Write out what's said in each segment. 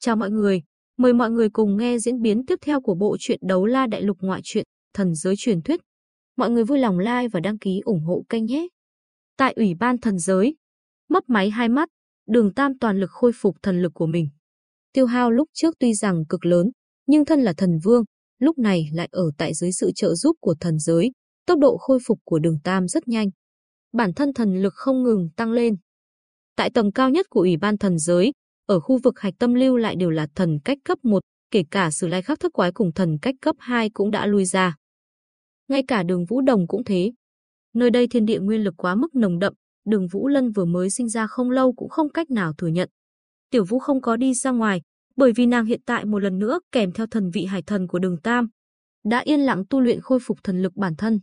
Chào mọi người, mời mọi người cùng nghe diễn biến tiếp theo của bộ truyện Đấu La Đại Lục ngoại truyện Thần giới truyền thuyết. Mọi người vui lòng like và đăng ký ủng hộ kênh nhé. Tại Ủy ban Thần giới, mấp máy hai mắt, Đường Tam toàn lực khôi phục thần lực của mình. Tiêu hao lúc trước tuy rằng cực lớn, nhưng thân là thần vương, lúc này lại ở tại dưới sự trợ giúp của thần giới, tốc độ khôi phục của Đường Tam rất nhanh. Bản thân thần lực không ngừng tăng lên. Tại tầng cao nhất của Ủy ban thần giới, ở khu vực hạch tâm lưu lại đều là thần cách cấp 1, kể cả Sử Lai Khắc Thất Quái cùng thần cách cấp 2 cũng đã lui ra. Ngay cả đường Vũ Đồng cũng thế. Nơi đây thiên địa nguyên lực quá mức nồng đậm, đường Vũ Lân vừa mới sinh ra không lâu cũng không cách nào thừa nhận. Tiểu Vũ không có đi ra ngoài, bởi vì nàng hiện tại một lần nữa kèm theo thần vị hải thần của đường Tam, đã yên lặng tu luyện khôi phục thần lực bản thân.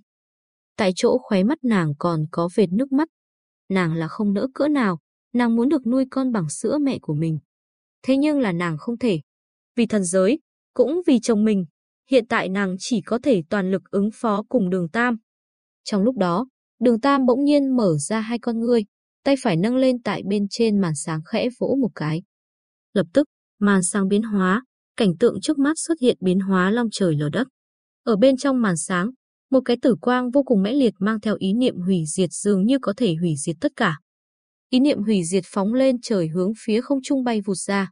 Tại chỗ khóe mắt nàng còn có vệt nước mắt. Nàng là không nỡ cỡ nào, nàng muốn được nuôi con bằng sữa mẹ của mình. Thế nhưng là nàng không thể. Vì thần giới, cũng vì chồng mình, hiện tại nàng chỉ có thể toàn lực ứng phó cùng đường Tam. Trong lúc đó, đường Tam bỗng nhiên mở ra hai con ngươi, tay phải nâng lên tại bên trên màn sáng khẽ vỗ một cái. Lập tức, màn sáng biến hóa, cảnh tượng trước mắt xuất hiện biến hóa long trời lở đất. Ở bên trong màn sáng, một cái tử quang vô cùng mãnh liệt mang theo ý niệm hủy diệt dường như có thể hủy diệt tất cả. Ý niệm hủy diệt phóng lên trời hướng phía không trung bay vụt ra.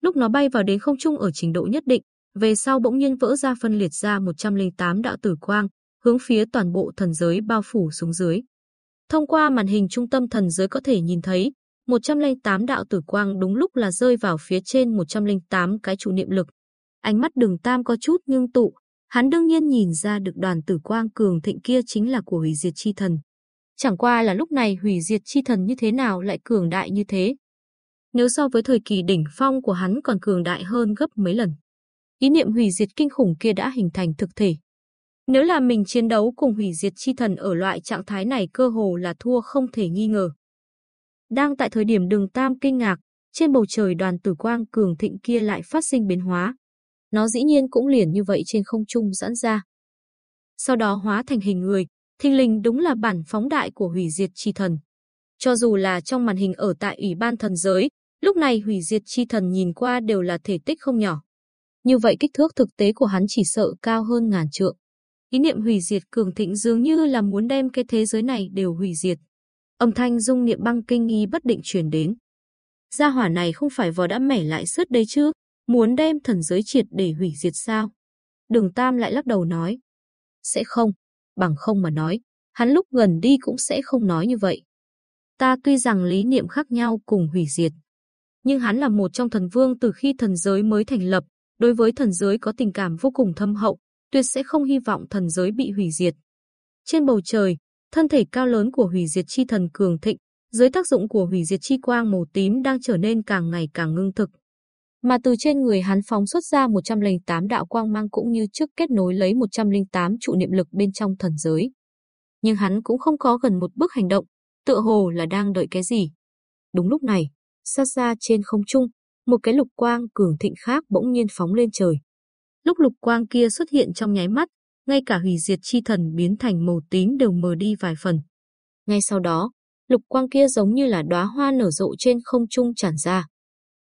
Lúc nó bay vào đến không trung ở trình độ nhất định, về sau bỗng nhiên vỡ ra phân liệt ra 108 đạo tử quang, hướng phía toàn bộ thần giới bao phủ xuống dưới. Thông qua màn hình trung tâm thần giới có thể nhìn thấy, 108 đạo tử quang đúng lúc là rơi vào phía trên 108 cái trụ niệm lực. Ánh mắt đường tam có chút ngưng tụ, hắn đương nhiên nhìn ra được đoàn tử quang cường thịnh kia chính là của hủy diệt chi thần. Chẳng qua là lúc này hủy diệt chi thần như thế nào lại cường đại như thế. Nếu so với thời kỳ đỉnh phong của hắn còn cường đại hơn gấp mấy lần. Ý niệm hủy diệt kinh khủng kia đã hình thành thực thể. Nếu là mình chiến đấu cùng hủy diệt chi thần ở loại trạng thái này cơ hồ là thua không thể nghi ngờ. Đang tại thời điểm đường tam kinh ngạc, trên bầu trời đoàn tử quang cường thịnh kia lại phát sinh biến hóa. Nó dĩ nhiên cũng liền như vậy trên không trung giãn ra. Sau đó hóa thành hình người, thinh linh đúng là bản phóng đại của hủy diệt chi thần. Cho dù là trong màn hình ở tại Ủy ban thần giới, lúc này hủy diệt chi thần nhìn qua đều là thể tích không nhỏ. Như vậy kích thước thực tế của hắn chỉ sợ cao hơn ngàn trượng. Ý niệm hủy diệt cường thịnh dường như là muốn đem cái thế giới này đều hủy diệt. Âm thanh dung niệm băng kinh nghi bất định truyền đến. Gia hỏa này không phải vò đã mẻ lại suốt đây chứ, muốn đem thần giới triệt để hủy diệt sao? Đường Tam lại lắc đầu nói. Sẽ không, bằng không mà nói, hắn lúc gần đi cũng sẽ không nói như vậy. Ta tuy rằng lý niệm khác nhau cùng hủy diệt, nhưng hắn là một trong thần vương từ khi thần giới mới thành lập, đối với thần giới có tình cảm vô cùng thâm hậu, tuyệt sẽ không hy vọng thần giới bị hủy diệt. Trên bầu trời, thân thể cao lớn của hủy diệt chi thần cường thịnh, dưới tác dụng của hủy diệt chi quang màu tím đang trở nên càng ngày càng ngưng thực. Mà từ trên người hắn phóng xuất ra 108 đạo quang mang cũng như trước kết nối lấy 108 trụ niệm lực bên trong thần giới. Nhưng hắn cũng không có gần một bước hành động, tựa hồ là đang đợi cái gì. Đúng lúc này, xa xa trên không trung, một cái lục quang cường thịnh khác bỗng nhiên phóng lên trời. Lúc lục quang kia xuất hiện trong nháy mắt, ngay cả hủy diệt chi thần biến thành màu tím đều mờ đi vài phần. Ngay sau đó, lục quang kia giống như là đóa hoa nở rộ trên không trung tràn ra.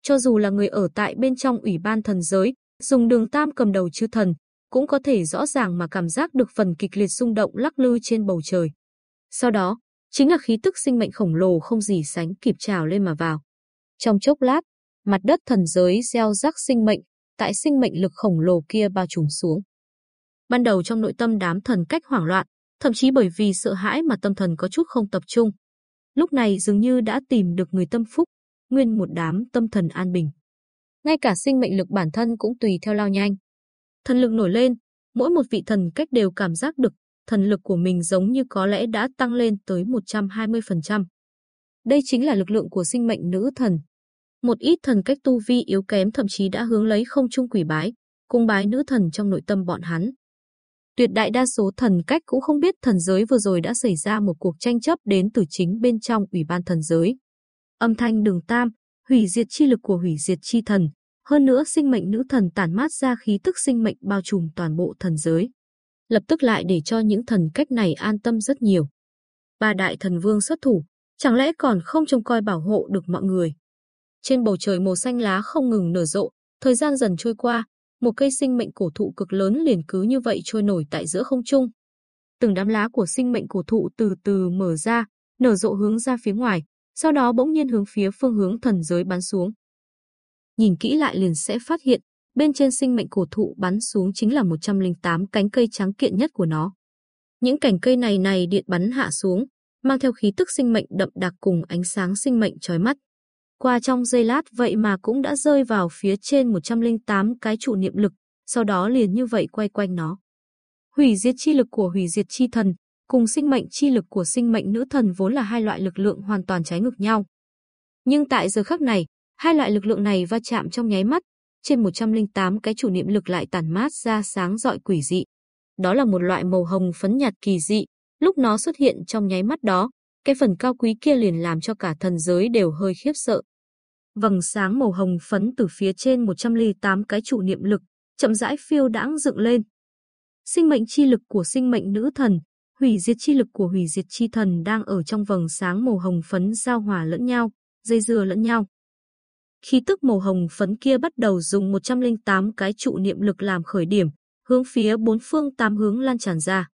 Cho dù là người ở tại bên trong ủy ban thần giới, dùng đường tam cầm đầu chư thần, cũng có thể rõ ràng mà cảm giác được phần kịch liệt rung động lắc lư trên bầu trời. Sau đó, chính là khí tức sinh mệnh khổng lồ không gì sánh kịp trào lên mà vào. Trong chốc lát, mặt đất thần giới gieo rắc sinh mệnh, tại sinh mệnh lực khổng lồ kia bao trùm xuống. Ban đầu trong nội tâm đám thần cách hoảng loạn, thậm chí bởi vì sợ hãi mà tâm thần có chút không tập trung. Lúc này dường như đã tìm được người tâm phúc, nguyên một đám tâm thần an bình. Ngay cả sinh mệnh lực bản thân cũng tùy theo lao nhanh. Thần lực nổi lên, mỗi một vị thần cách đều cảm giác được thần lực của mình giống như có lẽ đã tăng lên tới 120%. Đây chính là lực lượng của sinh mệnh nữ thần. Một ít thần cách tu vi yếu kém thậm chí đã hướng lấy không trung quỷ bái, cung bái nữ thần trong nội tâm bọn hắn. Tuyệt đại đa số thần cách cũng không biết thần giới vừa rồi đã xảy ra một cuộc tranh chấp đến từ chính bên trong ủy ban thần giới. Âm thanh đường tam, hủy diệt chi lực của hủy diệt chi thần, hơn nữa sinh mệnh nữ thần tản mát ra khí tức sinh mệnh bao trùm toàn bộ thần giới. Lập tức lại để cho những thần cách này an tâm rất nhiều. Ba đại thần vương xuất thủ, chẳng lẽ còn không trông coi bảo hộ được mọi người. Trên bầu trời màu xanh lá không ngừng nở rộ, thời gian dần trôi qua, một cây sinh mệnh cổ thụ cực lớn liền cứ như vậy trôi nổi tại giữa không trung. Từng đám lá của sinh mệnh cổ thụ từ từ mở ra, nở rộ hướng ra phía ngoài, sau đó bỗng nhiên hướng phía phương hướng thần giới bắn xuống. Nhìn kỹ lại liền sẽ phát hiện, bên trên sinh mệnh cổ thụ bắn xuống chính là 108 cánh cây trắng kiện nhất của nó. Những cành cây này này điện bắn hạ xuống, mang theo khí tức sinh mệnh đậm đặc cùng ánh sáng sinh mệnh chói mắt. Qua trong giây lát vậy mà cũng đã rơi vào phía trên 108 cái trụ niệm lực, sau đó liền như vậy quay quanh nó. Hủy diệt chi lực của hủy diệt chi thần, cùng sinh mệnh chi lực của sinh mệnh nữ thần vốn là hai loại lực lượng hoàn toàn trái ngược nhau. Nhưng tại giờ khắc này, hai loại lực lượng này va chạm trong nháy mắt, trên 108 cái chủ niệm lực lại tản mát ra sáng rọi quỷ dị. Đó là một loại màu hồng phấn nhạt kỳ dị, lúc nó xuất hiện trong nháy mắt đó, cái phần cao quý kia liền làm cho cả thần giới đều hơi khiếp sợ. Vầng sáng màu hồng phấn từ phía trên 108 cái trụ niệm lực, chậm rãi phiêu đãng dựng lên. Sinh mệnh chi lực của sinh mệnh nữ thần, hủy diệt chi lực của hủy diệt chi thần đang ở trong vầng sáng màu hồng phấn giao hòa lẫn nhau, dây dưa lẫn nhau. Khí tức màu hồng phấn kia bắt đầu dùng 108 cái trụ niệm lực làm khởi điểm, hướng phía bốn phương tám hướng lan tràn ra.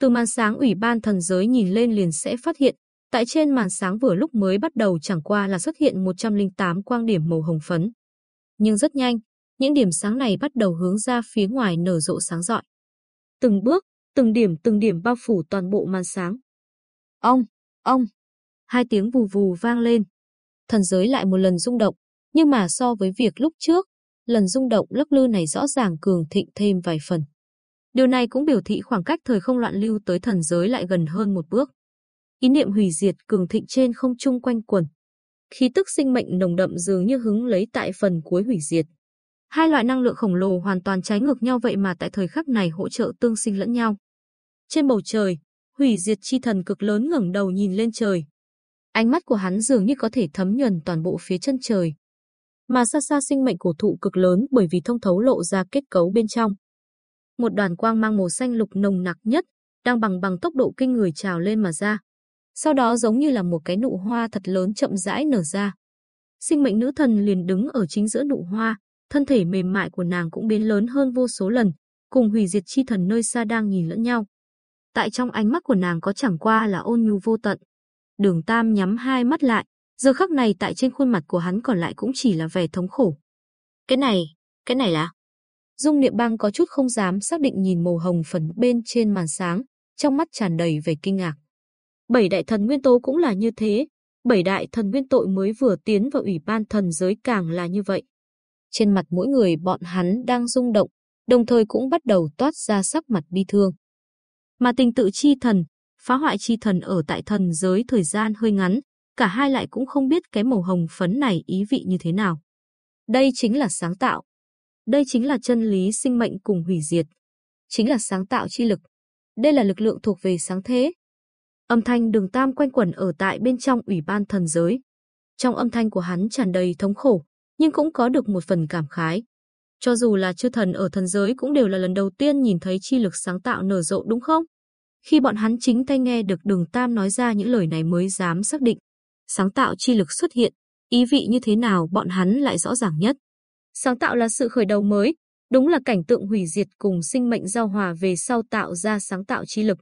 Từ màn sáng ủy ban thần giới nhìn lên liền sẽ phát hiện, tại trên màn sáng vừa lúc mới bắt đầu chẳng qua là xuất hiện 108 quang điểm màu hồng phấn. Nhưng rất nhanh, những điểm sáng này bắt đầu hướng ra phía ngoài nở rộ sáng rọi. Từng bước, từng điểm từng điểm bao phủ toàn bộ màn sáng. Ông, ông, hai tiếng vù vù vang lên. Thần giới lại một lần rung động, nhưng mà so với việc lúc trước, lần rung động lắc lư này rõ ràng cường thịnh thêm vài phần. Điều này cũng biểu thị khoảng cách thời không loạn lưu tới thần giới lại gần hơn một bước. Ý niệm hủy diệt cường thịnh trên không trung quanh quẩn Khí tức sinh mệnh nồng đậm dường như hứng lấy tại phần cuối hủy diệt. Hai loại năng lượng khổng lồ hoàn toàn trái ngược nhau vậy mà tại thời khắc này hỗ trợ tương sinh lẫn nhau. Trên bầu trời, hủy diệt chi thần cực lớn ngẩng đầu nhìn lên trời. Ánh mắt của hắn dường như có thể thấm nhuần toàn bộ phía chân trời. Mà xa xa sinh mệnh cổ thụ cực lớn bởi vì thông thấu lộ ra kết cấu bên trong. Một đoàn quang mang màu xanh lục nồng nặc nhất, đang bằng bằng tốc độ kinh người trào lên mà ra. Sau đó giống như là một cái nụ hoa thật lớn chậm rãi nở ra. Sinh mệnh nữ thần liền đứng ở chính giữa nụ hoa, thân thể mềm mại của nàng cũng biến lớn hơn vô số lần, cùng hủy diệt chi thần nơi xa đang nhìn lẫn nhau. Tại trong ánh mắt của nàng có chẳng qua là ôn nhu vô tận. Đường Tam nhắm hai mắt lại, giờ khắc này tại trên khuôn mặt của hắn còn lại cũng chỉ là vẻ thống khổ. Cái này, cái này là... Dung Niệm Bang có chút không dám xác định nhìn màu hồng phần bên trên màn sáng, trong mắt tràn đầy vẻ kinh ngạc. Bảy đại thần nguyên tố cũng là như thế, bảy đại thần nguyên tội mới vừa tiến vào ủy ban thần giới càng là như vậy. Trên mặt mỗi người bọn hắn đang rung động, đồng thời cũng bắt đầu toát ra sắc mặt bi thương. Mà tình tự chi thần, phá hoại chi thần ở tại thần giới thời gian hơi ngắn, cả hai lại cũng không biết cái màu hồng phấn này ý vị như thế nào. Đây chính là sáng tạo. Đây chính là chân lý sinh mệnh cùng hủy diệt. Chính là sáng tạo chi lực. Đây là lực lượng thuộc về sáng thế. Âm thanh đường tam quanh quẩn ở tại bên trong ủy ban thần giới. Trong âm thanh của hắn tràn đầy thống khổ, nhưng cũng có được một phần cảm khái. Cho dù là chư thần ở thần giới cũng đều là lần đầu tiên nhìn thấy chi lực sáng tạo nở rộ đúng không? Khi bọn hắn chính tay nghe được đường Tam nói ra những lời này mới dám xác định. Sáng tạo chi lực xuất hiện, ý vị như thế nào bọn hắn lại rõ ràng nhất. Sáng tạo là sự khởi đầu mới, đúng là cảnh tượng hủy diệt cùng sinh mệnh giao hòa về sau tạo ra sáng tạo chi lực.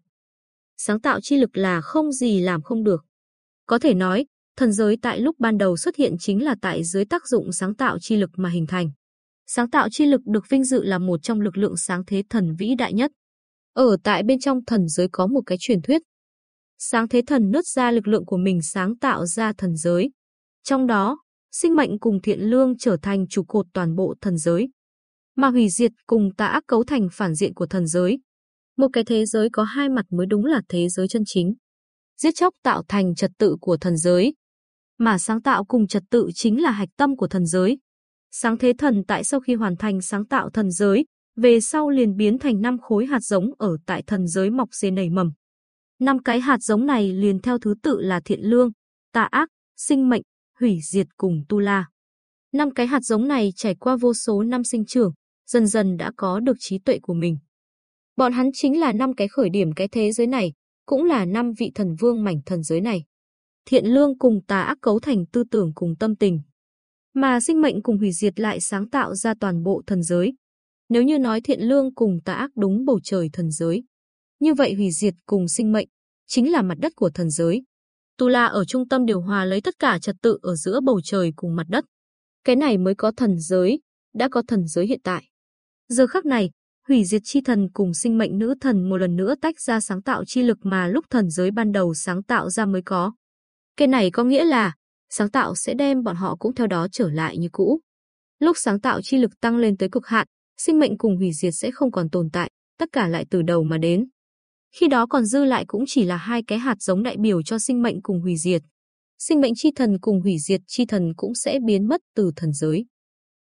Sáng tạo chi lực là không gì làm không được. Có thể nói, thần giới tại lúc ban đầu xuất hiện chính là tại dưới tác dụng sáng tạo chi lực mà hình thành. Sáng tạo chi lực được vinh dự là một trong lực lượng sáng thế thần vĩ đại nhất. Ở tại bên trong thần giới có một cái truyền thuyết. Sáng thế thần nứt ra lực lượng của mình sáng tạo ra thần giới. Trong đó, sinh mệnh cùng thiện lương trở thành trụ cột toàn bộ thần giới. Mà hủy diệt cùng tà ác cấu thành phản diện của thần giới. Một cái thế giới có hai mặt mới đúng là thế giới chân chính. Giết chóc tạo thành trật tự của thần giới. Mà sáng tạo cùng trật tự chính là hạch tâm của thần giới. Sáng thế thần tại sau khi hoàn thành sáng tạo thần giới, về sau liền biến thành năm khối hạt giống ở tại thần giới mọc dê nảy mầm. Năm cái hạt giống này liền theo thứ tự là thiện lương, tà ác, sinh mệnh, hủy diệt cùng tu la. Năm cái hạt giống này trải qua vô số năm sinh trưởng, dần dần đã có được trí tuệ của mình. Bọn hắn chính là năm cái khởi điểm cái thế giới này, cũng là năm vị thần vương mảnh thần giới này. Thiện lương cùng tà ác cấu thành tư tưởng cùng tâm tình. mà sinh mệnh cùng hủy diệt lại sáng tạo ra toàn bộ thần giới. Nếu như nói thiện lương cùng tà ác đúng bầu trời thần giới, như vậy hủy diệt cùng sinh mệnh chính là mặt đất của thần giới. Tu La ở trung tâm điều hòa lấy tất cả trật tự ở giữa bầu trời cùng mặt đất. Cái này mới có thần giới, đã có thần giới hiện tại. Giờ khắc này, hủy diệt chi thần cùng sinh mệnh nữ thần một lần nữa tách ra sáng tạo chi lực mà lúc thần giới ban đầu sáng tạo ra mới có. Cái này có nghĩa là sáng tạo sẽ đem bọn họ cũng theo đó trở lại như cũ. Lúc sáng tạo chi lực tăng lên tới cực hạn, sinh mệnh cùng hủy diệt sẽ không còn tồn tại, tất cả lại từ đầu mà đến. Khi đó còn dư lại cũng chỉ là hai cái hạt giống đại biểu cho sinh mệnh cùng hủy diệt. Sinh mệnh chi thần cùng hủy diệt chi thần cũng sẽ biến mất từ thần giới.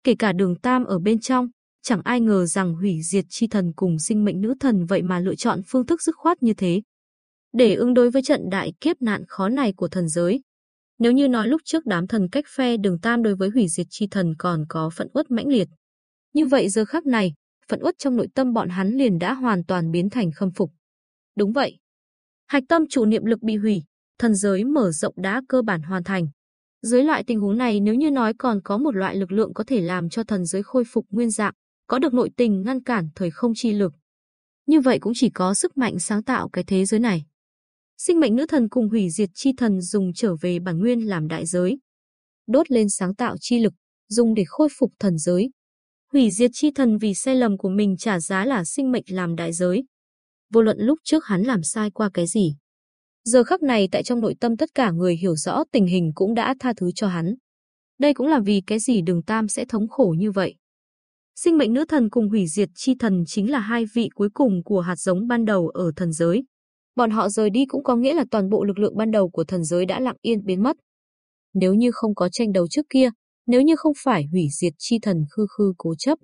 Kể cả đường tam ở bên trong, chẳng ai ngờ rằng hủy diệt chi thần cùng sinh mệnh nữ thần vậy mà lựa chọn phương thức dứt khoát như thế. Để ứng đối với trận đại kiếp nạn khó này của thần giới, nếu như nói lúc trước đám thần cách phe đường tam đối với hủy diệt chi thần còn có phận uất mãnh liệt. Như vậy giờ khắc này, phận uất trong nội tâm bọn hắn liền đã hoàn toàn biến thành khâm phục. Đúng vậy. Hạch tâm chủ niệm lực bị hủy, thần giới mở rộng đã cơ bản hoàn thành. Dưới loại tình huống này nếu như nói còn có một loại lực lượng có thể làm cho thần giới khôi phục nguyên dạng, có được nội tình ngăn cản thời không chi lực. Như vậy cũng chỉ có sức mạnh sáng tạo cái thế giới này. Sinh mệnh nữ thần cùng hủy diệt chi thần dùng trở về bản nguyên làm đại giới. Đốt lên sáng tạo chi lực, dùng để khôi phục thần giới. Hủy diệt chi thần vì sai lầm của mình trả giá là sinh mệnh làm đại giới. Vô luận lúc trước hắn làm sai qua cái gì. Giờ khắc này tại trong nội tâm tất cả người hiểu rõ tình hình cũng đã tha thứ cho hắn. Đây cũng là vì cái gì đường tam sẽ thống khổ như vậy. Sinh mệnh nữ thần cùng hủy diệt chi thần chính là hai vị cuối cùng của hạt giống ban đầu ở thần giới. Bọn họ rời đi cũng có nghĩa là toàn bộ lực lượng ban đầu của thần giới đã lặng yên biến mất. Nếu như không có tranh đấu trước kia, nếu như không phải hủy diệt chi thần khư khư cố chấp.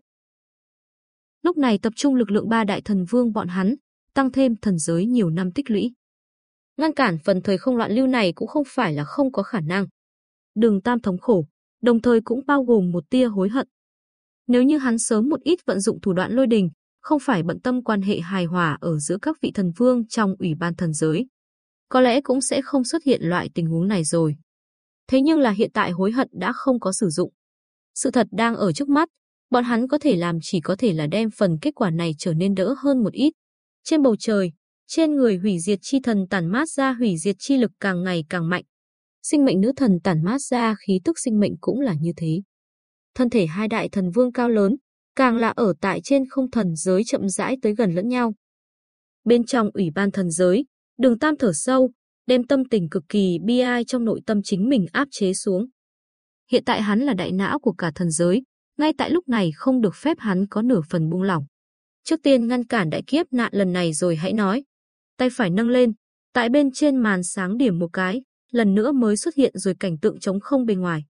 Lúc này tập trung lực lượng ba đại thần vương bọn hắn, tăng thêm thần giới nhiều năm tích lũy. Ngăn cản phần thời không loạn lưu này cũng không phải là không có khả năng. Đường tam thống khổ, đồng thời cũng bao gồm một tia hối hận. Nếu như hắn sớm một ít vận dụng thủ đoạn lôi đình, không phải bận tâm quan hệ hài hòa ở giữa các vị thần vương trong ủy ban thần giới. Có lẽ cũng sẽ không xuất hiện loại tình huống này rồi. Thế nhưng là hiện tại hối hận đã không có sử dụng. Sự thật đang ở trước mắt, bọn hắn có thể làm chỉ có thể là đem phần kết quả này trở nên đỡ hơn một ít. Trên bầu trời, trên người hủy diệt chi thần tản mát ra hủy diệt chi lực càng ngày càng mạnh. Sinh mệnh nữ thần tản mát ra khí tức sinh mệnh cũng là như thế. Thân thể hai đại thần vương cao lớn, càng là ở tại trên không thần giới chậm rãi tới gần lẫn nhau. Bên trong ủy ban thần giới, đường tam thở sâu, đem tâm tình cực kỳ bi ai trong nội tâm chính mình áp chế xuống. Hiện tại hắn là đại não của cả thần giới, ngay tại lúc này không được phép hắn có nửa phần buông lỏng. Trước tiên ngăn cản đại kiếp nạn lần này rồi hãy nói. Tay phải nâng lên, tại bên trên màn sáng điểm một cái, lần nữa mới xuất hiện rồi cảnh tượng trống không bên ngoài.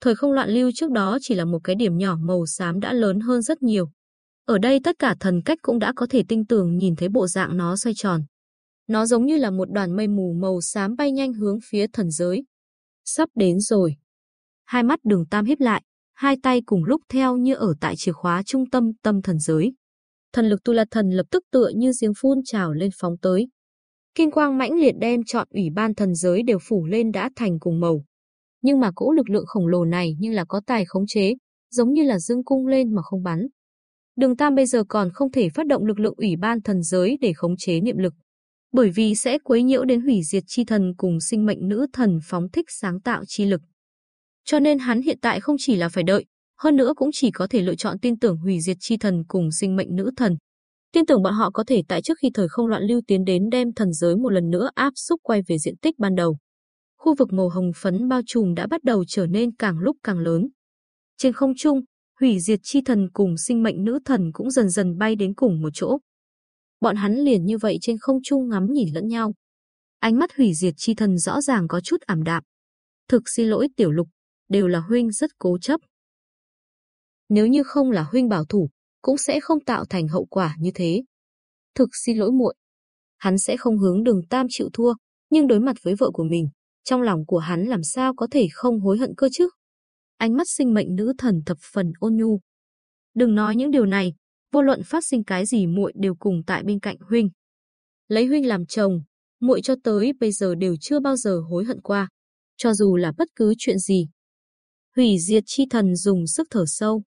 Thời không loạn lưu trước đó chỉ là một cái điểm nhỏ màu xám đã lớn hơn rất nhiều. Ở đây tất cả thần cách cũng đã có thể tinh tường nhìn thấy bộ dạng nó xoay tròn. Nó giống như là một đoàn mây mù màu xám bay nhanh hướng phía thần giới. Sắp đến rồi. Hai mắt đường tam híp lại, hai tay cùng lúc theo như ở tại chìa khóa trung tâm tâm thần giới. Thần lực tu la thần lập tức tựa như giếng phun trào lên phóng tới. Kim quang mãnh liệt đem chọn ủy ban thần giới đều phủ lên đã thành cùng màu nhưng mà cỗ lực lượng khổng lồ này như là có tài khống chế, giống như là dương cung lên mà không bắn. Đường Tam bây giờ còn không thể phát động lực lượng ủy ban thần giới để khống chế niệm lực, bởi vì sẽ quấy nhiễu đến hủy diệt chi thần cùng sinh mệnh nữ thần phóng thích sáng tạo chi lực. Cho nên hắn hiện tại không chỉ là phải đợi, hơn nữa cũng chỉ có thể lựa chọn tin tưởng hủy diệt chi thần cùng sinh mệnh nữ thần. Tin tưởng bọn họ có thể tại trước khi thời không loạn lưu tiến đến đem thần giới một lần nữa áp xúc quay về diện tích ban đầu khu vực màu hồng phấn bao trùm đã bắt đầu trở nên càng lúc càng lớn. Trên không trung, hủy diệt chi thần cùng sinh mệnh nữ thần cũng dần dần bay đến cùng một chỗ. Bọn hắn liền như vậy trên không trung ngắm nhìn lẫn nhau. Ánh mắt hủy diệt chi thần rõ ràng có chút ảm đạm. Thực xin lỗi tiểu lục, đều là huynh rất cố chấp. Nếu như không là huynh bảo thủ, cũng sẽ không tạo thành hậu quả như thế. Thực xin lỗi muội. Hắn sẽ không hướng đường tam chịu thua, nhưng đối mặt với vợ của mình, trong lòng của hắn làm sao có thể không hối hận cơ chứ? Ánh mắt sinh mệnh nữ thần thập phần ôn nhu. Đừng nói những điều này, vô luận phát sinh cái gì muội đều cùng tại bên cạnh huynh. Lấy huynh làm chồng, muội cho tới bây giờ đều chưa bao giờ hối hận qua, cho dù là bất cứ chuyện gì. Hủy diệt chi thần dùng sức thở sâu.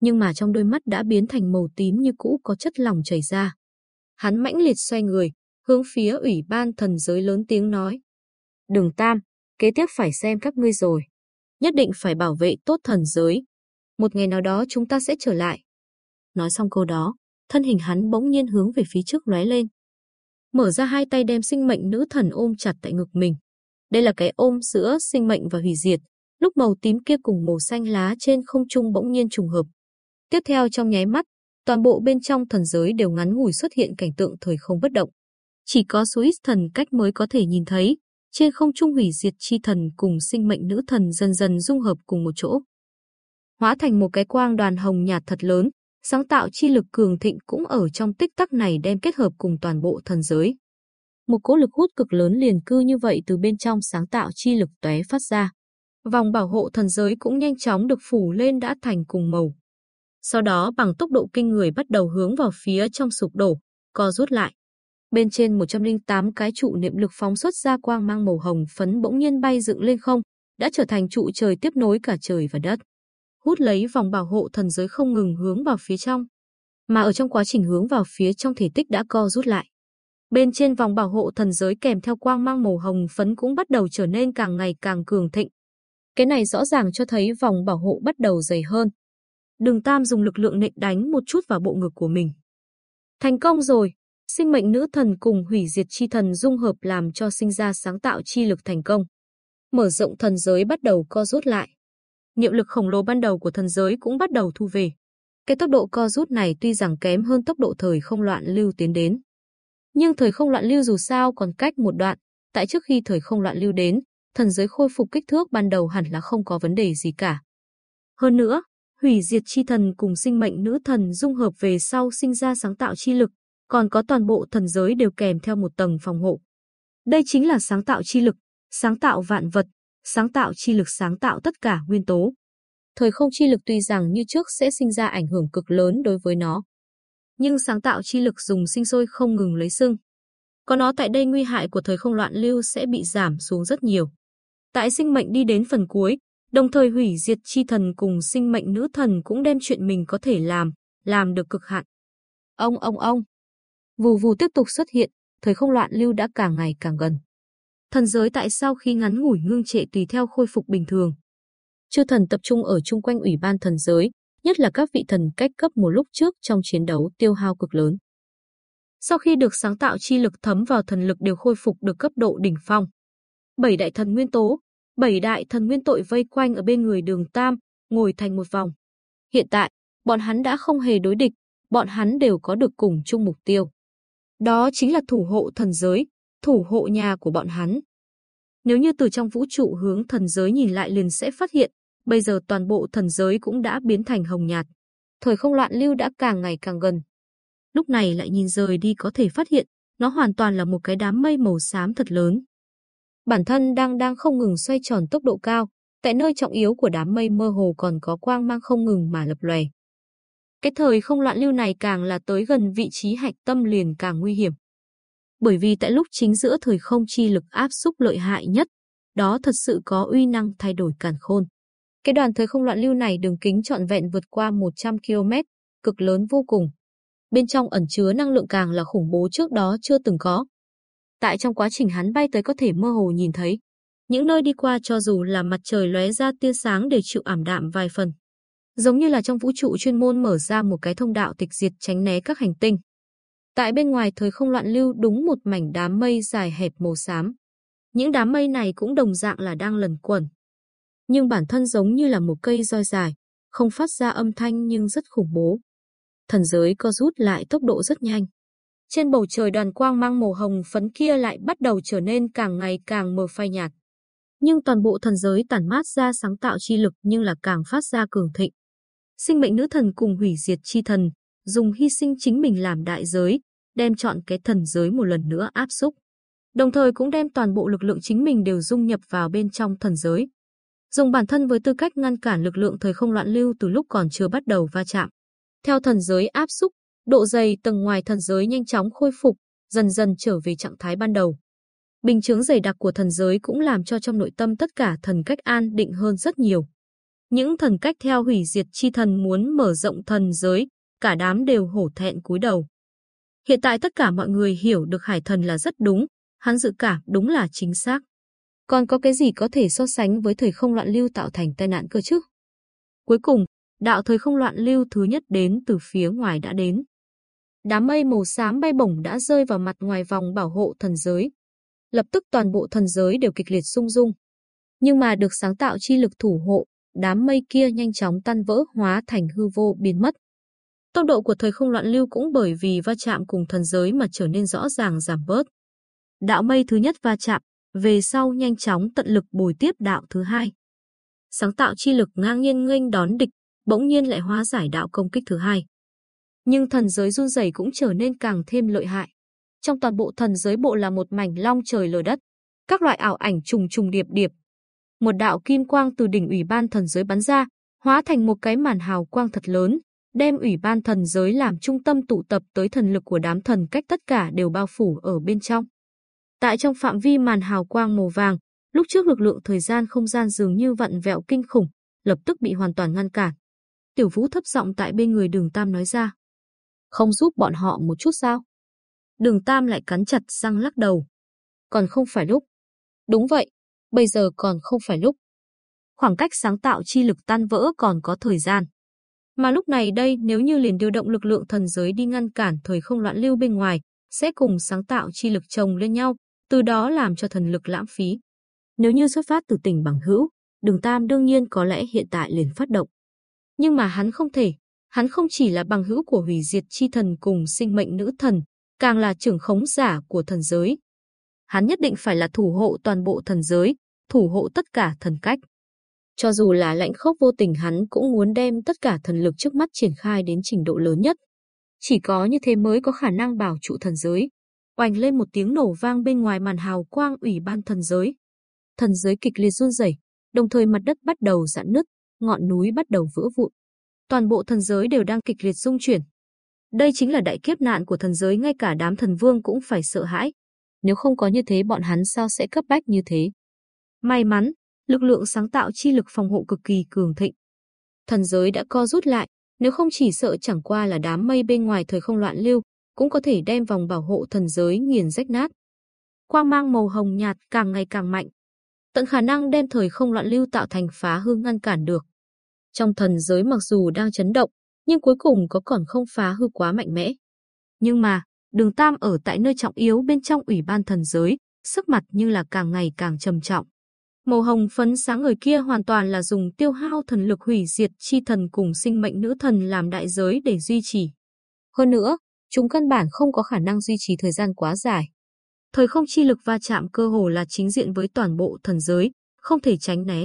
Nhưng mà trong đôi mắt đã biến thành màu tím như cũ có chất lỏng chảy ra. Hắn mãnh liệt xoay người, hướng phía ủy ban thần giới lớn tiếng nói. Đường tam, kế tiếp phải xem các ngươi rồi. Nhất định phải bảo vệ tốt thần giới. Một ngày nào đó chúng ta sẽ trở lại. Nói xong câu đó, thân hình hắn bỗng nhiên hướng về phía trước lóe lên. Mở ra hai tay đem sinh mệnh nữ thần ôm chặt tại ngực mình. Đây là cái ôm giữa sinh mệnh và hủy diệt, lúc màu tím kia cùng màu xanh lá trên không trung bỗng nhiên trùng hợp. Tiếp theo trong nháy mắt, toàn bộ bên trong thần giới đều ngắn ngủi xuất hiện cảnh tượng thời không bất động. Chỉ có số ít thần cách mới có thể nhìn thấy, trên không trung hủy diệt chi thần cùng sinh mệnh nữ thần dần dần dung hợp cùng một chỗ. Hóa thành một cái quang đoàn hồng nhạt thật lớn, sáng tạo chi lực cường thịnh cũng ở trong tích tắc này đem kết hợp cùng toàn bộ thần giới. Một cỗ lực hút cực lớn liền cư như vậy từ bên trong sáng tạo chi lực tóe phát ra. Vòng bảo hộ thần giới cũng nhanh chóng được phủ lên đã thành cùng màu. Sau đó bằng tốc độ kinh người bắt đầu hướng vào phía trong sụp đổ, co rút lại. Bên trên 108 cái trụ niệm lực phóng xuất ra quang mang màu hồng phấn bỗng nhiên bay dựng lên không, đã trở thành trụ trời tiếp nối cả trời và đất. Hút lấy vòng bảo hộ thần giới không ngừng hướng vào phía trong, mà ở trong quá trình hướng vào phía trong thể tích đã co rút lại. Bên trên vòng bảo hộ thần giới kèm theo quang mang màu hồng phấn cũng bắt đầu trở nên càng ngày càng cường thịnh. Cái này rõ ràng cho thấy vòng bảo hộ bắt đầu dày hơn. Đường Tam dùng lực lượng nện đánh một chút vào bộ ngực của mình. Thành công rồi, sinh mệnh nữ thần cùng hủy diệt chi thần dung hợp làm cho sinh ra sáng tạo chi lực thành công. Mở rộng thần giới bắt đầu co rút lại. Niệm lực khổng lồ ban đầu của thần giới cũng bắt đầu thu về. Cái tốc độ co rút này tuy rằng kém hơn tốc độ thời không loạn lưu tiến đến. Nhưng thời không loạn lưu dù sao còn cách một đoạn, tại trước khi thời không loạn lưu đến, thần giới khôi phục kích thước ban đầu hẳn là không có vấn đề gì cả. Hơn nữa, hủy diệt chi thần cùng sinh mệnh nữ thần dung hợp về sau sinh ra sáng tạo chi lực, còn có toàn bộ thần giới đều kèm theo một tầng phòng hộ. Đây chính là sáng tạo chi lực, sáng tạo vạn vật, sáng tạo chi lực sáng tạo tất cả nguyên tố. Thời không chi lực tuy rằng như trước sẽ sinh ra ảnh hưởng cực lớn đối với nó, nhưng sáng tạo chi lực dùng sinh sôi không ngừng lấy sưng. Có nó tại đây nguy hại của thời không loạn lưu sẽ bị giảm xuống rất nhiều. Tại sinh mệnh đi đến phần cuối, đồng thời hủy diệt chi thần cùng sinh mệnh nữ thần cũng đem chuyện mình có thể làm, làm được cực hạn. Ông ông ông. Vù vù tiếp tục xuất hiện, thời không loạn lưu đã càng ngày càng gần. Thần giới tại sao khi ngắn ngủi ngưng trệ tùy theo khôi phục bình thường. Chư thần tập trung ở chung quanh ủy ban thần giới, nhất là các vị thần cách cấp một lúc trước trong chiến đấu tiêu hao cực lớn. Sau khi được sáng tạo chi lực thấm vào thần lực đều khôi phục được cấp độ đỉnh phong. Bảy đại thần nguyên tố, bảy đại thần nguyên tội vây quanh ở bên người đường Tam, ngồi thành một vòng. Hiện tại, bọn hắn đã không hề đối địch, bọn hắn đều có được cùng chung mục tiêu. Đó chính là thủ hộ thần giới, thủ hộ nhà của bọn hắn. Nếu như từ trong vũ trụ hướng thần giới nhìn lại liền sẽ phát hiện, bây giờ toàn bộ thần giới cũng đã biến thành hồng nhạt. Thời không loạn lưu đã càng ngày càng gần. Lúc này lại nhìn rời đi có thể phát hiện, nó hoàn toàn là một cái đám mây màu xám thật lớn. Bản thân đang đang không ngừng xoay tròn tốc độ cao, tại nơi trọng yếu của đám mây mơ hồ còn có quang mang không ngừng mà lập lòe. Cái thời không loạn lưu này càng là tới gần vị trí hạch tâm liền càng nguy hiểm. Bởi vì tại lúc chính giữa thời không chi lực áp xúc lợi hại nhất, đó thật sự có uy năng thay đổi càn khôn. Cái đoàn thời không loạn lưu này đường kính trọn vẹn vượt qua 100 km, cực lớn vô cùng. Bên trong ẩn chứa năng lượng càng là khủng bố trước đó chưa từng có. Tại trong quá trình hắn bay tới có thể mơ hồ nhìn thấy, những nơi đi qua cho dù là mặt trời lóe ra tia sáng để chịu ảm đạm vài phần. Giống như là trong vũ trụ chuyên môn mở ra một cái thông đạo tịch diệt tránh né các hành tinh. Tại bên ngoài thời không loạn lưu đúng một mảnh đám mây dài hẹp màu xám. Những đám mây này cũng đồng dạng là đang lần quẩn, nhưng bản thân giống như là một cây roi dài, không phát ra âm thanh nhưng rất khủng bố. Thần giới co rút lại tốc độ rất nhanh. Trên bầu trời đoàn quang mang màu hồng phấn kia lại bắt đầu trở nên càng ngày càng mờ phai nhạt. Nhưng toàn bộ thần giới tản mát ra sáng tạo chi lực nhưng là càng phát ra cường thịnh. Sinh mệnh nữ thần cùng hủy diệt chi thần, dùng hy sinh chính mình làm đại giới, đem chọn cái thần giới một lần nữa áp xúc. Đồng thời cũng đem toàn bộ lực lượng chính mình đều dung nhập vào bên trong thần giới dùng bản thân với tư cách ngăn cản lực lượng thời không loạn lưu từ lúc còn chưa bắt đầu va chạm. Theo thần giới áp xúc, độ dày tầng ngoài thần giới nhanh chóng khôi phục, dần dần trở về trạng thái ban đầu. Bình chứng dày đặc của thần giới cũng làm cho trong nội tâm tất cả thần cách an định hơn rất nhiều. Những thần cách theo hủy diệt chi thần muốn mở rộng thần giới, cả đám đều hổ thẹn cúi đầu. Hiện tại tất cả mọi người hiểu được hải thần là rất đúng, hắn dự cảm đúng là chính xác. Còn có cái gì có thể so sánh với thời không loạn lưu tạo thành tai nạn cơ chứ? Cuối cùng, đạo thời không loạn lưu thứ nhất đến từ phía ngoài đã đến. Đám mây màu xám bay bổng đã rơi vào mặt ngoài vòng bảo hộ thần giới. Lập tức toàn bộ thần giới đều kịch liệt rung rung. Nhưng mà được sáng tạo chi lực thủ hộ, đám mây kia nhanh chóng tan vỡ hóa thành hư vô biến mất. Tốc độ của thời không loạn lưu cũng bởi vì va chạm cùng thần giới mà trở nên rõ ràng giảm bớt. Đạo mây thứ nhất va chạm, về sau nhanh chóng tận lực bồi tiếp đạo thứ hai. Sáng tạo chi lực ngang nhiên nghênh đón địch, bỗng nhiên lại hóa giải đạo công kích thứ hai. Nhưng thần giới run rẩy cũng trở nên càng thêm lợi hại. Trong toàn bộ thần giới bộ là một mảnh long trời lở đất, các loại ảo ảnh trùng trùng điệp điệp. Một đạo kim quang từ đỉnh ủy ban thần giới bắn ra, hóa thành một cái màn hào quang thật lớn, đem ủy ban thần giới làm trung tâm tụ tập tới thần lực của đám thần cách tất cả đều bao phủ ở bên trong. Tại trong phạm vi màn hào quang màu vàng, lúc trước lực lượng thời gian không gian dường như vặn vẹo kinh khủng, lập tức bị hoàn toàn ngăn cản. Tiểu Vũ thấp giọng tại bên người Đường Tam nói ra. Không giúp bọn họ một chút sao? Đường Tam lại cắn chặt răng lắc đầu. Còn không phải lúc. Đúng vậy, bây giờ còn không phải lúc. Khoảng cách sáng tạo chi lực tan vỡ còn có thời gian. Mà lúc này đây nếu như liền điều động lực lượng thần giới đi ngăn cản thời không loạn lưu bên ngoài, sẽ cùng sáng tạo chi lực chồng lên nhau, từ đó làm cho thần lực lãng phí. Nếu như xuất phát từ tình bằng hữu, đường Tam đương nhiên có lẽ hiện tại liền phát động. Nhưng mà hắn không thể, hắn không chỉ là bằng hữu của hủy diệt chi thần cùng sinh mệnh nữ thần, càng là trưởng khống giả của thần giới. Hắn nhất định phải là thủ hộ toàn bộ thần giới, thủ hộ tất cả thần cách. Cho dù là lãnh khốc vô tình hắn cũng muốn đem tất cả thần lực trước mắt triển khai đến trình độ lớn nhất. Chỉ có như thế mới có khả năng bảo trụ thần giới. Oanh lên một tiếng nổ vang bên ngoài màn hào quang ủy ban thần giới. Thần giới kịch liệt run rẩy, đồng thời mặt đất bắt đầu giãn nứt, ngọn núi bắt đầu vỡ vụn. Toàn bộ thần giới đều đang kịch liệt rung chuyển. Đây chính là đại kiếp nạn của thần giới ngay cả đám thần vương cũng phải sợ hãi. Nếu không có như thế bọn hắn sao sẽ cấp bách như thế? May mắn, lực lượng sáng tạo chi lực phòng hộ cực kỳ cường thịnh. Thần giới đã co rút lại, nếu không chỉ sợ chẳng qua là đám mây bên ngoài thời không loạn lưu, cũng có thể đem vòng bảo hộ thần giới nghiền rách nát. Quang mang màu hồng nhạt càng ngày càng mạnh, tận khả năng đem thời không loạn lưu tạo thành phá hư ngăn cản được. Trong thần giới mặc dù đang chấn động, nhưng cuối cùng có còn không phá hư quá mạnh mẽ. Nhưng mà, đường Tam ở tại nơi trọng yếu bên trong ủy ban thần giới, sức mặt nhưng là càng ngày càng trầm trọng. Màu hồng phấn sáng người kia hoàn toàn là dùng tiêu hao thần lực hủy diệt chi thần cùng sinh mệnh nữ thần làm đại giới để duy trì. Hơn nữa, chúng căn bản không có khả năng duy trì thời gian quá dài. Thời không chi lực va chạm cơ hồ là chính diện với toàn bộ thần giới, không thể tránh né.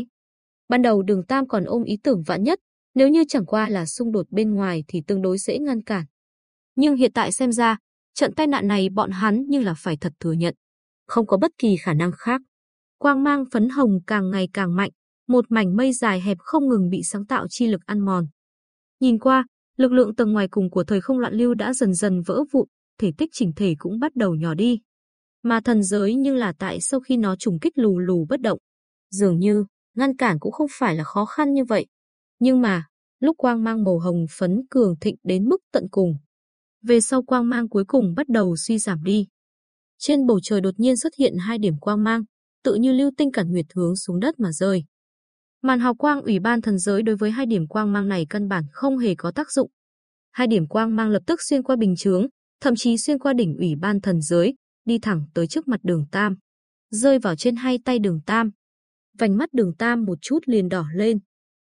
Ban đầu đường Tam còn ôm ý tưởng vạn nhất, nếu như chẳng qua là xung đột bên ngoài thì tương đối dễ ngăn cản. Nhưng hiện tại xem ra, trận tai nạn này bọn hắn như là phải thật thừa nhận. Không có bất kỳ khả năng khác. Quang mang phấn hồng càng ngày càng mạnh, một mảnh mây dài hẹp không ngừng bị sáng tạo chi lực ăn mòn. Nhìn qua, lực lượng tầng ngoài cùng của thời không loạn lưu đã dần dần vỡ vụn, thể tích chỉnh thể cũng bắt đầu nhỏ đi. Mà thần giới nhưng là tại sau khi nó trùng kích lù lù bất động. Dường như, ngăn cản cũng không phải là khó khăn như vậy. Nhưng mà, lúc quang mang màu hồng phấn cường thịnh đến mức tận cùng. Về sau quang mang cuối cùng bắt đầu suy giảm đi. Trên bầu trời đột nhiên xuất hiện hai điểm quang mang, tự như lưu tinh cản nguyệt hướng xuống đất mà rơi. Màn hào quang ủy ban thần giới đối với hai điểm quang mang này căn bản không hề có tác dụng. Hai điểm quang mang lập tức xuyên qua bình chướng, thậm chí xuyên qua đỉnh ủy ban thần giới, đi thẳng tới trước mặt đường Tam, rơi vào trên hai tay đường Tam. Vành mắt đường Tam một chút liền đỏ lên.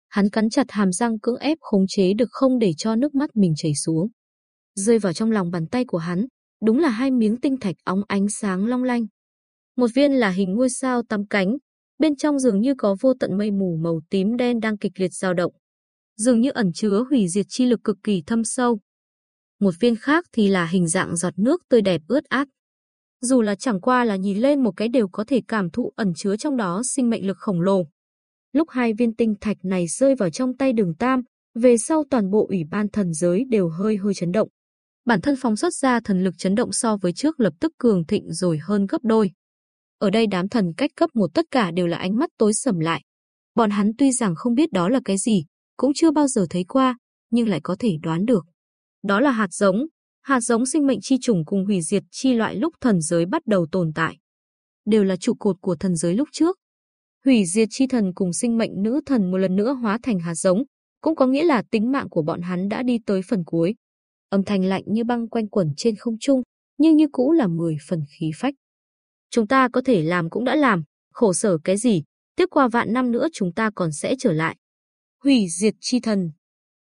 Hắn cắn chặt hàm răng cưỡng ép khống chế được không để cho nước mắt mình chảy xuống. Rơi vào trong lòng bàn tay của hắn, đúng là hai miếng tinh thạch óng ánh sáng long lanh. Một viên là hình ngôi sao tám cánh, bên trong dường như có vô tận mây mù màu tím đen đang kịch liệt dao động. Dường như ẩn chứa hủy diệt chi lực cực kỳ thâm sâu. Một viên khác thì là hình dạng giọt nước tươi đẹp ướt át. Dù là chẳng qua là nhìn lên một cái đều có thể cảm thụ ẩn chứa trong đó sinh mệnh lực khổng lồ. Lúc hai viên tinh thạch này rơi vào trong tay đường Tam, về sau toàn bộ ủy ban thần giới đều hơi hơi chấn động. Bản thân phóng xuất ra thần lực chấn động so với trước lập tức cường thịnh rồi hơn gấp đôi. Ở đây đám thần cách cấp một tất cả đều là ánh mắt tối sầm lại. Bọn hắn tuy rằng không biết đó là cái gì, cũng chưa bao giờ thấy qua, nhưng lại có thể đoán được. Đó là hạt giống, hạt giống sinh mệnh chi trùng cùng hủy diệt chi loại lúc thần giới bắt đầu tồn tại. Đều là trụ cột của thần giới lúc trước. Hủy diệt chi thần cùng sinh mệnh nữ thần một lần nữa hóa thành hạt giống, cũng có nghĩa là tính mạng của bọn hắn đã đi tới phần cuối. Âm thanh lạnh như băng quanh quẩn trên không trung, nhưng như cũ là 10 phần khí phách. Chúng ta có thể làm cũng đã làm, khổ sở cái gì, tiếp qua vạn năm nữa chúng ta còn sẽ trở lại. Hủy diệt chi thần.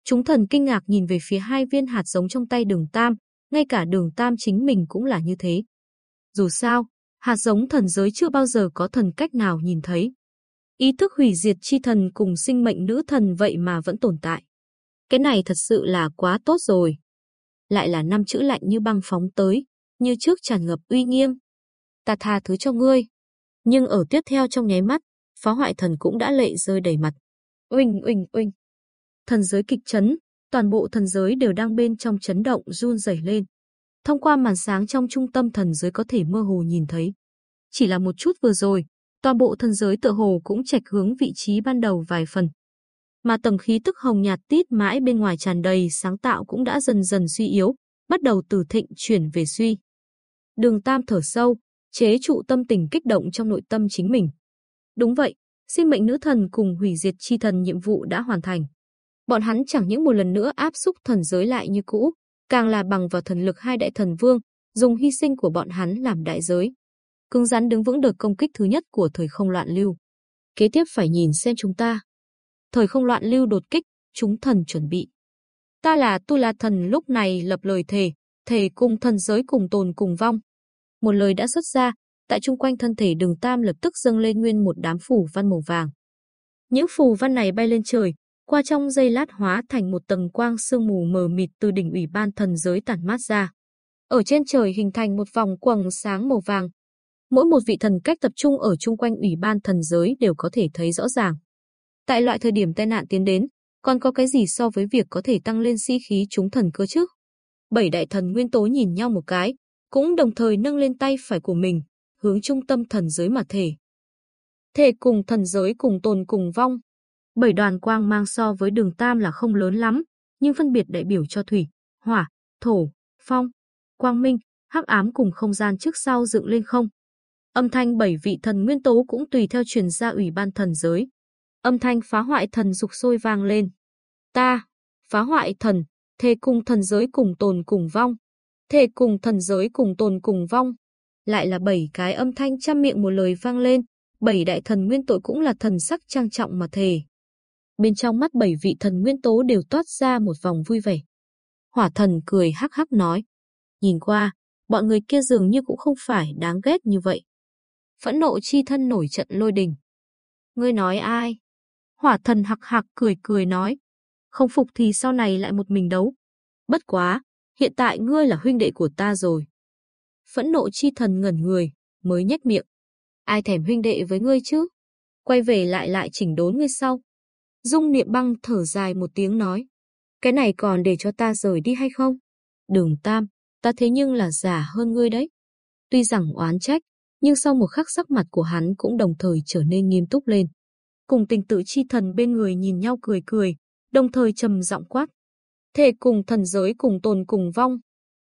Chúng thần kinh ngạc nhìn về phía hai viên hạt giống trong tay đường Tam, ngay cả đường Tam chính mình cũng là như thế. Dù sao, hạt giống thần giới chưa bao giờ có thần cách nào nhìn thấy. Ý thức hủy diệt chi thần cùng sinh mệnh nữ thần vậy mà vẫn tồn tại. Cái này thật sự là quá tốt rồi. Lại là năm chữ lạnh như băng phóng tới, như trước tràn ngập uy nghiêm. Ta tha thứ cho ngươi. Nhưng ở tiếp theo trong nháy mắt, phá hoại thần cũng đã lệ rơi đầy mặt. Uỳnh uỳnh uỳnh. Thần giới kịch chấn, toàn bộ thần giới đều đang bên trong chấn động run rẩy lên. Thông qua màn sáng trong trung tâm thần giới có thể mơ hồ nhìn thấy. Chỉ là một chút vừa rồi, toàn bộ thần giới tựa hồ cũng trạch hướng vị trí ban đầu vài phần. Mà tầng khí tức hồng nhạt tít mãi bên ngoài tràn đầy sáng tạo cũng đã dần dần suy yếu, bắt đầu từ thịnh chuyển về suy. Đường Tam thở sâu, chế trụ tâm tình kích động trong nội tâm chính mình. Đúng vậy, sinh mệnh nữ thần cùng hủy diệt chi thần nhiệm vụ đã hoàn thành. Bọn hắn chẳng những một lần nữa áp xúc thần giới lại như cũ, càng là bằng vào thần lực hai đại thần vương, dùng hy sinh của bọn hắn làm đại giới. Cứng rắn đứng vững được công kích thứ nhất của thời không loạn lưu. Kế tiếp phải nhìn xem chúng ta. Thời không loạn lưu đột kích, chúng thần chuẩn bị. Ta là Tu La Thần lúc này lập lời thề, thề cùng thần giới cùng tồn cùng vong. Một lời đã xuất ra, tại chung quanh thân thể đường Tam lập tức dâng lên nguyên một đám phủ văn màu vàng. Những phù văn này bay lên trời, qua trong giây lát hóa thành một tầng quang sương mù mờ mịt từ đỉnh ủy ban thần giới tản mát ra. Ở trên trời hình thành một vòng quầng sáng màu vàng. Mỗi một vị thần cách tập trung ở chung quanh ủy ban thần giới đều có thể thấy rõ ràng. Tại loại thời điểm tai nạn tiến đến, còn có cái gì so với việc có thể tăng lên si khí chúng thần cơ chứ? Bảy đại thần nguyên tố nhìn nhau một cái, cũng đồng thời nâng lên tay phải của mình, hướng trung tâm thần giới mà thể. Thể cùng thần giới cùng tồn cùng vong. Bảy đoàn quang mang so với đường tam là không lớn lắm, nhưng phân biệt đại biểu cho thủy, hỏa, thổ, phong, quang minh, hắc ám cùng không gian trước sau dựng lên không. Âm thanh bảy vị thần nguyên tố cũng tùy theo truyền ra ủy ban thần giới. Âm thanh phá hoại thần dục sôi vang lên. Ta, phá hoại thần, thề cùng thần giới cùng tồn cùng vong. Thề cùng thần giới cùng tồn cùng vong. Lại là bảy cái âm thanh trăm miệng một lời vang lên, bảy đại thần nguyên tội cũng là thần sắc trang trọng mà thề. Bên trong mắt bảy vị thần nguyên tố đều toát ra một vòng vui vẻ. Hỏa thần cười hắc hắc nói. Nhìn qua, bọn người kia dường như cũng không phải đáng ghét như vậy. Phẫn nộ chi thân nổi trận lôi đình. Ngươi nói ai? Hỏa thần hặc hặc cười cười nói. Không phục thì sau này lại một mình đấu. Bất quá, hiện tại ngươi là huynh đệ của ta rồi. Phẫn nộ chi thần ngẩn người, mới nhếch miệng. Ai thèm huynh đệ với ngươi chứ? Quay về lại lại chỉnh đốn ngươi sau. Dung niệm băng thở dài một tiếng nói. Cái này còn để cho ta rời đi hay không? Đường tam, ta thế nhưng là giả hơn ngươi đấy. Tuy rằng oán trách, nhưng sau một khắc sắc mặt của hắn cũng đồng thời trở nên nghiêm túc lên. Cùng tình tự chi thần bên người nhìn nhau cười cười, đồng thời trầm giọng quát. Thề cùng thần giới cùng tồn cùng vong.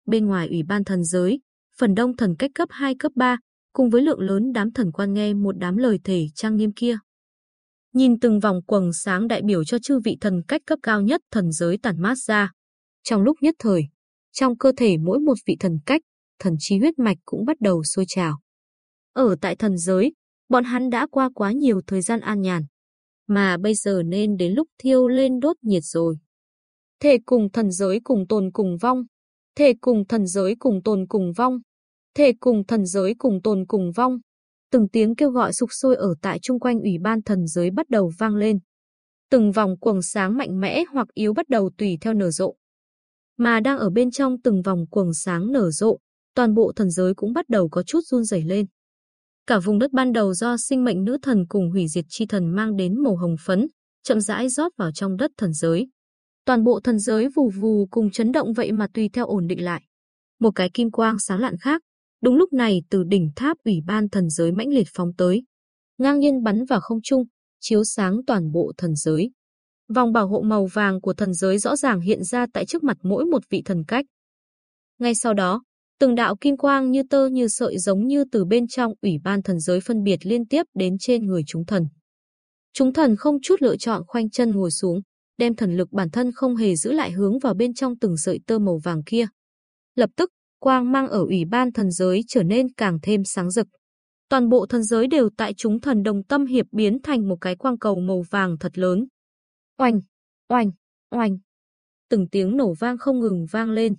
Bên ngoài ủy ban thần giới, phần đông thần cách cấp 2 cấp 3, cùng với lượng lớn đám thần quan nghe một đám lời thể trang nghiêm kia. Nhìn từng vòng quầng sáng đại biểu cho chư vị thần cách cấp cao nhất thần giới tản mát ra. Trong lúc nhất thời, trong cơ thể mỗi một vị thần cách, thần chi huyết mạch cũng bắt đầu sôi trào. Ở tại thần giới, bọn hắn đã qua quá nhiều thời gian an nhàn, mà bây giờ nên đến lúc thiêu lên đốt nhiệt rồi. Thể cùng thần giới cùng tồn cùng vong, Thể cùng thần giới cùng tồn cùng vong, Thể cùng thần giới cùng tồn cùng vong. Từng tiếng kêu gọi sục sôi ở tại chung quanh ủy ban thần giới bắt đầu vang lên. Từng vòng quầng sáng mạnh mẽ hoặc yếu bắt đầu tùy theo nở rộ. Mà đang ở bên trong từng vòng quầng sáng nở rộ, toàn bộ thần giới cũng bắt đầu có chút run rẩy lên. Cả vùng đất ban đầu do sinh mệnh nữ thần cùng hủy diệt chi thần mang đến màu hồng phấn, chậm rãi rót vào trong đất thần giới. Toàn bộ thần giới vù vù cùng chấn động vậy mà tùy theo ổn định lại. Một cái kim quang sáng lạn khác, đúng lúc này từ đỉnh tháp ủy ban thần giới mãnh liệt phóng tới, ngang nhiên bắn vào không trung, chiếu sáng toàn bộ thần giới. Vòng bảo hộ màu vàng của thần giới rõ ràng hiện ra tại trước mặt mỗi một vị thần cách. Ngay sau đó, từng đạo kim quang như tơ như sợi giống như từ bên trong ủy ban thần giới phân biệt liên tiếp đến trên người chúng thần. Chúng thần không chút lựa chọn khoanh chân ngồi xuống, đem thần lực bản thân không hề giữ lại hướng vào bên trong từng sợi tơ màu vàng kia. Lập tức, quang mang ở ủy ban thần giới trở nên càng thêm sáng rực. Toàn bộ thần giới đều tại chúng thần đồng tâm hiệp biến thành một cái quang cầu màu vàng thật lớn. Oanh, oanh, oanh. Từng tiếng nổ vang không ngừng vang lên.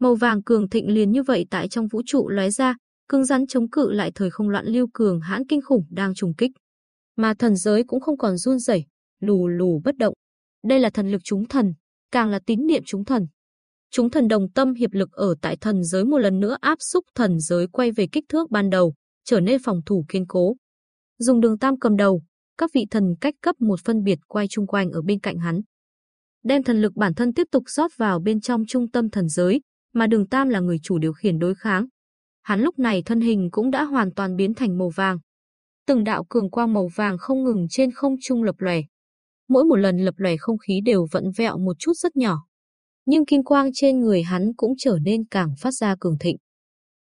Màu vàng cường thịnh liền như vậy tại trong vũ trụ lóe ra, cứng rắn chống cự lại thời không loạn lưu cường hãn kinh khủng đang trùng kích. Mà thần giới cũng không còn run rẩy, lù lù bất động. Đây là thần lực chúng thần, càng là tín niệm chúng thần. Chúng thần đồng tâm hiệp lực ở tại thần giới một lần nữa áp xúc thần giới quay về kích thước ban đầu, trở nên phòng thủ kiên cố. Dùng đường tam cầm đầu, các vị thần cách cấp một phân biệt quay chung quanh ở bên cạnh hắn. Đem thần lực bản thân tiếp tục rót vào bên trong trung tâm thần giới, mà đường tam là người chủ điều khiển đối kháng. Hắn lúc này thân hình cũng đã hoàn toàn biến thành màu vàng. Từng đạo cường quang màu vàng không ngừng trên không trung lập lòe. Mỗi một lần lập lòe không khí đều vận vẹo một chút rất nhỏ. Nhưng kim quang trên người hắn cũng trở nên càng phát ra cường thịnh.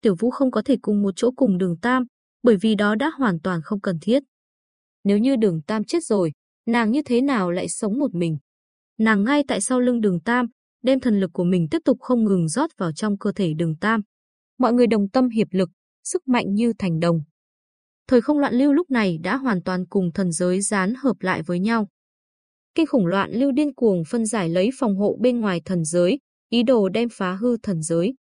Tiểu Vũ không có thể cùng một chỗ cùng đường Tam, bởi vì đó đã hoàn toàn không cần thiết. Nếu như đường Tam chết rồi, nàng như thế nào lại sống một mình? Nàng ngay tại sau lưng đường Tam, đem thần lực của mình tiếp tục không ngừng rót vào trong cơ thể đường Tam. Mọi người đồng tâm hiệp lực, sức mạnh như thành đồng. Thời không loạn lưu lúc này đã hoàn toàn cùng thần giới dán hợp lại với nhau. Kinh khủng loạn lưu điên cuồng phân giải lấy phòng hộ bên ngoài thần giới, ý đồ đem phá hư thần giới.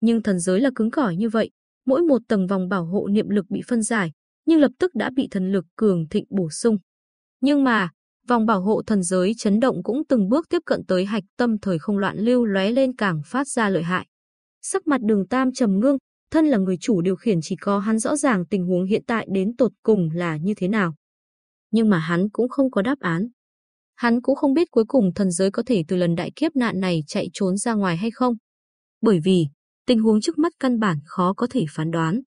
Nhưng thần giới là cứng cỏi như vậy, mỗi một tầng vòng bảo hộ niệm lực bị phân giải, nhưng lập tức đã bị thần lực cường thịnh bổ sung. Nhưng mà, vòng bảo hộ thần giới chấn động cũng từng bước tiếp cận tới hạch tâm thời không loạn lưu lóe lên càng phát ra lợi hại. Sắc mặt đường tam trầm ngưng, thân là người chủ điều khiển chỉ có hắn rõ ràng tình huống hiện tại đến tột cùng là như thế nào. Nhưng mà hắn cũng không có đáp án. Hắn cũng không biết cuối cùng thần giới có thể từ lần đại kiếp nạn này chạy trốn ra ngoài hay không. Bởi vì, tình huống trước mắt căn bản khó có thể phán đoán.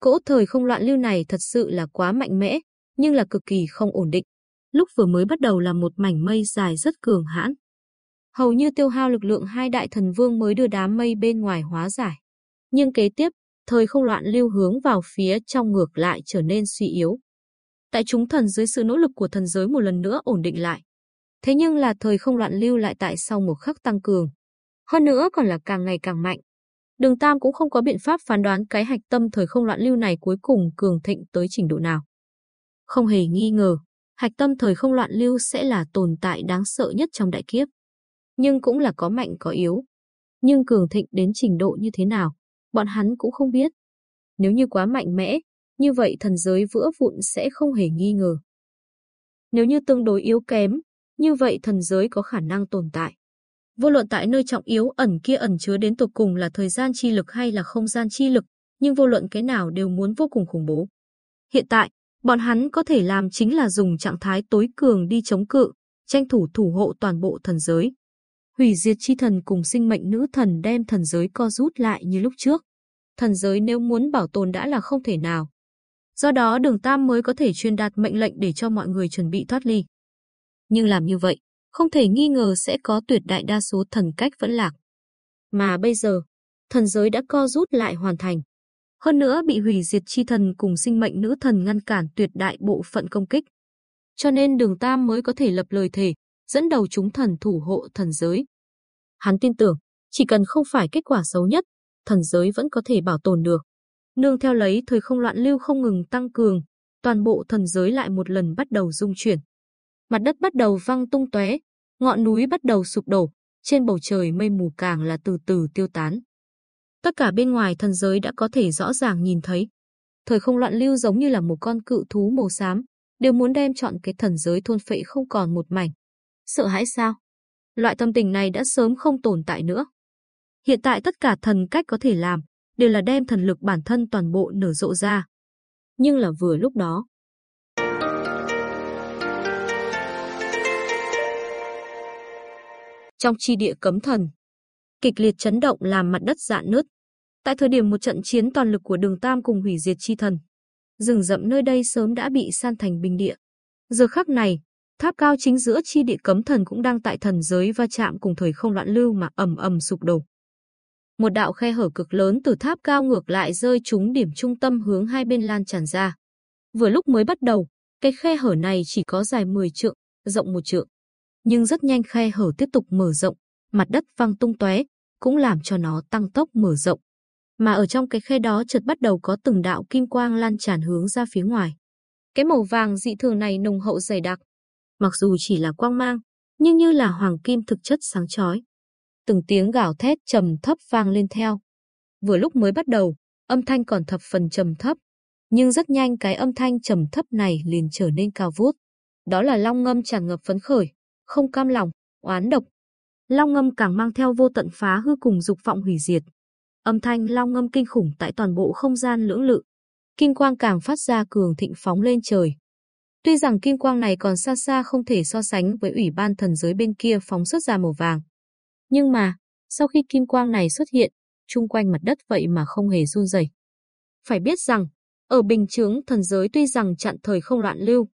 Cỗ thời không loạn lưu này thật sự là quá mạnh mẽ, nhưng là cực kỳ không ổn định. Lúc vừa mới bắt đầu là một mảnh mây dài rất cường hãn. Hầu như tiêu hao lực lượng hai đại thần vương mới đưa đám mây bên ngoài hóa giải. Nhưng kế tiếp, thời không loạn lưu hướng vào phía trong ngược lại trở nên suy yếu. Tại chúng thần dưới sự nỗ lực của thần giới một lần nữa ổn định lại. Thế nhưng là thời không loạn lưu lại tại sau một khắc tăng cường. Hơn nữa còn là càng ngày càng mạnh. Đường Tam cũng không có biện pháp phán đoán cái hạch tâm thời không loạn lưu này cuối cùng cường thịnh tới trình độ nào. Không hề nghi ngờ, hạch tâm thời không loạn lưu sẽ là tồn tại đáng sợ nhất trong đại kiếp. Nhưng cũng là có mạnh có yếu. Nhưng cường thịnh đến trình độ như thế nào, bọn hắn cũng không biết. Nếu như quá mạnh mẽ, như vậy thần giới vỡ vụn sẽ không hề nghi ngờ. Nếu như tương đối yếu kém, như vậy thần giới có khả năng tồn tại. Vô luận tại nơi trọng yếu ẩn kia ẩn chứa đến tột cùng là thời gian chi lực hay là không gian chi lực, nhưng vô luận cái nào đều muốn vô cùng khủng bố. Hiện tại, bọn hắn có thể làm chính là dùng trạng thái tối cường đi chống cự, tranh thủ thủ hộ toàn bộ thần giới. Hủy diệt chi thần cùng sinh mệnh nữ thần đem thần giới co rút lại như lúc trước. Thần giới nếu muốn bảo tồn đã là không thể nào. Do đó đường Tam mới có thể truyền đạt mệnh lệnh để cho mọi người chuẩn bị thoát ly. Nhưng làm như vậy, không thể nghi ngờ sẽ có tuyệt đại đa số thần cách vẫn lạc. Mà bây giờ, thần giới đã co rút lại hoàn thành. Hơn nữa bị hủy diệt chi thần cùng sinh mệnh nữ thần ngăn cản tuyệt đại bộ phận công kích. Cho nên đường Tam mới có thể lập lời thề, dẫn đầu chúng thần thủ hộ thần giới. Hắn tin tưởng, chỉ cần không phải kết quả xấu nhất, thần giới vẫn có thể bảo tồn được. Nương theo lấy thời không loạn lưu không ngừng tăng cường, toàn bộ thần giới lại một lần bắt đầu rung chuyển mặt đất bắt đầu văng tung tóe, ngọn núi bắt đầu sụp đổ, trên bầu trời mây mù càng là từ từ tiêu tán. Tất cả bên ngoài thần giới đã có thể rõ ràng nhìn thấy. Thời không loạn lưu giống như là một con cự thú màu xám, đều muốn đem chọn cái thần giới thôn phệ không còn một mảnh. Sợ hãi sao? Loại tâm tình này đã sớm không tồn tại nữa. Hiện tại tất cả thần cách có thể làm, đều là đem thần lực bản thân toàn bộ nở rộ ra. Nhưng là vừa lúc đó, trong chi địa cấm thần. Kịch liệt chấn động làm mặt đất dạn nứt. Tại thời điểm một trận chiến toàn lực của đường Tam cùng hủy diệt chi thần, rừng rậm nơi đây sớm đã bị san thành bình địa. Giờ khắc này, tháp cao chính giữa chi địa cấm thần cũng đang tại thần giới va chạm cùng thời không loạn lưu mà ầm ầm sụp đổ. Một đạo khe hở cực lớn từ tháp cao ngược lại rơi trúng điểm trung tâm hướng hai bên lan tràn ra. Vừa lúc mới bắt đầu, cái khe hở này chỉ có dài 10 trượng, rộng một trượng. Nhưng rất nhanh khe hở tiếp tục mở rộng, mặt đất văng tung tóe, cũng làm cho nó tăng tốc mở rộng. Mà ở trong cái khe đó chợt bắt đầu có từng đạo kim quang lan tràn hướng ra phía ngoài. Cái màu vàng dị thường này nồng hậu dày đặc, mặc dù chỉ là quang mang, nhưng như là hoàng kim thực chất sáng chói. Từng tiếng gào thét trầm thấp vang lên theo. Vừa lúc mới bắt đầu, âm thanh còn thập phần trầm thấp, nhưng rất nhanh cái âm thanh trầm thấp này liền trở nên cao vút. Đó là long ngâm tràn ngập phấn khởi, không cam lòng, oán độc. Long ngâm càng mang theo vô tận phá hư cùng dục vọng hủy diệt. Âm thanh long ngâm kinh khủng tại toàn bộ không gian lưỡng lự. Kim quang càng phát ra cường thịnh phóng lên trời. Tuy rằng kim quang này còn xa xa không thể so sánh với ủy ban thần giới bên kia phóng xuất ra màu vàng. Nhưng mà, sau khi kim quang này xuất hiện, chung quanh mặt đất vậy mà không hề run rẩy. Phải biết rằng, ở bình chướng thần giới tuy rằng chặn thời không loạn lưu,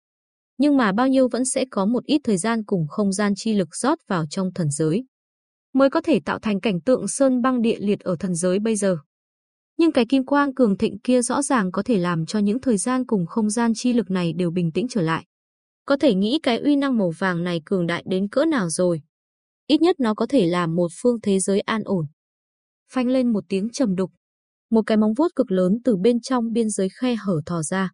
nhưng mà bao nhiêu vẫn sẽ có một ít thời gian cùng không gian chi lực rót vào trong thần giới, mới có thể tạo thành cảnh tượng sơn băng địa liệt ở thần giới bây giờ. Nhưng cái kim quang cường thịnh kia rõ ràng có thể làm cho những thời gian cùng không gian chi lực này đều bình tĩnh trở lại. Có thể nghĩ cái uy năng màu vàng này cường đại đến cỡ nào rồi. Ít nhất nó có thể làm một phương thế giới an ổn. Phanh lên một tiếng trầm đục. Một cái móng vuốt cực lớn từ bên trong biên giới khe hở thò ra.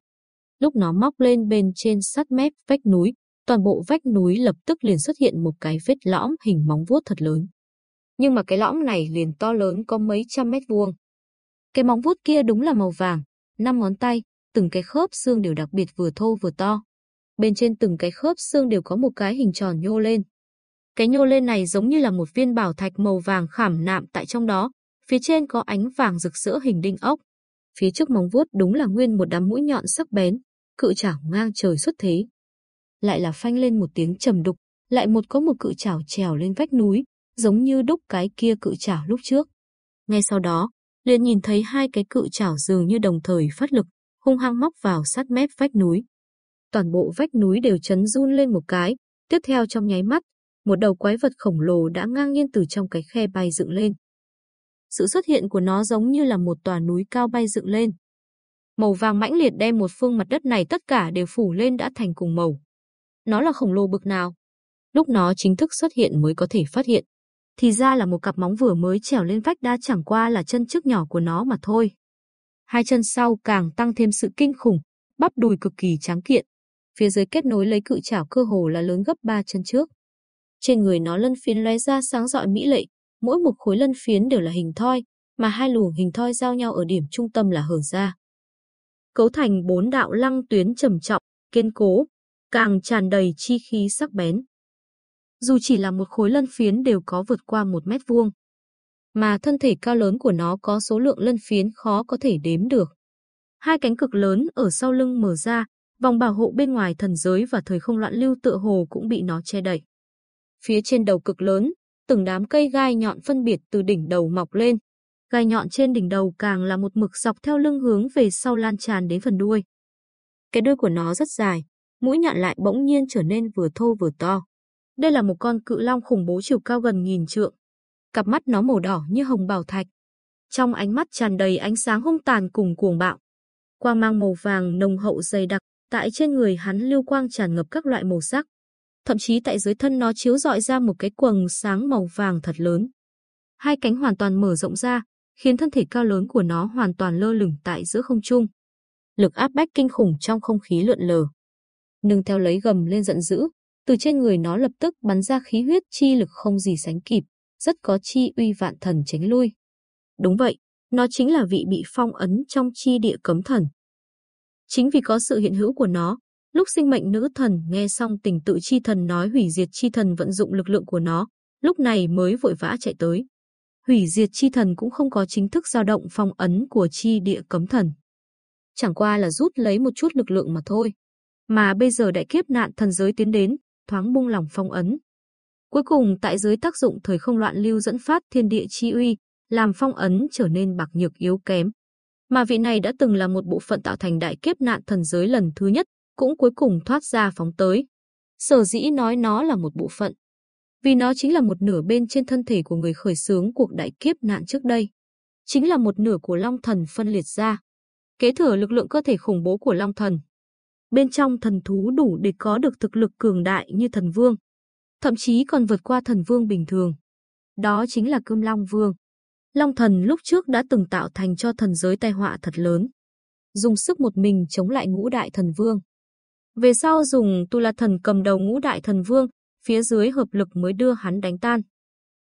Lúc nó móc lên bên trên sắt mép vách núi, toàn bộ vách núi lập tức liền xuất hiện một cái vết lõm hình móng vuốt thật lớn. Nhưng mà cái lõm này liền to lớn có mấy trăm mét vuông. Cái móng vuốt kia đúng là màu vàng, năm ngón tay, từng cái khớp xương đều đặc biệt vừa thô vừa to. Bên trên từng cái khớp xương đều có một cái hình tròn nhô lên. Cái nhô lên này giống như là một viên bảo thạch màu vàng khảm nạm tại trong đó, phía trên có ánh vàng rực rỡ hình đinh ốc. Phía trước móng vuốt đúng là nguyên một đám mũi nhọn sắc bén, cự chảo ngang trời xuất thế. Lại là phanh lên một tiếng trầm đục, lại một có một cự chảo trèo lên vách núi, giống như đúc cái kia cự chảo lúc trước. Ngay sau đó, liền nhìn thấy hai cái cự chảo dường như đồng thời phát lực, hung hăng móc vào sát mép vách núi. Toàn bộ vách núi đều chấn run lên một cái, tiếp theo trong nháy mắt, một đầu quái vật khổng lồ đã ngang nhiên từ trong cái khe bay dựng lên. Sự xuất hiện của nó giống như là một tòa núi cao bay dựng lên. Màu vàng mãnh liệt đem một phương mặt đất này tất cả đều phủ lên đã thành cùng màu. Nó là khổng lồ bực nào? Lúc nó chính thức xuất hiện mới có thể phát hiện. Thì ra là một cặp móng vừa mới trèo lên vách đá chẳng qua là chân trước nhỏ của nó mà thôi. Hai chân sau càng tăng thêm sự kinh khủng, bắp đùi cực kỳ tráng kiện. Phía dưới kết nối lấy cự chảo cơ hồ là lớn gấp ba chân trước. Trên người nó lân phiến lóe ra sáng rọi mỹ lệ, mỗi một khối lân phiến đều là hình thoi, mà hai luồng hình thoi giao nhau ở điểm trung tâm là hở ra. Cấu thành bốn đạo lăng tuyến trầm trọng, kiên cố, càng tràn đầy chi khí sắc bén. Dù chỉ là một khối lân phiến đều có vượt qua một mét vuông, mà thân thể cao lớn của nó có số lượng lân phiến khó có thể đếm được. Hai cánh cực lớn ở sau lưng mở ra, vòng bảo hộ bên ngoài thần giới và thời không loạn lưu tựa hồ cũng bị nó che đậy. Phía trên đầu cực lớn, từng đám cây gai nhọn phân biệt từ đỉnh đầu mọc lên. Gai nhọn trên đỉnh đầu càng là một mực dọc theo lưng hướng về sau lan tràn đến phần đuôi. Cái đuôi của nó rất dài, mũi nhọn lại bỗng nhiên trở nên vừa thô vừa to. Đây là một con cự long khủng bố chiều cao gần nghìn trượng. Cặp mắt nó màu đỏ như hồng bảo thạch. Trong ánh mắt tràn đầy ánh sáng hung tàn cùng cuồng bạo. Quang mang màu vàng nồng hậu dày đặc, tại trên người hắn lưu quang tràn ngập các loại màu sắc thậm chí tại dưới thân nó chiếu rọi ra một cái quầng sáng màu vàng thật lớn. Hai cánh hoàn toàn mở rộng ra, khiến thân thể cao lớn của nó hoàn toàn lơ lửng tại giữa không trung. Lực áp bách kinh khủng trong không khí lượn lờ. Nương theo lấy gầm lên giận dữ, từ trên người nó lập tức bắn ra khí huyết chi lực không gì sánh kịp, rất có chi uy vạn thần tránh lui. Đúng vậy, nó chính là vị bị phong ấn trong chi địa cấm thần. Chính vì có sự hiện hữu của nó, Lúc sinh mệnh nữ thần nghe xong tình tự chi thần nói hủy diệt chi thần vận dụng lực lượng của nó, lúc này mới vội vã chạy tới. Hủy diệt chi thần cũng không có chính thức dao động phong ấn của chi địa cấm thần. Chẳng qua là rút lấy một chút lực lượng mà thôi. Mà bây giờ đại kiếp nạn thần giới tiến đến, thoáng buông lòng phong ấn. Cuối cùng tại dưới tác dụng thời không loạn lưu dẫn phát thiên địa chi uy, làm phong ấn trở nên bạc nhược yếu kém. Mà vị này đã từng là một bộ phận tạo thành đại kiếp nạn thần giới lần thứ nhất, cũng cuối cùng thoát ra phóng tới. Sở dĩ nói nó là một bộ phận, vì nó chính là một nửa bên trên thân thể của người khởi xướng cuộc đại kiếp nạn trước đây. Chính là một nửa của Long Thần phân liệt ra. Kế thừa lực lượng cơ thể khủng bố của Long Thần. Bên trong thần thú đủ để có được thực lực cường đại như thần vương. Thậm chí còn vượt qua thần vương bình thường. Đó chính là cơm Long Vương. Long Thần lúc trước đã từng tạo thành cho thần giới tai họa thật lớn. Dùng sức một mình chống lại ngũ đại thần vương. Về sau dùng Tu La Thần cầm đầu ngũ đại thần vương, phía dưới hợp lực mới đưa hắn đánh tan.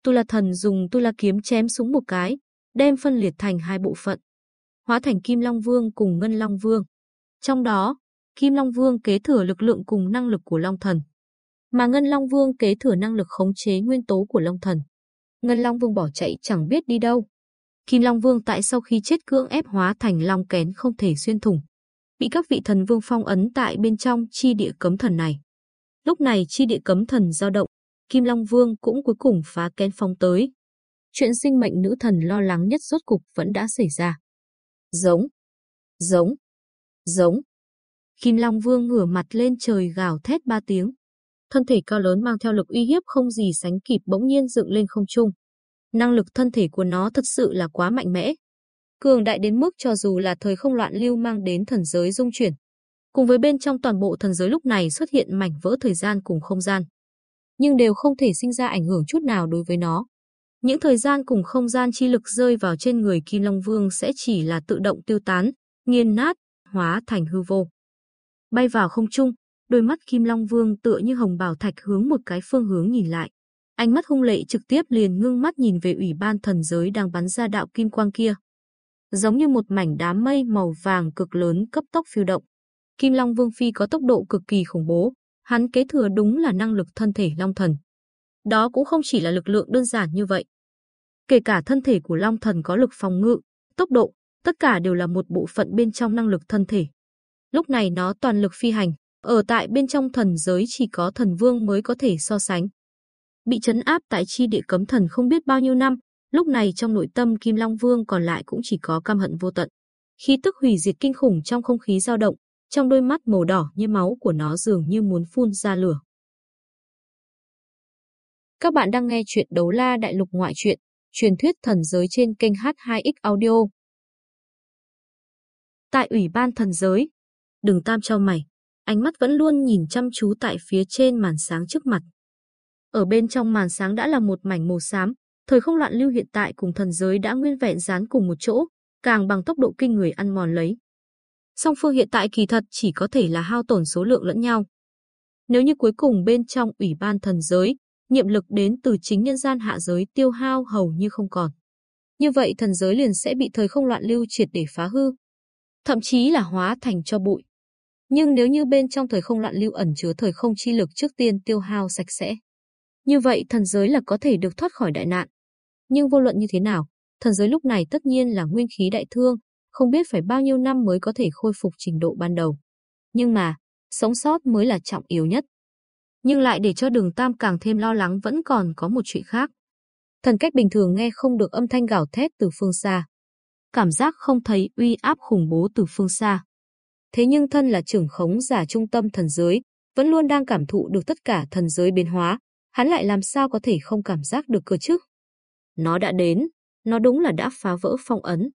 Tu La Thần dùng Tu La kiếm chém xuống một cái, đem phân liệt thành hai bộ phận, hóa thành Kim Long Vương cùng Ngân Long Vương. Trong đó, Kim Long Vương kế thừa lực lượng cùng năng lực của Long Thần, mà Ngân Long Vương kế thừa năng lực khống chế nguyên tố của Long Thần. Ngân Long Vương bỏ chạy chẳng biết đi đâu. Kim Long Vương tại sau khi chết cưỡng ép hóa thành long kén không thể xuyên thủng, bị các vị thần vương phong ấn tại bên trong chi địa cấm thần này. Lúc này chi địa cấm thần dao động, Kim Long Vương cũng cuối cùng phá kén phong tới. Chuyện sinh mệnh nữ thần lo lắng nhất rốt cục vẫn đã xảy ra. Giống, giống, giống. Kim Long Vương ngửa mặt lên trời gào thét ba tiếng. Thân thể cao lớn mang theo lực uy hiếp không gì sánh kịp bỗng nhiên dựng lên không trung. Năng lực thân thể của nó thật sự là quá mạnh mẽ. Cường đại đến mức cho dù là thời không loạn lưu mang đến thần giới dung chuyển. Cùng với bên trong toàn bộ thần giới lúc này xuất hiện mảnh vỡ thời gian cùng không gian. Nhưng đều không thể sinh ra ảnh hưởng chút nào đối với nó. Những thời gian cùng không gian chi lực rơi vào trên người Kim Long Vương sẽ chỉ là tự động tiêu tán, nghiền nát, hóa thành hư vô. Bay vào không trung, đôi mắt Kim Long Vương tựa như hồng bảo thạch hướng một cái phương hướng nhìn lại. Ánh mắt hung lệ trực tiếp liền ngưng mắt nhìn về ủy ban thần giới đang bắn ra đạo kim quang kia. Giống như một mảnh đám mây màu vàng cực lớn cấp tốc phiêu động. Kim Long Vương Phi có tốc độ cực kỳ khủng bố, hắn kế thừa đúng là năng lực thân thể Long Thần. Đó cũng không chỉ là lực lượng đơn giản như vậy. Kể cả thân thể của Long Thần có lực phòng ngự, tốc độ, tất cả đều là một bộ phận bên trong năng lực thân thể. Lúc này nó toàn lực phi hành, ở tại bên trong thần giới chỉ có thần vương mới có thể so sánh. Bị chấn áp tại chi địa cấm thần không biết bao nhiêu năm, lúc này trong nội tâm Kim Long Vương còn lại cũng chỉ có căm hận vô tận. Khí tức hủy diệt kinh khủng trong không khí dao động, trong đôi mắt màu đỏ như máu của nó dường như muốn phun ra lửa. Các bạn đang nghe chuyện Đấu La Đại Lục ngoại truyện, truyền thuyết thần giới trên kênh H2X Audio. Tại Ủy ban thần giới, đừng tam trao mày, ánh mắt vẫn luôn nhìn chăm chú tại phía trên màn sáng trước mặt. Ở bên trong màn sáng đã là một mảnh màu xám, thời không loạn lưu hiện tại cùng thần giới đã nguyên vẹn dán cùng một chỗ, càng bằng tốc độ kinh người ăn mòn lấy. Song phương hiện tại kỳ thật chỉ có thể là hao tổn số lượng lẫn nhau. Nếu như cuối cùng bên trong ủy ban thần giới, nhiệm lực đến từ chính nhân gian hạ giới tiêu hao hầu như không còn. Như vậy thần giới liền sẽ bị thời không loạn lưu triệt để phá hư, thậm chí là hóa thành cho bụi. Nhưng nếu như bên trong thời không loạn lưu ẩn chứa thời không chi lực trước tiên tiêu hao sạch sẽ, như vậy thần giới là có thể được thoát khỏi đại nạn. Nhưng vô luận như thế nào, thần giới lúc này tất nhiên là nguyên khí đại thương, không biết phải bao nhiêu năm mới có thể khôi phục trình độ ban đầu. Nhưng mà, sống sót mới là trọng yếu nhất. Nhưng lại để cho đường Tam càng thêm lo lắng vẫn còn có một chuyện khác. Thần cách bình thường nghe không được âm thanh gào thét từ phương xa. Cảm giác không thấy uy áp khủng bố từ phương xa. Thế nhưng thân là trưởng khống giả trung tâm thần giới, vẫn luôn đang cảm thụ được tất cả thần giới biến hóa, hắn lại làm sao có thể không cảm giác được cơ chứ? Nó đã đến, nó đúng là đã phá vỡ phong ấn.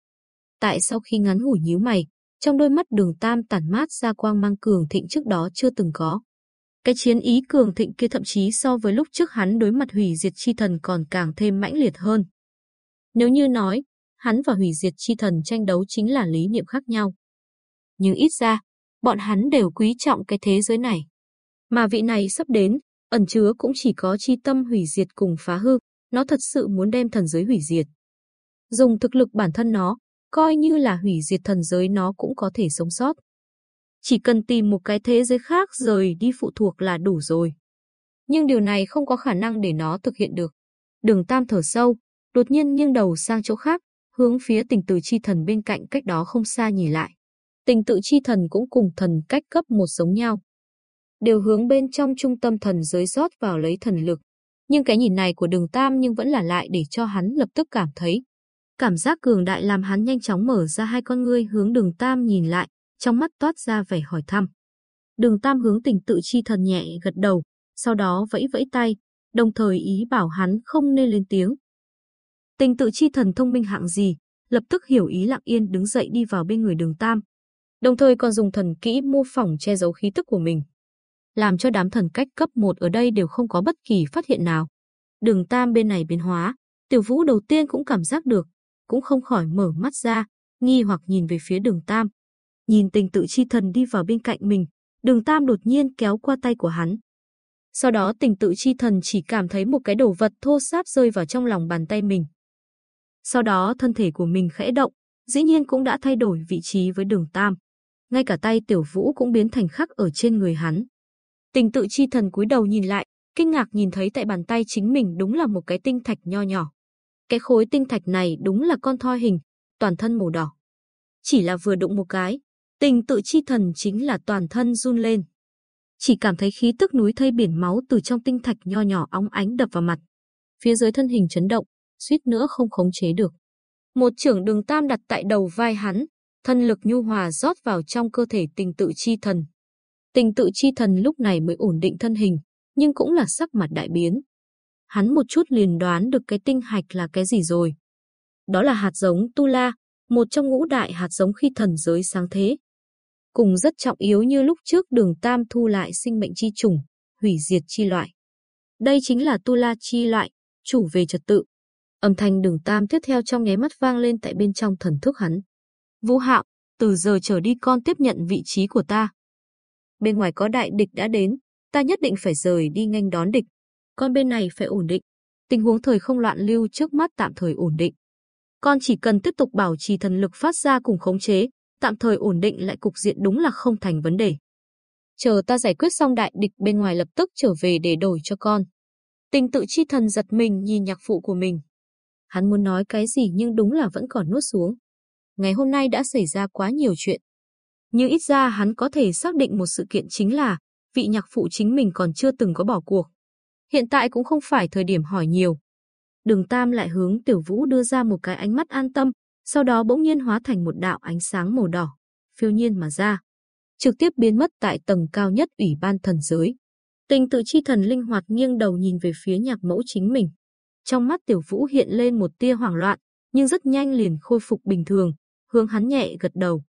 Tại sau khi ngắn ngủi nhíu mày, trong đôi mắt đường tam tản mát ra quang mang cường thịnh trước đó chưa từng có. Cái chiến ý cường thịnh kia thậm chí so với lúc trước hắn đối mặt hủy diệt chi thần còn càng thêm mãnh liệt hơn. Nếu như nói, hắn và hủy diệt chi thần tranh đấu chính là lý niệm khác nhau. Nhưng ít ra, bọn hắn đều quý trọng cái thế giới này. Mà vị này sắp đến, ẩn chứa cũng chỉ có chi tâm hủy diệt cùng phá hư, nó thật sự muốn đem thần giới hủy diệt. Dùng thực lực bản thân nó, coi như là hủy diệt thần giới nó cũng có thể sống sót. Chỉ cần tìm một cái thế giới khác rời đi phụ thuộc là đủ rồi. Nhưng điều này không có khả năng để nó thực hiện được. Đường Tam thở sâu, đột nhiên nghiêng đầu sang chỗ khác, hướng phía tình từ chi thần bên cạnh cách đó không xa nhìn lại. Tình tự chi thần cũng cùng thần cách cấp một giống nhau. Đều hướng bên trong trung tâm thần giới rót vào lấy thần lực. Nhưng cái nhìn này của đường Tam nhưng vẫn là lại để cho hắn lập tức cảm thấy Cảm giác cường đại làm hắn nhanh chóng mở ra hai con ngươi hướng đường Tam nhìn lại, trong mắt toát ra vẻ hỏi thăm. Đường Tam hướng tình tự chi thần nhẹ gật đầu, sau đó vẫy vẫy tay, đồng thời ý bảo hắn không nên lên tiếng. Tình tự chi thần thông minh hạng gì, lập tức hiểu ý lặng yên đứng dậy đi vào bên người đường Tam, đồng thời còn dùng thần kỹ mô phỏng che giấu khí tức của mình, làm cho đám thần cách cấp 1 ở đây đều không có bất kỳ phát hiện nào. Đường Tam bên này biến hóa, Tiểu Vũ đầu tiên cũng cảm giác được, cũng không khỏi mở mắt ra, nghi hoặc nhìn về phía đường Tam. Nhìn tình tự chi thần đi vào bên cạnh mình, đường Tam đột nhiên kéo qua tay của hắn. Sau đó tình tự chi thần chỉ cảm thấy một cái đồ vật thô ráp rơi vào trong lòng bàn tay mình. Sau đó thân thể của mình khẽ động, dĩ nhiên cũng đã thay đổi vị trí với đường Tam. Ngay cả tay tiểu vũ cũng biến thành khắc ở trên người hắn. Tình tự chi thần cúi đầu nhìn lại, kinh ngạc nhìn thấy tại bàn tay chính mình đúng là một cái tinh thạch nho nhỏ. Cái khối tinh thạch này đúng là con thoi hình, toàn thân màu đỏ. Chỉ là vừa đụng một cái, tình tự chi thần chính là toàn thân run lên. Chỉ cảm thấy khí tức núi thây biển máu từ trong tinh thạch nho nhỏ óng ánh đập vào mặt. Phía dưới thân hình chấn động, suýt nữa không khống chế được. Một trưởng đường tam đặt tại đầu vai hắn, thân lực nhu hòa rót vào trong cơ thể tình tự chi thần. Tình tự chi thần lúc này mới ổn định thân hình, nhưng cũng là sắc mặt đại biến. Hắn một chút liền đoán được cái tinh hạch là cái gì rồi. Đó là hạt giống tu la, một trong ngũ đại hạt giống khi thần giới sáng thế. Cùng rất trọng yếu như lúc trước đường Tam thu lại sinh mệnh chi trùng, hủy diệt chi loại. Đây chính là tu la chi loại, chủ về trật tự. Âm thanh đường Tam tiếp theo trong nháy mắt vang lên tại bên trong thần thức hắn. Vũ Hạo, từ giờ trở đi con tiếp nhận vị trí của ta. Bên ngoài có đại địch đã đến, ta nhất định phải rời đi nghênh đón địch. Con bên này phải ổn định. Tình huống thời không loạn lưu trước mắt tạm thời ổn định. Con chỉ cần tiếp tục bảo trì thần lực phát ra cùng khống chế, tạm thời ổn định lại cục diện đúng là không thành vấn đề. Chờ ta giải quyết xong đại địch bên ngoài lập tức trở về để đổi cho con. Tình tự chi thần giật mình nhìn nhạc phụ của mình. Hắn muốn nói cái gì nhưng đúng là vẫn còn nuốt xuống. Ngày hôm nay đã xảy ra quá nhiều chuyện. Nhưng ít ra hắn có thể xác định một sự kiện chính là vị nhạc phụ chính mình còn chưa từng có bỏ cuộc. Hiện tại cũng không phải thời điểm hỏi nhiều. Đường Tam lại hướng Tiểu Vũ đưa ra một cái ánh mắt an tâm, sau đó bỗng nhiên hóa thành một đạo ánh sáng màu đỏ, phiêu nhiên mà ra, trực tiếp biến mất tại tầng cao nhất ủy ban thần giới. Tình tự chi thần linh hoạt nghiêng đầu nhìn về phía nhạc mẫu chính mình. Trong mắt Tiểu Vũ hiện lên một tia hoảng loạn, nhưng rất nhanh liền khôi phục bình thường, hướng hắn nhẹ gật đầu.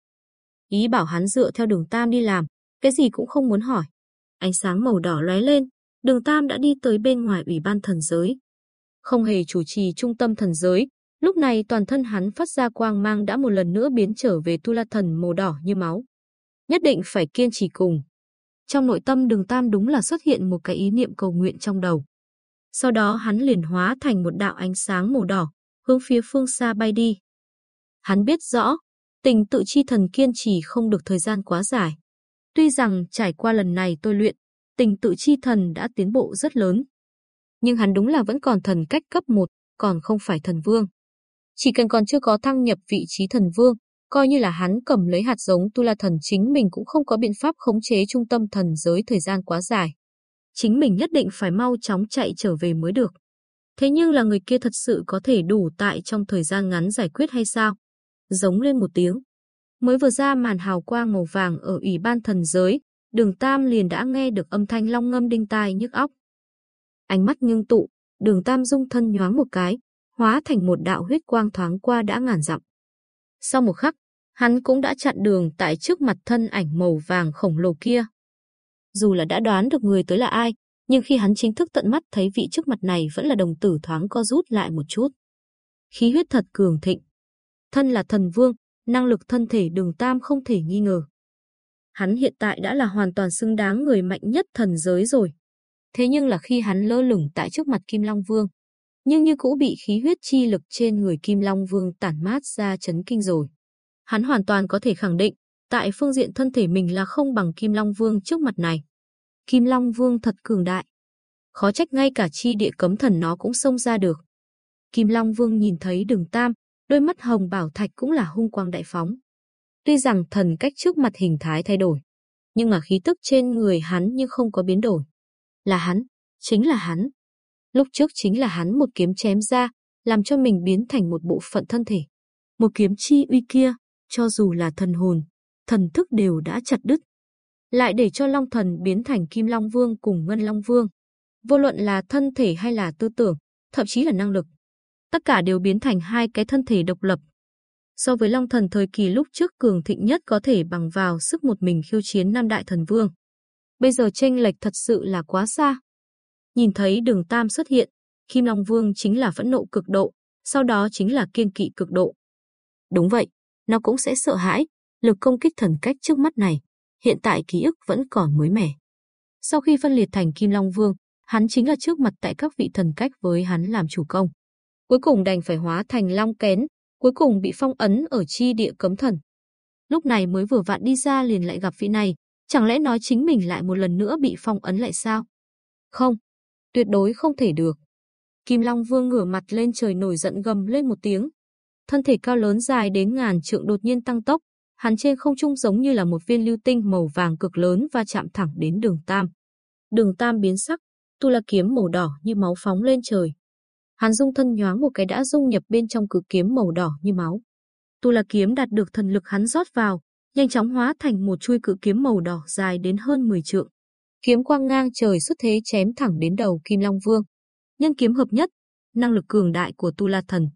Ý bảo hắn dựa theo đường Tam đi làm, cái gì cũng không muốn hỏi. Ánh sáng màu đỏ lóe lên, đường Tam đã đi tới bên ngoài ủy ban thần giới. Không hề chủ trì trung tâm thần giới, lúc này toàn thân hắn phát ra quang mang đã một lần nữa biến trở về tu la thần màu đỏ như máu. Nhất định phải kiên trì cùng. Trong nội tâm đường Tam đúng là xuất hiện một cái ý niệm cầu nguyện trong đầu. Sau đó hắn liền hóa thành một đạo ánh sáng màu đỏ, hướng phía phương xa bay đi. Hắn biết rõ, tình tự chi thần kiên trì không được thời gian quá dài. Tuy rằng trải qua lần này tôi luyện, tình tự chi thần đã tiến bộ rất lớn. Nhưng hắn đúng là vẫn còn thần cách cấp 1, còn không phải thần vương. Chỉ cần còn chưa có thăng nhập vị trí thần vương, coi như là hắn cầm lấy hạt giống tu la thần chính mình cũng không có biện pháp khống chế trung tâm thần giới thời gian quá dài. Chính mình nhất định phải mau chóng chạy trở về mới được. Thế nhưng là người kia thật sự có thể đủ tại trong thời gian ngắn giải quyết hay sao? Giống lên một tiếng. Mới vừa ra màn hào quang màu vàng ở ủy ban thần giới, đường Tam liền đã nghe được âm thanh long ngâm đinh tai nhức óc. Ánh mắt ngưng tụ, đường Tam dung thân nhoáng một cái, hóa thành một đạo huyết quang thoáng qua đã ngàn dặm. Sau một khắc, hắn cũng đã chặn đường tại trước mặt thân ảnh màu vàng khổng lồ kia. Dù là đã đoán được người tới là ai, nhưng khi hắn chính thức tận mắt thấy vị trước mặt này vẫn là đồng tử thoáng co rút lại một chút. Khí huyết thật cường thịnh. Thân là thần vương, năng lực thân thể đường tam không thể nghi ngờ. Hắn hiện tại đã là hoàn toàn xứng đáng người mạnh nhất thần giới rồi. Thế nhưng là khi hắn lơ lửng tại trước mặt Kim Long Vương, nhưng như cũ bị khí huyết chi lực trên người Kim Long Vương tản mát ra chấn kinh rồi. Hắn hoàn toàn có thể khẳng định, tại phương diện thân thể mình là không bằng Kim Long Vương trước mặt này. Kim Long Vương thật cường đại. Khó trách ngay cả chi địa cấm thần nó cũng xông ra được. Kim Long Vương nhìn thấy đường tam, đôi mắt hồng bảo thạch cũng là hung quang đại phóng. Tuy rằng thần cách trước mặt hình thái thay đổi, nhưng mà khí tức trên người hắn nhưng không có biến đổi. Là hắn, chính là hắn. Lúc trước chính là hắn một kiếm chém ra, làm cho mình biến thành một bộ phận thân thể. Một kiếm chi uy kia, cho dù là thần hồn, thần thức đều đã chặt đứt. lại để cho Long Thần biến thành Kim Long Vương cùng Ngân Long Vương. Vô luận là thân thể hay là tư tưởng, thậm chí là năng lực, tất cả đều biến thành hai cái thân thể độc lập. So với Long Thần thời kỳ lúc trước cường thịnh nhất có thể bằng vào sức một mình khiêu chiến Nam Đại Thần Vương. Bây giờ tranh lệch thật sự là quá xa. Nhìn thấy đường Tam xuất hiện, Kim Long Vương chính là phẫn nộ cực độ, sau đó chính là kiên kỵ cực độ. Đúng vậy, nó cũng sẽ sợ hãi, lực công kích thần cách trước mắt này, hiện tại ký ức vẫn còn mới mẻ. Sau khi phân liệt thành Kim Long Vương, hắn chính là trước mặt tại các vị thần cách với hắn làm chủ công. Cuối cùng đành phải hóa thành Long Kén, cuối cùng bị phong ấn ở chi địa cấm thần. Lúc này mới vừa vặn đi ra liền lại gặp vị này, chẳng lẽ nói chính mình lại một lần nữa bị phong ấn lại sao? Không, tuyệt đối không thể được. Kim Long Vương ngửa mặt lên trời nổi giận gầm lên một tiếng. Thân thể cao lớn dài đến ngàn trượng đột nhiên tăng tốc, hắn trên không trung giống như là một viên lưu tinh màu vàng cực lớn và chạm thẳng đến đường Tam. Đường Tam biến sắc, tu la kiếm màu đỏ như máu phóng lên trời. Hắn dung thân nhoáng một cái đã dung nhập bên trong cự kiếm màu đỏ như máu. Tu la kiếm đạt được thần lực hắn rót vào, nhanh chóng hóa thành một chuôi cự kiếm màu đỏ dài đến hơn 10 trượng. Kiếm quang ngang trời xuất thế chém thẳng đến đầu Kim Long Vương. Nhân kiếm hợp nhất, năng lực cường đại của Tu La Thần.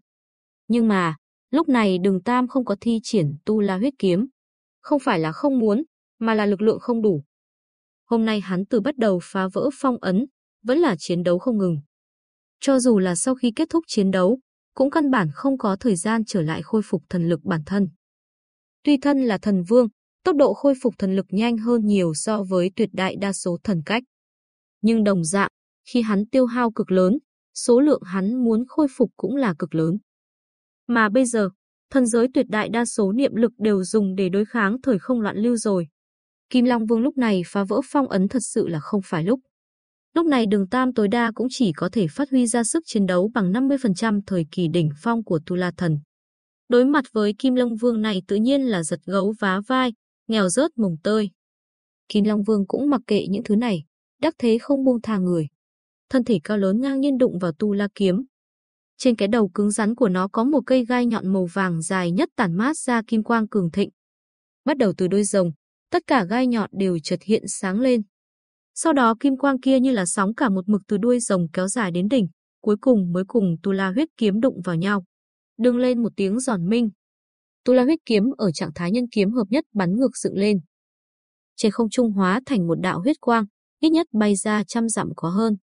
Nhưng mà, lúc này Đường Tam không có thi triển Tu La huyết kiếm. Không phải là không muốn, mà là lực lượng không đủ. Hôm nay hắn từ bắt đầu phá vỡ phong ấn, vẫn là chiến đấu không ngừng. Cho dù là sau khi kết thúc chiến đấu, cũng căn bản không có thời gian trở lại khôi phục thần lực bản thân. Tuy thân là thần vương, tốc độ khôi phục thần lực nhanh hơn nhiều so với tuyệt đại đa số thần cách. Nhưng đồng dạng, khi hắn tiêu hao cực lớn, số lượng hắn muốn khôi phục cũng là cực lớn. Mà bây giờ, thần giới tuyệt đại đa số niệm lực đều dùng để đối kháng thời không loạn lưu rồi. Kim Long Vương lúc này phá vỡ phong ấn thật sự là không phải lúc. Lúc này đường Tam tối đa cũng chỉ có thể phát huy ra sức chiến đấu bằng 50% thời kỳ đỉnh phong của Tu La Thần. Đối mặt với Kim Long Vương này tự nhiên là giật gấu vá vai, nghèo rớt mồng tơi. Kim Long Vương cũng mặc kệ những thứ này, đắc thế không buông tha người. Thân thể cao lớn ngang nhiên đụng vào Tu La kiếm. Trên cái đầu cứng rắn của nó có một cây gai nhọn màu vàng dài nhất tản mát ra kim quang cường thịnh. Bắt đầu từ đôi rồng, tất cả gai nhọn đều chợt hiện sáng lên. Sau đó kim quang kia như là sóng cả một mực từ đuôi rồng kéo dài đến đỉnh, cuối cùng mới cùng Tu La huyết kiếm đụng vào nhau. Đừng lên một tiếng giòn minh. Tu La huyết kiếm ở trạng thái nhân kiếm hợp nhất bắn ngược dựng lên. Trên không trung hóa thành một đạo huyết quang, ít nhất bay ra trăm dặm có hơn.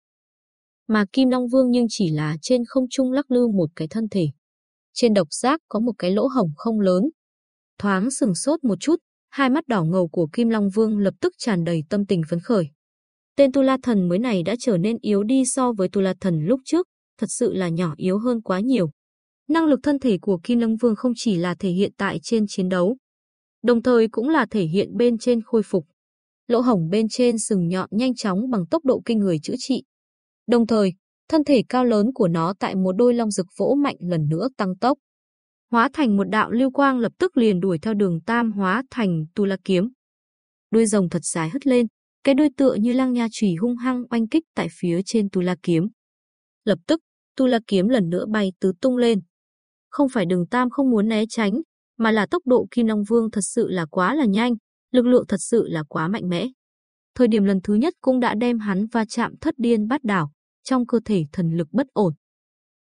Mà Kim Long Vương nhưng chỉ là trên không trung lắc lư một cái thân thể. Trên độc giác có một cái lỗ hổng không lớn. Thoáng sừng sốt một chút, hai mắt đỏ ngầu của Kim Long Vương lập tức tràn đầy tâm tình phấn khởi. Tên Tu La Thần mới này đã trở nên yếu đi so với Tu La Thần lúc trước, thật sự là nhỏ yếu hơn quá nhiều. Năng lực thân thể của Kim Lăng Vương không chỉ là thể hiện tại trên chiến đấu, đồng thời cũng là thể hiện bên trên khôi phục. Lỗ hổng bên trên sừng nhọn nhanh chóng bằng tốc độ kinh người chữa trị. Đồng thời, thân thể cao lớn của nó tại một đôi long rực vỗ mạnh lần nữa tăng tốc. Hóa thành một đạo lưu quang lập tức liền đuổi theo đường tam hóa thành tu la kiếm. Đuôi rồng thật dài hất lên, cái đuôi tựa như lăng nha chủy hung hăng oanh kích tại phía trên tu la kiếm. Lập tức, tu la kiếm lần nữa bay tứ tung lên. Không phải đường tam không muốn né tránh, mà là tốc độ Kim Long Vương thật sự là quá là nhanh, lực lượng thật sự là quá mạnh mẽ. Thời điểm lần thứ nhất cũng đã đem hắn va chạm thất điên bắt đảo, trong cơ thể thần lực bất ổn.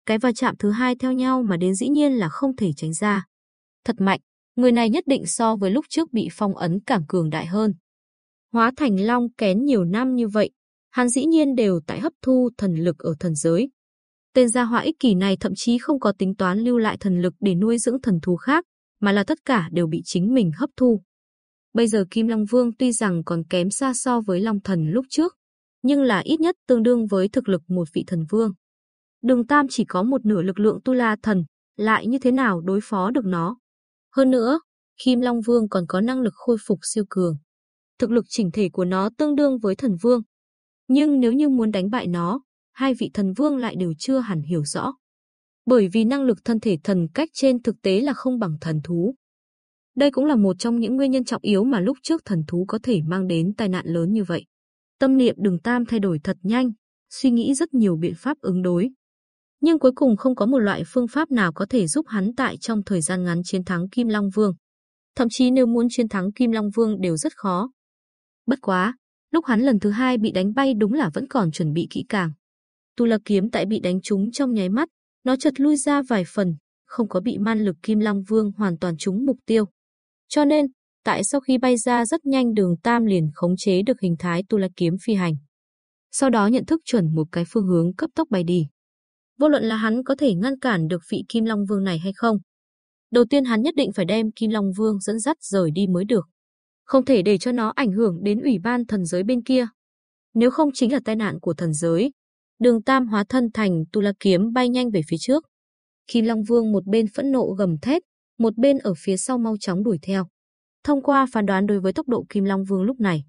Cái va chạm thứ hai theo nhau mà đến dĩ nhiên là không thể tránh ra. Thật mạnh, người này nhất định so với lúc trước bị phong ấn càng cường đại hơn. Hóa thành long kén nhiều năm như vậy, hắn dĩ nhiên đều tại hấp thu thần lực ở thần giới. Tên gia hỏa ích kỷ này thậm chí không có tính toán lưu lại thần lực để nuôi dưỡng thần thú khác, mà là tất cả đều bị chính mình hấp thu. Bây giờ Kim Long Vương tuy rằng còn kém xa so với Long Thần lúc trước, nhưng là ít nhất tương đương với thực lực một vị thần vương. Đường Tam chỉ có một nửa lực lượng Tu La Thần, lại như thế nào đối phó được nó. Hơn nữa, Kim Long Vương còn có năng lực khôi phục siêu cường. Thực lực chỉnh thể của nó tương đương với thần vương. Nhưng nếu như muốn đánh bại nó, hai vị thần vương lại đều chưa hẳn hiểu rõ. Bởi vì năng lực thân thể thần cách trên thực tế là không bằng thần thú. Đây cũng là một trong những nguyên nhân trọng yếu mà lúc trước thần thú có thể mang đến tai nạn lớn như vậy. Tâm niệm đường tam thay đổi thật nhanh, suy nghĩ rất nhiều biện pháp ứng đối. Nhưng cuối cùng không có một loại phương pháp nào có thể giúp hắn tại trong thời gian ngắn chiến thắng Kim Long Vương. Thậm chí nếu muốn chiến thắng Kim Long Vương đều rất khó. Bất quá, lúc hắn lần thứ hai bị đánh bay đúng là vẫn còn chuẩn bị kỹ càng. Tu La kiếm tại bị đánh trúng trong nháy mắt, nó chợt lui ra vài phần, không có bị man lực Kim Long Vương hoàn toàn trúng mục tiêu. Cho nên, tại sau khi bay ra rất nhanh đường Tam liền khống chế được hình thái Tu La kiếm phi hành. Sau đó nhận thức chuẩn một cái phương hướng cấp tốc bay đi. Vô luận là hắn có thể ngăn cản được vị Kim Long Vương này hay không. Đầu tiên hắn nhất định phải đem Kim Long Vương dẫn dắt rời đi mới được. Không thể để cho nó ảnh hưởng đến ủy ban thần giới bên kia. Nếu không chính là tai nạn của thần giới. Đường Tam hóa thân thành Tu La kiếm bay nhanh về phía trước. Kim Long Vương một bên phẫn nộ gầm thét, một bên ở phía sau mau chóng đuổi theo. Thông qua phán đoán đối với tốc độ Kim Long Vương lúc này,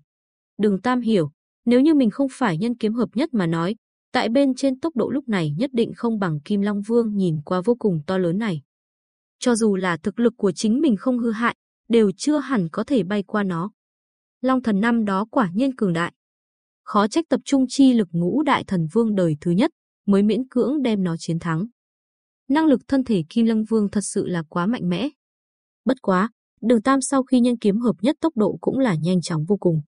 Đường Tam hiểu, nếu như mình không phải nhân kiếm hợp nhất mà nói, tại bên trên tốc độ lúc này nhất định không bằng Kim Long Vương nhìn qua vô cùng to lớn này. Cho dù là thực lực của chính mình không hư hại, đều chưa hẳn có thể bay qua nó. Long thần năm đó quả nhiên cường đại. Khó trách tập trung chi lực ngũ đại thần vương đời thứ nhất mới miễn cưỡng đem nó chiến thắng. Năng lực thân thể Kim Lăng Vương thật sự là quá mạnh mẽ. Bất quá, đường Tam sau khi nhân kiếm hợp nhất tốc độ cũng là nhanh chóng vô cùng.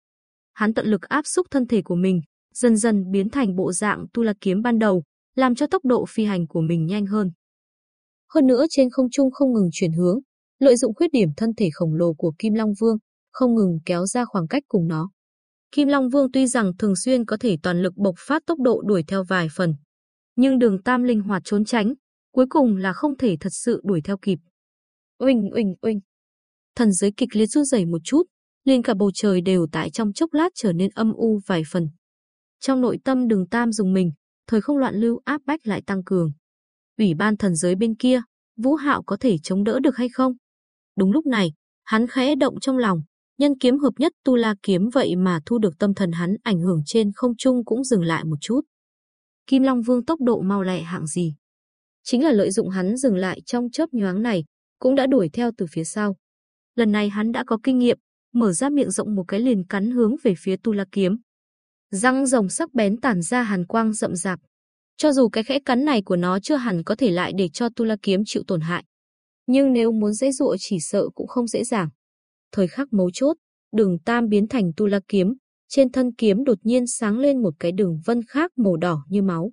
Hắn tận lực áp xúc thân thể của mình, dần dần biến thành bộ dạng tu la kiếm ban đầu, làm cho tốc độ phi hành của mình nhanh hơn. Hơn nữa trên không trung không ngừng chuyển hướng, lợi dụng khuyết điểm thân thể khổng lồ của Kim Long Vương, không ngừng kéo ra khoảng cách cùng nó. Kim Long Vương tuy rằng thường xuyên có thể toàn lực bộc phát tốc độ đuổi theo vài phần, nhưng đường Tam linh hoạt trốn tránh, cuối cùng là không thể thật sự đuổi theo kịp. Oanh oanh oanh. Thần giới kịch liệt run rẩy một chút, liền cả bầu trời đều tại trong chốc lát trở nên âm u vài phần. Trong nội tâm đường Tam dùng mình, thời không loạn lưu áp bách lại tăng cường. Ủy ban thần giới bên kia, Vũ Hạo có thể chống đỡ được hay không? Đúng lúc này, hắn khẽ động trong lòng, nhân kiếm hợp nhất tu la kiếm vậy mà thu được tâm thần hắn ảnh hưởng trên không trung cũng dừng lại một chút. Kim Long Vương tốc độ mau lẹ hạng gì? Chính là lợi dụng hắn dừng lại trong chớp nhoáng này, cũng đã đuổi theo từ phía sau. Lần này hắn đã có kinh nghiệm, mở ra miệng rộng một cái liền cắn hướng về phía tu la kiếm. Răng rồng sắc bén tản ra hàn quang rậm rạp. Cho dù cái khẽ cắn này của nó chưa hẳn có thể lại để cho tu la kiếm chịu tổn hại. Nhưng nếu muốn dễ dụa chỉ sợ cũng không dễ dàng. Thời khắc mấu chốt, đường tam biến thành tu la kiếm, trên thân kiếm đột nhiên sáng lên một cái đường vân khác màu đỏ như máu.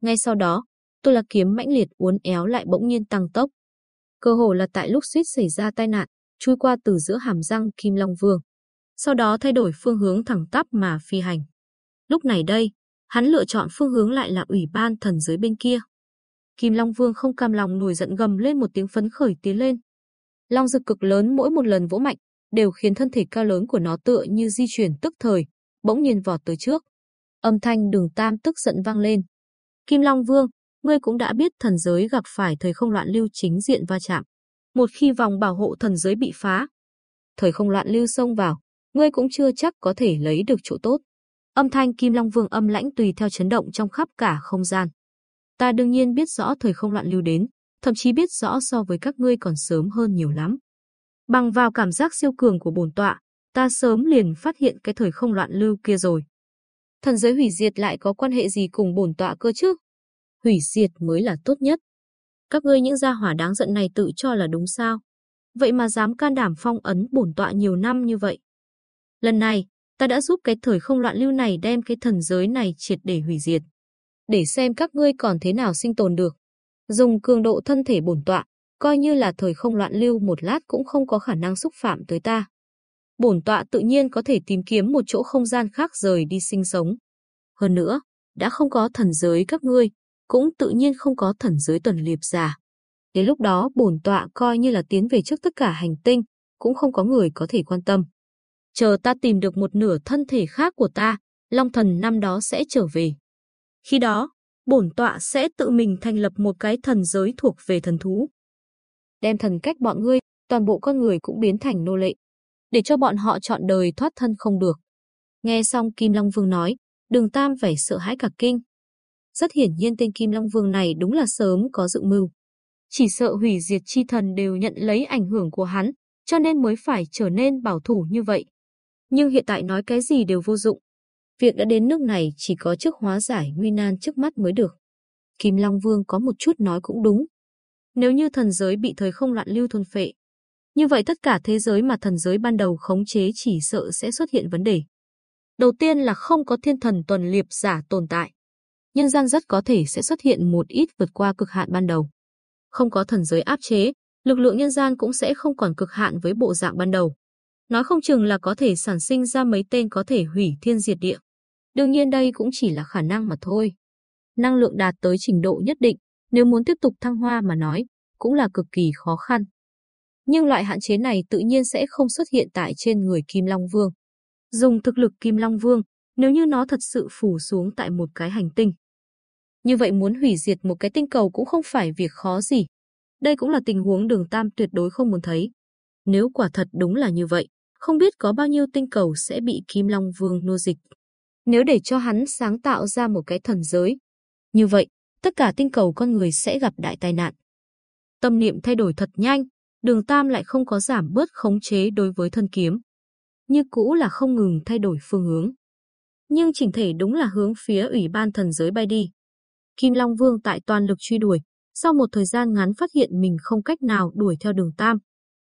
Ngay sau đó, tu la kiếm mãnh liệt uốn éo lại bỗng nhiên tăng tốc. Cơ hồ là tại lúc suýt xảy ra tai nạn, chui qua từ giữa hàm răng Kim Long Vương. Sau đó thay đổi phương hướng thẳng tắp mà phi hành. Lúc này đây, hắn lựa chọn phương hướng lại là ủy ban thần giới bên kia. Kim Long Vương không cam lòng nổi giận gầm lên một tiếng phấn khởi tiến lên. Long dực cực lớn mỗi một lần vỗ mạnh, đều khiến thân thể cao lớn của nó tựa như di chuyển tức thời, bỗng nhiên vọt tới trước. Âm thanh đường tam tức giận vang lên. Kim Long Vương, ngươi cũng đã biết thần giới gặp phải thời không loạn lưu chính diện va chạm. Một khi vòng bảo hộ thần giới bị phá, thời không loạn lưu xông vào, ngươi cũng chưa chắc có thể lấy được chỗ tốt. Âm thanh Kim Long Vương âm lãnh tùy theo chấn động trong khắp cả không gian. Ta đương nhiên biết rõ thời không loạn lưu đến, thậm chí biết rõ so với các ngươi còn sớm hơn nhiều lắm. Bằng vào cảm giác siêu cường của bổn tọa, ta sớm liền phát hiện cái thời không loạn lưu kia rồi. Thần giới hủy diệt lại có quan hệ gì cùng bổn tọa cơ chứ? Hủy diệt mới là tốt nhất. Các ngươi những gia hỏa đáng giận này tự cho là đúng sao? Vậy mà dám can đảm phong ấn bổn tọa nhiều năm như vậy. Lần này, ta đã giúp cái thời không loạn lưu này đem cái thần giới này triệt để hủy diệt. Để xem các ngươi còn thế nào sinh tồn được. Dùng cường độ thân thể bổn tọa, coi như là thời không loạn lưu một lát cũng không có khả năng xúc phạm tới ta. Bổn tọa tự nhiên có thể tìm kiếm một chỗ không gian khác rời đi sinh sống. Hơn nữa, đã không có thần giới các ngươi, cũng tự nhiên không có thần giới tuần liệp giả. Đến lúc đó bổn tọa coi như là tiến về trước tất cả hành tinh, cũng không có người có thể quan tâm. Chờ ta tìm được một nửa thân thể khác của ta, Long thần năm đó sẽ trở về. Khi đó, bổn tọa sẽ tự mình thành lập một cái thần giới thuộc về thần thú. Đem thần cách bọn ngươi, toàn bộ con người cũng biến thành nô lệ. Để cho bọn họ chọn đời thoát thân không được. Nghe xong Kim Long Vương nói, đường Tam vẻ sợ hãi cả kinh. Rất hiển nhiên tên Kim Long Vương này đúng là sớm có dự mưu. Chỉ sợ hủy diệt chi thần đều nhận lấy ảnh hưởng của hắn, cho nên mới phải trở nên bảo thủ như vậy. Nhưng hiện tại nói cái gì đều vô dụng. Việc đã đến nước này chỉ có trước hóa giải nguy nan trước mắt mới được. Kim Long Vương có một chút nói cũng đúng. Nếu như thần giới bị thời không loạn lưu thôn phệ, như vậy tất cả thế giới mà thần giới ban đầu khống chế chỉ sợ sẽ xuất hiện vấn đề. Đầu tiên là không có thiên thần tuần liệp giả tồn tại. Nhân gian rất có thể sẽ xuất hiện một ít vượt qua cực hạn ban đầu. Không có thần giới áp chế, lực lượng nhân gian cũng sẽ không còn cực hạn với bộ dạng ban đầu. Nói không chừng là có thể sản sinh ra mấy tên có thể hủy thiên diệt địa. Đương nhiên đây cũng chỉ là khả năng mà thôi. Năng lượng đạt tới trình độ nhất định, nếu muốn tiếp tục thăng hoa mà nói, cũng là cực kỳ khó khăn. Nhưng loại hạn chế này tự nhiên sẽ không xuất hiện tại trên người Kim Long Vương. Dùng thực lực Kim Long Vương, nếu như nó thật sự phủ xuống tại một cái hành tinh. Như vậy muốn hủy diệt một cái tinh cầu cũng không phải việc khó gì. Đây cũng là tình huống đường Tam tuyệt đối không muốn thấy. Nếu quả thật đúng là như vậy, không biết có bao nhiêu tinh cầu sẽ bị Kim Long Vương nô dịch. Nếu để cho hắn sáng tạo ra một cái thần giới, như vậy, tất cả tinh cầu con người sẽ gặp đại tai nạn. Tâm niệm thay đổi thật nhanh, đường Tam lại không có giảm bớt khống chế đối với thân kiếm. Như cũ là không ngừng thay đổi phương hướng. Nhưng chỉnh thể đúng là hướng phía ủy ban thần giới bay đi. Kim Long Vương tại toàn lực truy đuổi, sau một thời gian ngắn phát hiện mình không cách nào đuổi theo đường Tam.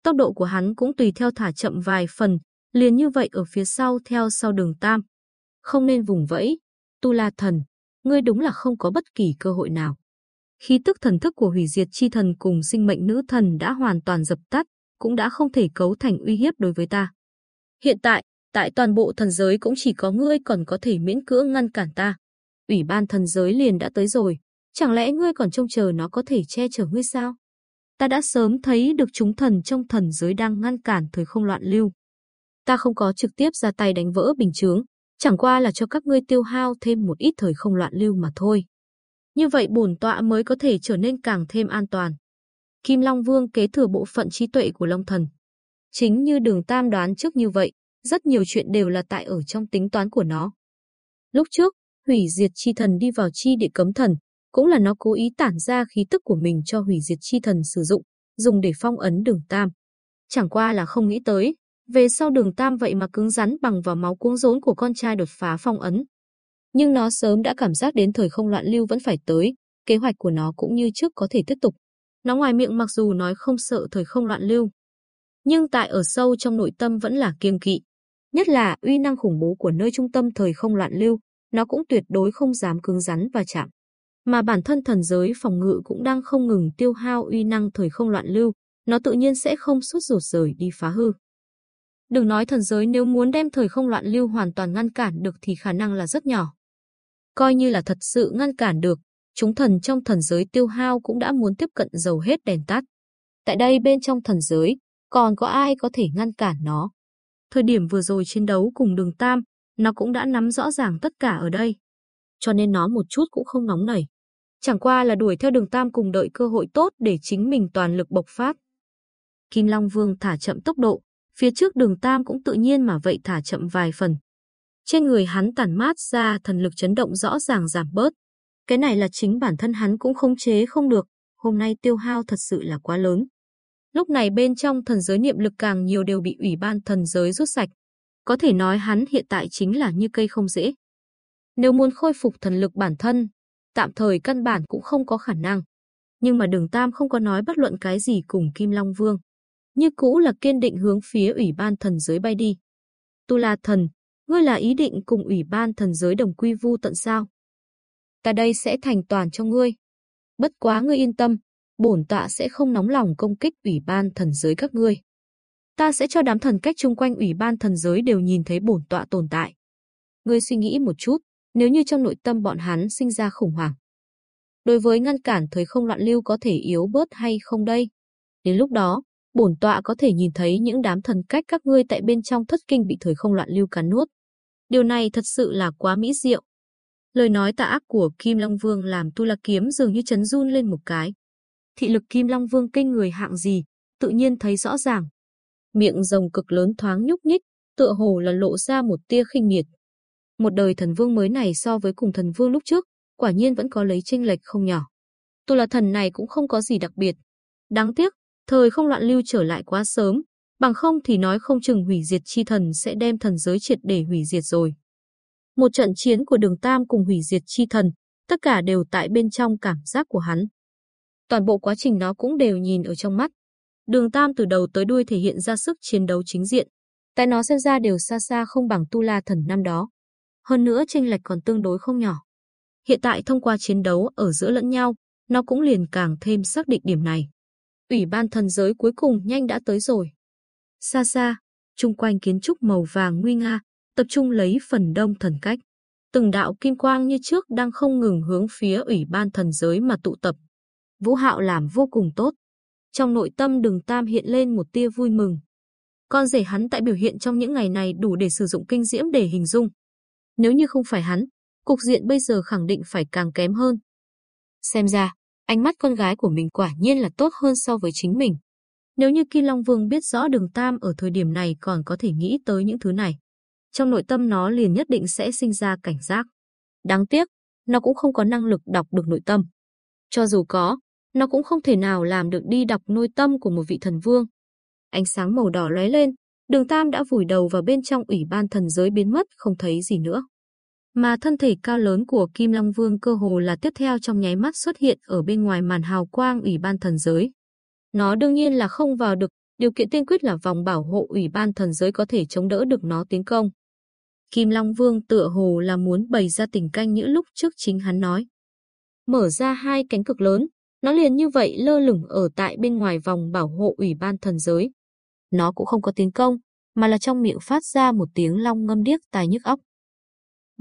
Tốc độ của hắn cũng tùy theo thả chậm vài phần, liền như vậy ở phía sau theo sau đường Tam. Không nên vùng vẫy, Tu La Thần, ngươi đúng là không có bất kỳ cơ hội nào. Khí tức thần thức của hủy diệt chi thần cùng sinh mệnh nữ thần đã hoàn toàn dập tắt, cũng đã không thể cấu thành uy hiếp đối với ta. Hiện tại, tại toàn bộ thần giới cũng chỉ có ngươi còn có thể miễn cưỡng ngăn cản ta. Ủy ban thần giới liền đã tới rồi, chẳng lẽ ngươi còn trông chờ nó có thể che chở ngươi sao? Ta đã sớm thấy được chúng thần trong thần giới đang ngăn cản thời không loạn lưu. Ta không có trực tiếp ra tay đánh vỡ bình chướng, chẳng qua là cho các ngươi tiêu hao thêm một ít thời không loạn lưu mà thôi. Như vậy bổn tọa mới có thể trở nên càng thêm an toàn. Kim Long Vương kế thừa bộ phận trí tuệ của Long Thần. Chính như đường Tam đoán trước như vậy, rất nhiều chuyện đều là tại ở trong tính toán của nó. Lúc trước, hủy diệt chi thần đi vào chi địa cấm thần, cũng là nó cố ý tản ra khí tức của mình cho hủy diệt chi thần sử dụng, dùng để phong ấn đường Tam. Chẳng qua là không nghĩ tới, về sau đường Tam vậy mà cứng rắn bằng vào máu cuống rốn của con trai đột phá phong ấn. Nhưng nó sớm đã cảm giác đến thời không loạn lưu vẫn phải tới, kế hoạch của nó cũng như trước có thể tiếp tục. Nó ngoài miệng mặc dù nói không sợ thời không loạn lưu, nhưng tại ở sâu trong nội tâm vẫn là kiêng kỵ. Nhất là uy năng khủng bố của nơi trung tâm thời không loạn lưu, nó cũng tuyệt đối không dám cứng rắn và chạm. Mà bản thân thần giới phòng ngự cũng đang không ngừng tiêu hao uy năng thời không loạn lưu, nó tự nhiên sẽ không suốt ruột rời đi phá hư. Đừng nói thần giới nếu muốn đem thời không loạn lưu hoàn toàn ngăn cản được thì khả năng là rất nhỏ. Coi như là thật sự ngăn cản được, chúng thần trong thần giới tiêu hao cũng đã muốn tiếp cận dầu hết đèn tắt. Tại đây bên trong thần giới, còn có ai có thể ngăn cản nó? Thời điểm vừa rồi chiến đấu cùng đường Tam, nó cũng đã nắm rõ ràng tất cả ở đây. Cho nên nó một chút cũng không nóng nảy. Chẳng qua là đuổi theo đường Tam cùng đợi cơ hội tốt để chính mình toàn lực bộc phát. Kim Long Vương thả chậm tốc độ, phía trước đường Tam cũng tự nhiên mà vậy thả chậm vài phần. Trên người hắn tản mát ra thần lực chấn động rõ ràng giảm bớt. Cái này là chính bản thân hắn cũng không chế không được, hôm nay tiêu hao thật sự là quá lớn. Lúc này bên trong thần giới niệm lực càng nhiều đều bị ủy ban thần giới rút sạch. Có thể nói hắn hiện tại chính là như cây không dễ. Nếu muốn khôi phục thần lực bản thân, tạm thời căn bản cũng không có khả năng. Nhưng mà đường Tam không có nói bất luận cái gì cùng Kim Long Vương. Như cũ là kiên định hướng phía ủy ban thần giới bay đi. Tu La Thần, ngươi là ý định cùng ủy ban thần giới đồng quy vu tận sao? Ta đây sẽ thành toàn cho ngươi. Bất quá ngươi yên tâm, bổn tọa sẽ không nóng lòng công kích ủy ban thần giới các ngươi. Ta sẽ cho đám thần cách chung quanh ủy ban thần giới đều nhìn thấy bổn tọa tồn tại. Ngươi suy nghĩ một chút, nếu như trong nội tâm bọn hắn sinh ra khủng hoảng. Đối với ngăn cản thời không loạn lưu có thể yếu bớt hay không đây? Đến lúc đó, bổn tọa có thể nhìn thấy những đám thần cách các ngươi tại bên trong thất kinh bị thời không loạn lưu cắn nuốt. Điều này thật sự là quá mỹ diệu. Lời nói tà ác của Kim Long Vương làm Tu La Kiếm dường như chấn run lên một cái. Thị lực Kim Long Vương kinh người hạng gì, tự nhiên thấy rõ ràng. Miệng rồng cực lớn thoáng nhúc nhích, tựa hồ là lộ ra một tia khinh miệt. Một đời thần vương mới này so với cùng thần vương lúc trước, quả nhiên vẫn có lấy chênh lệch không nhỏ. Tu La thần này cũng không có gì đặc biệt. Đáng tiếc, thời không loạn lưu trở lại quá sớm, bằng không thì nói không chừng hủy diệt chi thần sẽ đem thần giới triệt để hủy diệt rồi. Một trận chiến của đường Tam cùng hủy diệt chi thần, tất cả đều tại bên trong cảm giác của hắn. Toàn bộ quá trình nó cũng đều nhìn ở trong mắt. Đường Tam từ đầu tới đuôi thể hiện ra sức chiến đấu chính diện. Tại nó xem ra đều xa xa không bằng Tu La Thần năm đó. Hơn nữa chênh lệch còn tương đối không nhỏ. Hiện tại thông qua chiến đấu ở giữa lẫn nhau, nó cũng liền càng thêm xác định điểm này. Ủy ban thần giới cuối cùng nhanh đã tới rồi. Xa xa, chung quanh kiến trúc màu vàng nguy nga, tập trung lấy phần đông thần cách. Từng đạo kim quang như trước đang không ngừng hướng phía ủy ban thần giới mà tụ tập. Vũ Hạo làm vô cùng tốt. Trong nội tâm đường Tam hiện lên một tia vui mừng. Con rể hắn tại biểu hiện trong những ngày này đủ để sử dụng kinh diễm để hình dung. Nếu như không phải hắn, cục diện bây giờ khẳng định phải càng kém hơn. Xem ra, ánh mắt con gái của mình quả nhiên là tốt hơn so với chính mình. Nếu như Kim Long Vương biết rõ đường Tam ở thời điểm này còn có thể nghĩ tới những thứ này, trong nội tâm nó liền nhất định sẽ sinh ra cảnh giác. Đáng tiếc, nó cũng không có năng lực đọc được nội tâm. Cho dù có, nó cũng không thể nào làm được đi đọc nội tâm của một vị thần vương. Ánh sáng màu đỏ lóe lên, đường Tam đã vùi đầu vào bên trong ủy ban thần giới biến mất không thấy gì nữa. Mà thân thể cao lớn của Kim Long Vương cơ hồ là tiếp theo trong nháy mắt xuất hiện ở bên ngoài màn hào quang ủy ban thần giới. Nó đương nhiên là không vào được, điều kiện tiên quyết là vòng bảo hộ ủy ban thần giới có thể chống đỡ được nó tiến công. Kim Long Vương tựa hồ là muốn bày ra tình canh những lúc trước chính hắn nói. Mở ra hai cánh cực lớn, nó liền như vậy lơ lửng ở tại bên ngoài vòng bảo hộ ủy ban thần giới. Nó cũng không có tiến công, mà là trong miệng phát ra một tiếng long ngâm điếc tai nhức óc.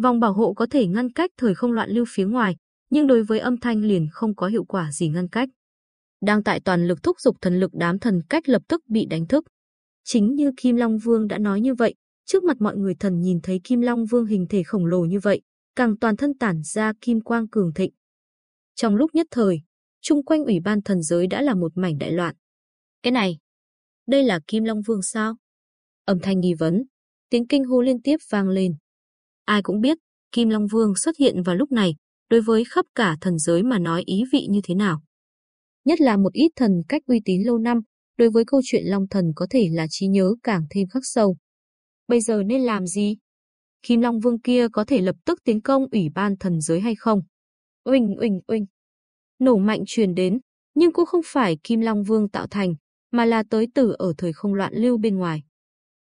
Vòng bảo hộ có thể ngăn cách thời không loạn lưu phía ngoài, nhưng đối với âm thanh liền không có hiệu quả gì ngăn cách. Đang tại toàn lực thúc giục thần lực đám thần cách lập tức bị đánh thức. Chính như Kim Long Vương đã nói như vậy, trước mặt mọi người thần nhìn thấy Kim Long Vương hình thể khổng lồ như vậy, càng toàn thân tản ra kim quang cường thịnh. Trong lúc nhất thời, chung quanh ủy ban thần giới đã là một mảnh đại loạn. Cái này, đây là Kim Long Vương sao? Âm thanh nghi vấn, tiếng kinh hô liên tiếp vang lên. Ai cũng biết, Kim Long Vương xuất hiện vào lúc này, đối với khắp cả thần giới mà nói ý vị như thế nào. Nhất là một ít thần cách uy tín lâu năm, đối với câu chuyện Long Thần có thể là trí nhớ càng thêm khắc sâu. Bây giờ nên làm gì? Kim Long Vương kia có thể lập tức tiến công ủy ban thần giới hay không? Uỳnh uỳnh uỳnh. Nổ mạnh truyền đến, nhưng cũng không phải Kim Long Vương tạo thành, mà là tới từ ở thời không loạn lưu bên ngoài.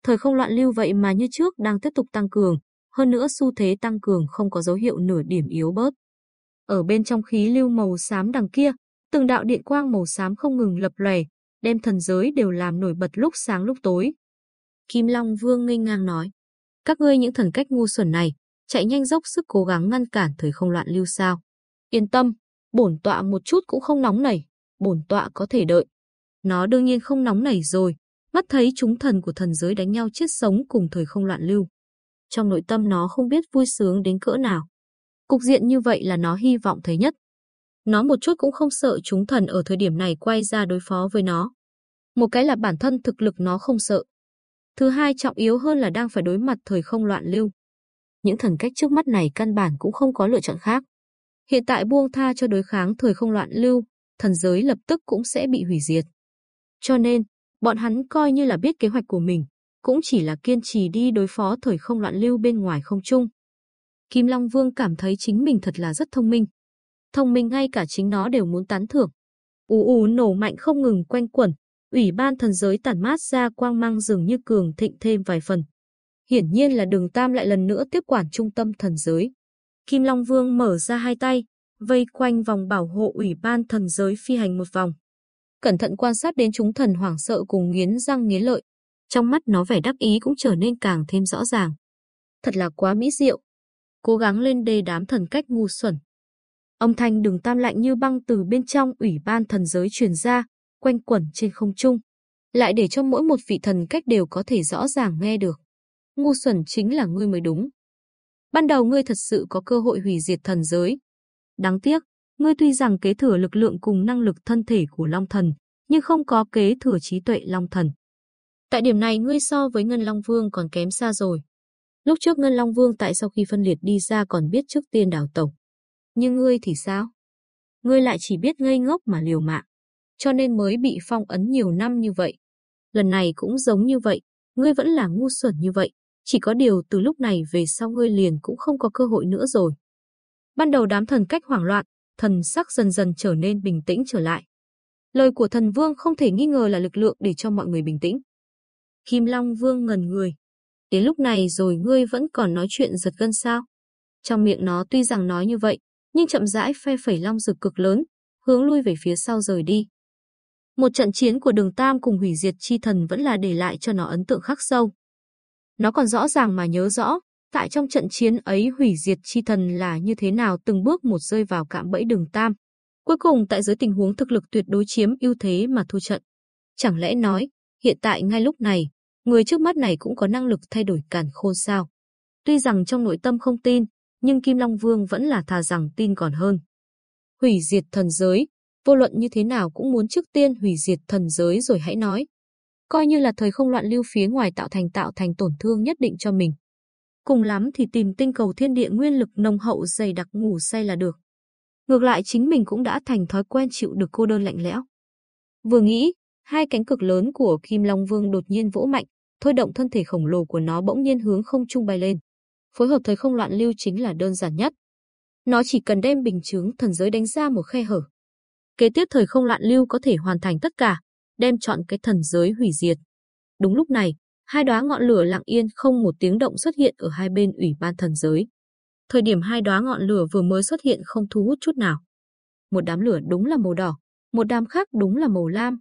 Thời không loạn lưu vậy mà như trước đang tiếp tục tăng cường, hơn nữa xu thế tăng cường không có dấu hiệu nửa điểm yếu bớt. Ở bên trong khí lưu màu xám đằng kia, từng đạo điện quang màu xám không ngừng lập lòe, đem thần giới đều làm nổi bật lúc sáng lúc tối. Kim Long Vương ngây ngang nói, các ngươi những thần cách ngu xuẩn này, chạy nhanh dốc sức cố gắng ngăn cản thời không loạn lưu sao. Yên tâm, bổn tọa một chút cũng không nóng nảy, bổn tọa có thể đợi. Nó đương nhiên không nóng nảy rồi, mắt thấy chúng thần của thần giới đánh nhau chết sống cùng thời không loạn lưu. Trong nội tâm nó không biết vui sướng đến cỡ nào. Cục diện như vậy là nó hy vọng thấy nhất. Nó một chút cũng không sợ chúng thần ở thời điểm này quay ra đối phó với nó. Một cái là bản thân thực lực nó không sợ. Thứ hai trọng yếu hơn là đang phải đối mặt thời không loạn lưu. Những thần cách trước mắt này căn bản cũng không có lựa chọn khác. Hiện tại buông tha cho đối kháng thời không loạn lưu, thần giới lập tức cũng sẽ bị hủy diệt. Cho nên, bọn hắn coi như là biết kế hoạch của mình, cũng chỉ là kiên trì đi đối phó thời không loạn lưu bên ngoài không trung. Kim Long Vương cảm thấy chính mình thật là rất thông minh. Thông minh ngay cả chính nó đều muốn tán thưởng. Ú ú nổ mạnh không ngừng quanh quẩn, ủy ban thần giới tản mát ra quang mang dường như cường thịnh thêm vài phần. Hiển nhiên là đường Tam lại lần nữa tiếp quản trung tâm thần giới. Kim Long Vương mở ra hai tay, vây quanh vòng bảo hộ ủy ban thần giới phi hành một vòng. Cẩn thận quan sát đến chúng thần hoảng sợ cùng nghiến răng nghiến lợi. Trong mắt nó vẻ đắc ý cũng trở nên càng thêm rõ ràng. Thật là quá mỹ diệu. Cố gắng lên đây đám thần cách ngu xuẩn. Âm thanh đường tam lạnh như băng từ bên trong ủy ban thần giới truyền ra, quanh quẩn trên không trung, lại để cho mỗi một vị thần cách đều có thể rõ ràng nghe được. Ngu xuẩn chính là ngươi mới đúng. Ban đầu ngươi thật sự có cơ hội hủy diệt thần giới. Đáng tiếc, ngươi tuy rằng kế thừa lực lượng cùng năng lực thân thể của Long Thần, nhưng không có kế thừa trí tuệ Long Thần. Tại điểm này ngươi so với Ngân Long Vương còn kém xa rồi. Lúc trước Ngân Long Vương tại sau khi phân liệt đi ra còn biết trước tiên đảo tổng. Nhưng ngươi thì sao? Ngươi lại chỉ biết ngây ngốc mà liều mạng. Cho nên mới bị phong ấn nhiều năm như vậy. Lần này cũng giống như vậy, ngươi vẫn là ngu xuẩn như vậy. Chỉ có điều từ lúc này về sau ngươi liền cũng không có cơ hội nữa rồi. Ban đầu đám thần cách hoảng loạn, thần sắc dần dần trở nên bình tĩnh trở lại. Lời của thần vương không thể nghi ngờ là lực lượng để cho mọi người bình tĩnh. Kim Long Vương ngẩn người. Đến lúc này rồi ngươi vẫn còn nói chuyện giật gân sao? Trong miệng nó tuy rằng nói như vậy, nhưng chậm rãi phe phẩy long rực cực lớn, hướng lui về phía sau rời đi. Một trận chiến của đường Tam cùng hủy diệt chi thần vẫn là để lại cho nó ấn tượng khắc sâu. Nó còn rõ ràng mà nhớ rõ, tại trong trận chiến ấy hủy diệt chi thần là như thế nào từng bước một rơi vào cạm bẫy đường Tam. Cuối cùng tại dưới tình huống thực lực tuyệt đối chiếm ưu thế mà thua trận. Chẳng lẽ nói, hiện tại ngay lúc này, người trước mắt này cũng có năng lực thay đổi càn khôn sao? Tuy rằng trong nội tâm không tin, nhưng Kim Long Vương vẫn là thà rằng tin còn hơn. Hủy diệt thần giới, vô luận như thế nào cũng muốn trước tiên hủy diệt thần giới rồi hãy nói. Coi như là thời không loạn lưu phía ngoài tạo thành tạo thành tổn thương nhất định cho mình. Cùng lắm thì tìm tinh cầu thiên địa nguyên lực nồng hậu dày đặc ngủ say là được. Ngược lại chính mình cũng đã thành thói quen chịu được cô đơn lạnh lẽo. Vừa nghĩ, hai cánh cực lớn của Kim Long Vương đột nhiên vỗ mạnh, thôi động thân thể khổng lồ của nó bỗng nhiên hướng không trung bay lên. Phối hợp thời không loạn lưu chính là đơn giản nhất. Nó chỉ cần đem bình chứng thần giới đánh ra một khe hở. Kế tiếp thời không loạn lưu có thể hoàn thành tất cả, đem chọn cái thần giới hủy diệt. Đúng lúc này, hai đóa ngọn lửa lặng yên không một tiếng động xuất hiện ở hai bên ủy ban thần giới. Thời điểm hai đóa ngọn lửa vừa mới xuất hiện không thu hút chút nào. Một đám lửa đúng là màu đỏ, một đám khác đúng là màu lam.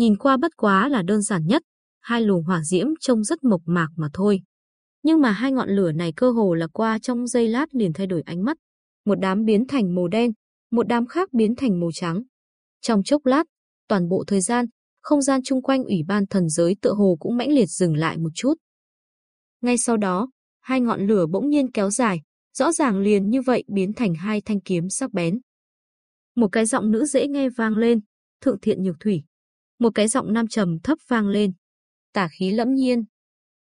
Nhìn qua bất quá là đơn giản nhất, hai luồng hỏa diễm trông rất mộc mạc mà thôi. Nhưng mà hai ngọn lửa này cơ hồ là qua trong giây lát liền thay đổi ánh mắt. Một đám biến thành màu đen, một đám khác biến thành màu trắng. Trong chốc lát, toàn bộ thời gian, không gian chung quanh ủy ban thần giới tựa hồ cũng mãnh liệt dừng lại một chút. Ngay sau đó, hai ngọn lửa bỗng nhiên kéo dài, rõ ràng liền như vậy biến thành hai thanh kiếm sắc bén. Một cái giọng nữ dễ nghe vang lên, thượng thiện nhược thủy. Một cái giọng nam trầm thấp vang lên, tả khí lẫm nhiên.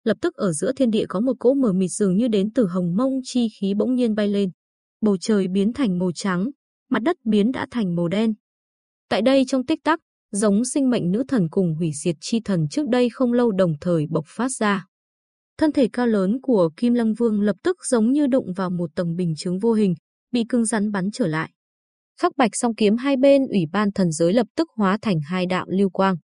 Lập tức ở giữa thiên địa có một cỗ mờ mịt dường như đến từ hồng mông chi khí bỗng nhiên bay lên. Bầu trời biến thành màu trắng, mặt đất biến đã thành màu đen. Tại đây trong tích tắc, giống sinh mệnh nữ thần cùng hủy diệt chi thần trước đây không lâu đồng thời bộc phát ra. Thân thể cao lớn của Kim Lăng Vương lập tức giống như đụng vào một tầng bình chứng vô hình, bị cứng rắn bắn trở lại. Khắc bạch song kiếm hai bên ủy ban thần giới lập tức hóa thành hai đạo lưu quang.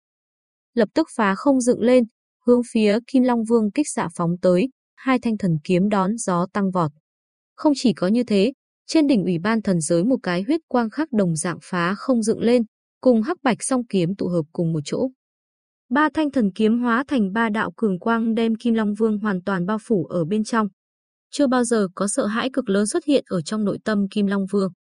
Lập tức phá không dựng lên, hướng phía Kim Long Vương kích xạ phóng tới, hai thanh thần kiếm đón gió tăng vọt. Không chỉ có như thế, trên đỉnh ủy ban thần giới một cái huyết quang khắc đồng dạng phá không dựng lên, cùng hắc bạch song kiếm tụ hợp cùng một chỗ. Ba thanh thần kiếm hóa thành ba đạo cường quang đem Kim Long Vương hoàn toàn bao phủ ở bên trong. Chưa bao giờ có sợ hãi cực lớn xuất hiện ở trong nội tâm Kim Long Vương.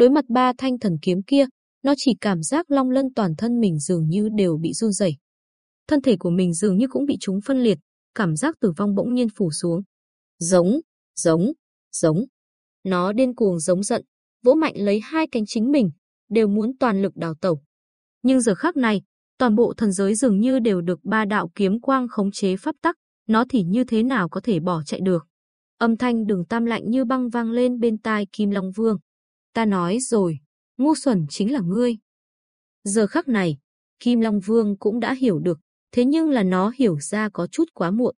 Đối mặt ba thanh thần kiếm kia, nó chỉ cảm giác long lân toàn thân mình dường như đều bị run rẩy. Thân thể của mình dường như cũng bị chúng phân liệt, cảm giác tử vong bỗng nhiên phủ xuống. Giống, giống, giống. Nó điên cuồng giống giận, vỗ mạnh lấy hai cánh chính mình, đều muốn toàn lực đào tẩu. Nhưng giờ khắc này, toàn bộ thần giới dường như đều được ba đạo kiếm quang khống chế pháp tắc, nó thì như thế nào có thể bỏ chạy được. Âm thanh đường tam lạnh như băng vang lên bên tai Kim Long Vương. Ta nói rồi, ngu xuẩn chính là ngươi. Giờ khắc này, Kim Long Vương cũng đã hiểu được, thế nhưng là nó hiểu ra có chút quá muộn.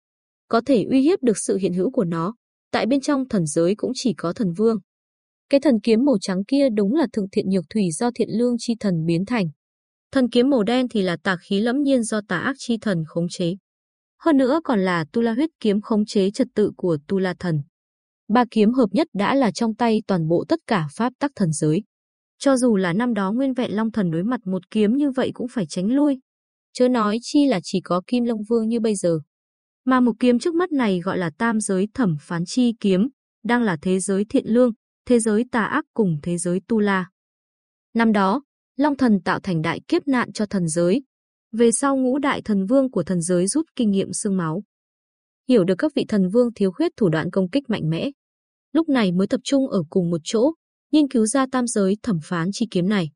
Có thể uy hiếp được sự hiện hữu của nó, tại bên trong thần giới cũng chỉ có thần vương. Cái thần kiếm màu trắng kia đúng là thượng thiện nhược thủy do thiện lương chi thần biến thành. Thần kiếm màu đen thì là tà khí lẫm nhiên do tà ác chi thần khống chế. Hơn nữa còn là tu la huyết kiếm khống chế trật tự của tu la thần. Ba kiếm hợp nhất đã là trong tay toàn bộ tất cả pháp tắc thần giới. Cho dù là năm đó nguyên vẹn long thần đối mặt một kiếm như vậy cũng phải tránh lui. Chớ nói chi là chỉ có kim long vương như bây giờ. Mà một kiếm trước mắt này gọi là tam giới thẩm phán chi kiếm, đang là thế giới thiện lương, thế giới tà ác cùng thế giới tu la. Năm đó, Long thần tạo thành đại kiếp nạn cho thần giới. Về sau ngũ đại thần vương của thần giới rút kinh nghiệm xương máu. Hiểu được các vị thần vương thiếu khuyết thủ đoạn công kích mạnh mẽ. Lúc này mới tập trung ở cùng một chỗ, nghiên cứu ra tam giới thẩm phán chi kiếm này.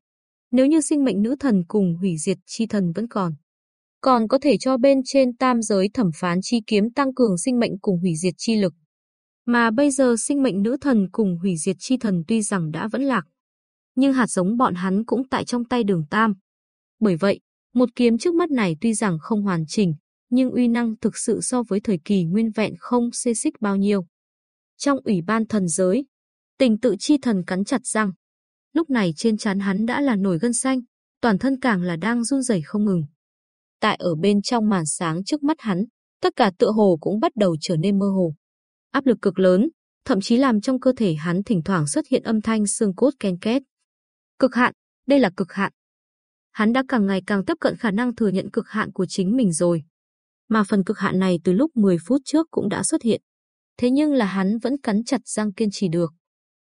Nếu như sinh mệnh nữ thần cùng hủy diệt chi thần vẫn còn, còn có thể cho bên trên tam giới thẩm phán chi kiếm tăng cường sinh mệnh cùng hủy diệt chi lực. Mà bây giờ sinh mệnh nữ thần cùng hủy diệt chi thần tuy rằng đã vẫn lạc, nhưng hạt giống bọn hắn cũng tại trong tay đường Tam. Bởi vậy, một kiếm trước mắt này tuy rằng không hoàn chỉnh, nhưng uy năng thực sự so với thời kỳ nguyên vẹn không xê xích bao nhiêu. Trong ủy ban thần giới, tình tự chi thần cắn chặt răng. Lúc này trên trán hắn đã là nổi gân xanh, toàn thân càng là đang run rẩy không ngừng. Tại ở bên trong màn sáng trước mắt hắn, tất cả tựa hồ cũng bắt đầu trở nên mơ hồ. Áp lực cực lớn, thậm chí làm trong cơ thể hắn thỉnh thoảng xuất hiện âm thanh xương cốt ken két. Cực hạn, đây là cực hạn. Hắn đã càng ngày càng tiếp cận khả năng thừa nhận cực hạn của chính mình rồi. Mà phần cực hạn này từ lúc 10 phút trước cũng đã xuất hiện. Thế nhưng là hắn vẫn cắn chặt răng kiên trì được.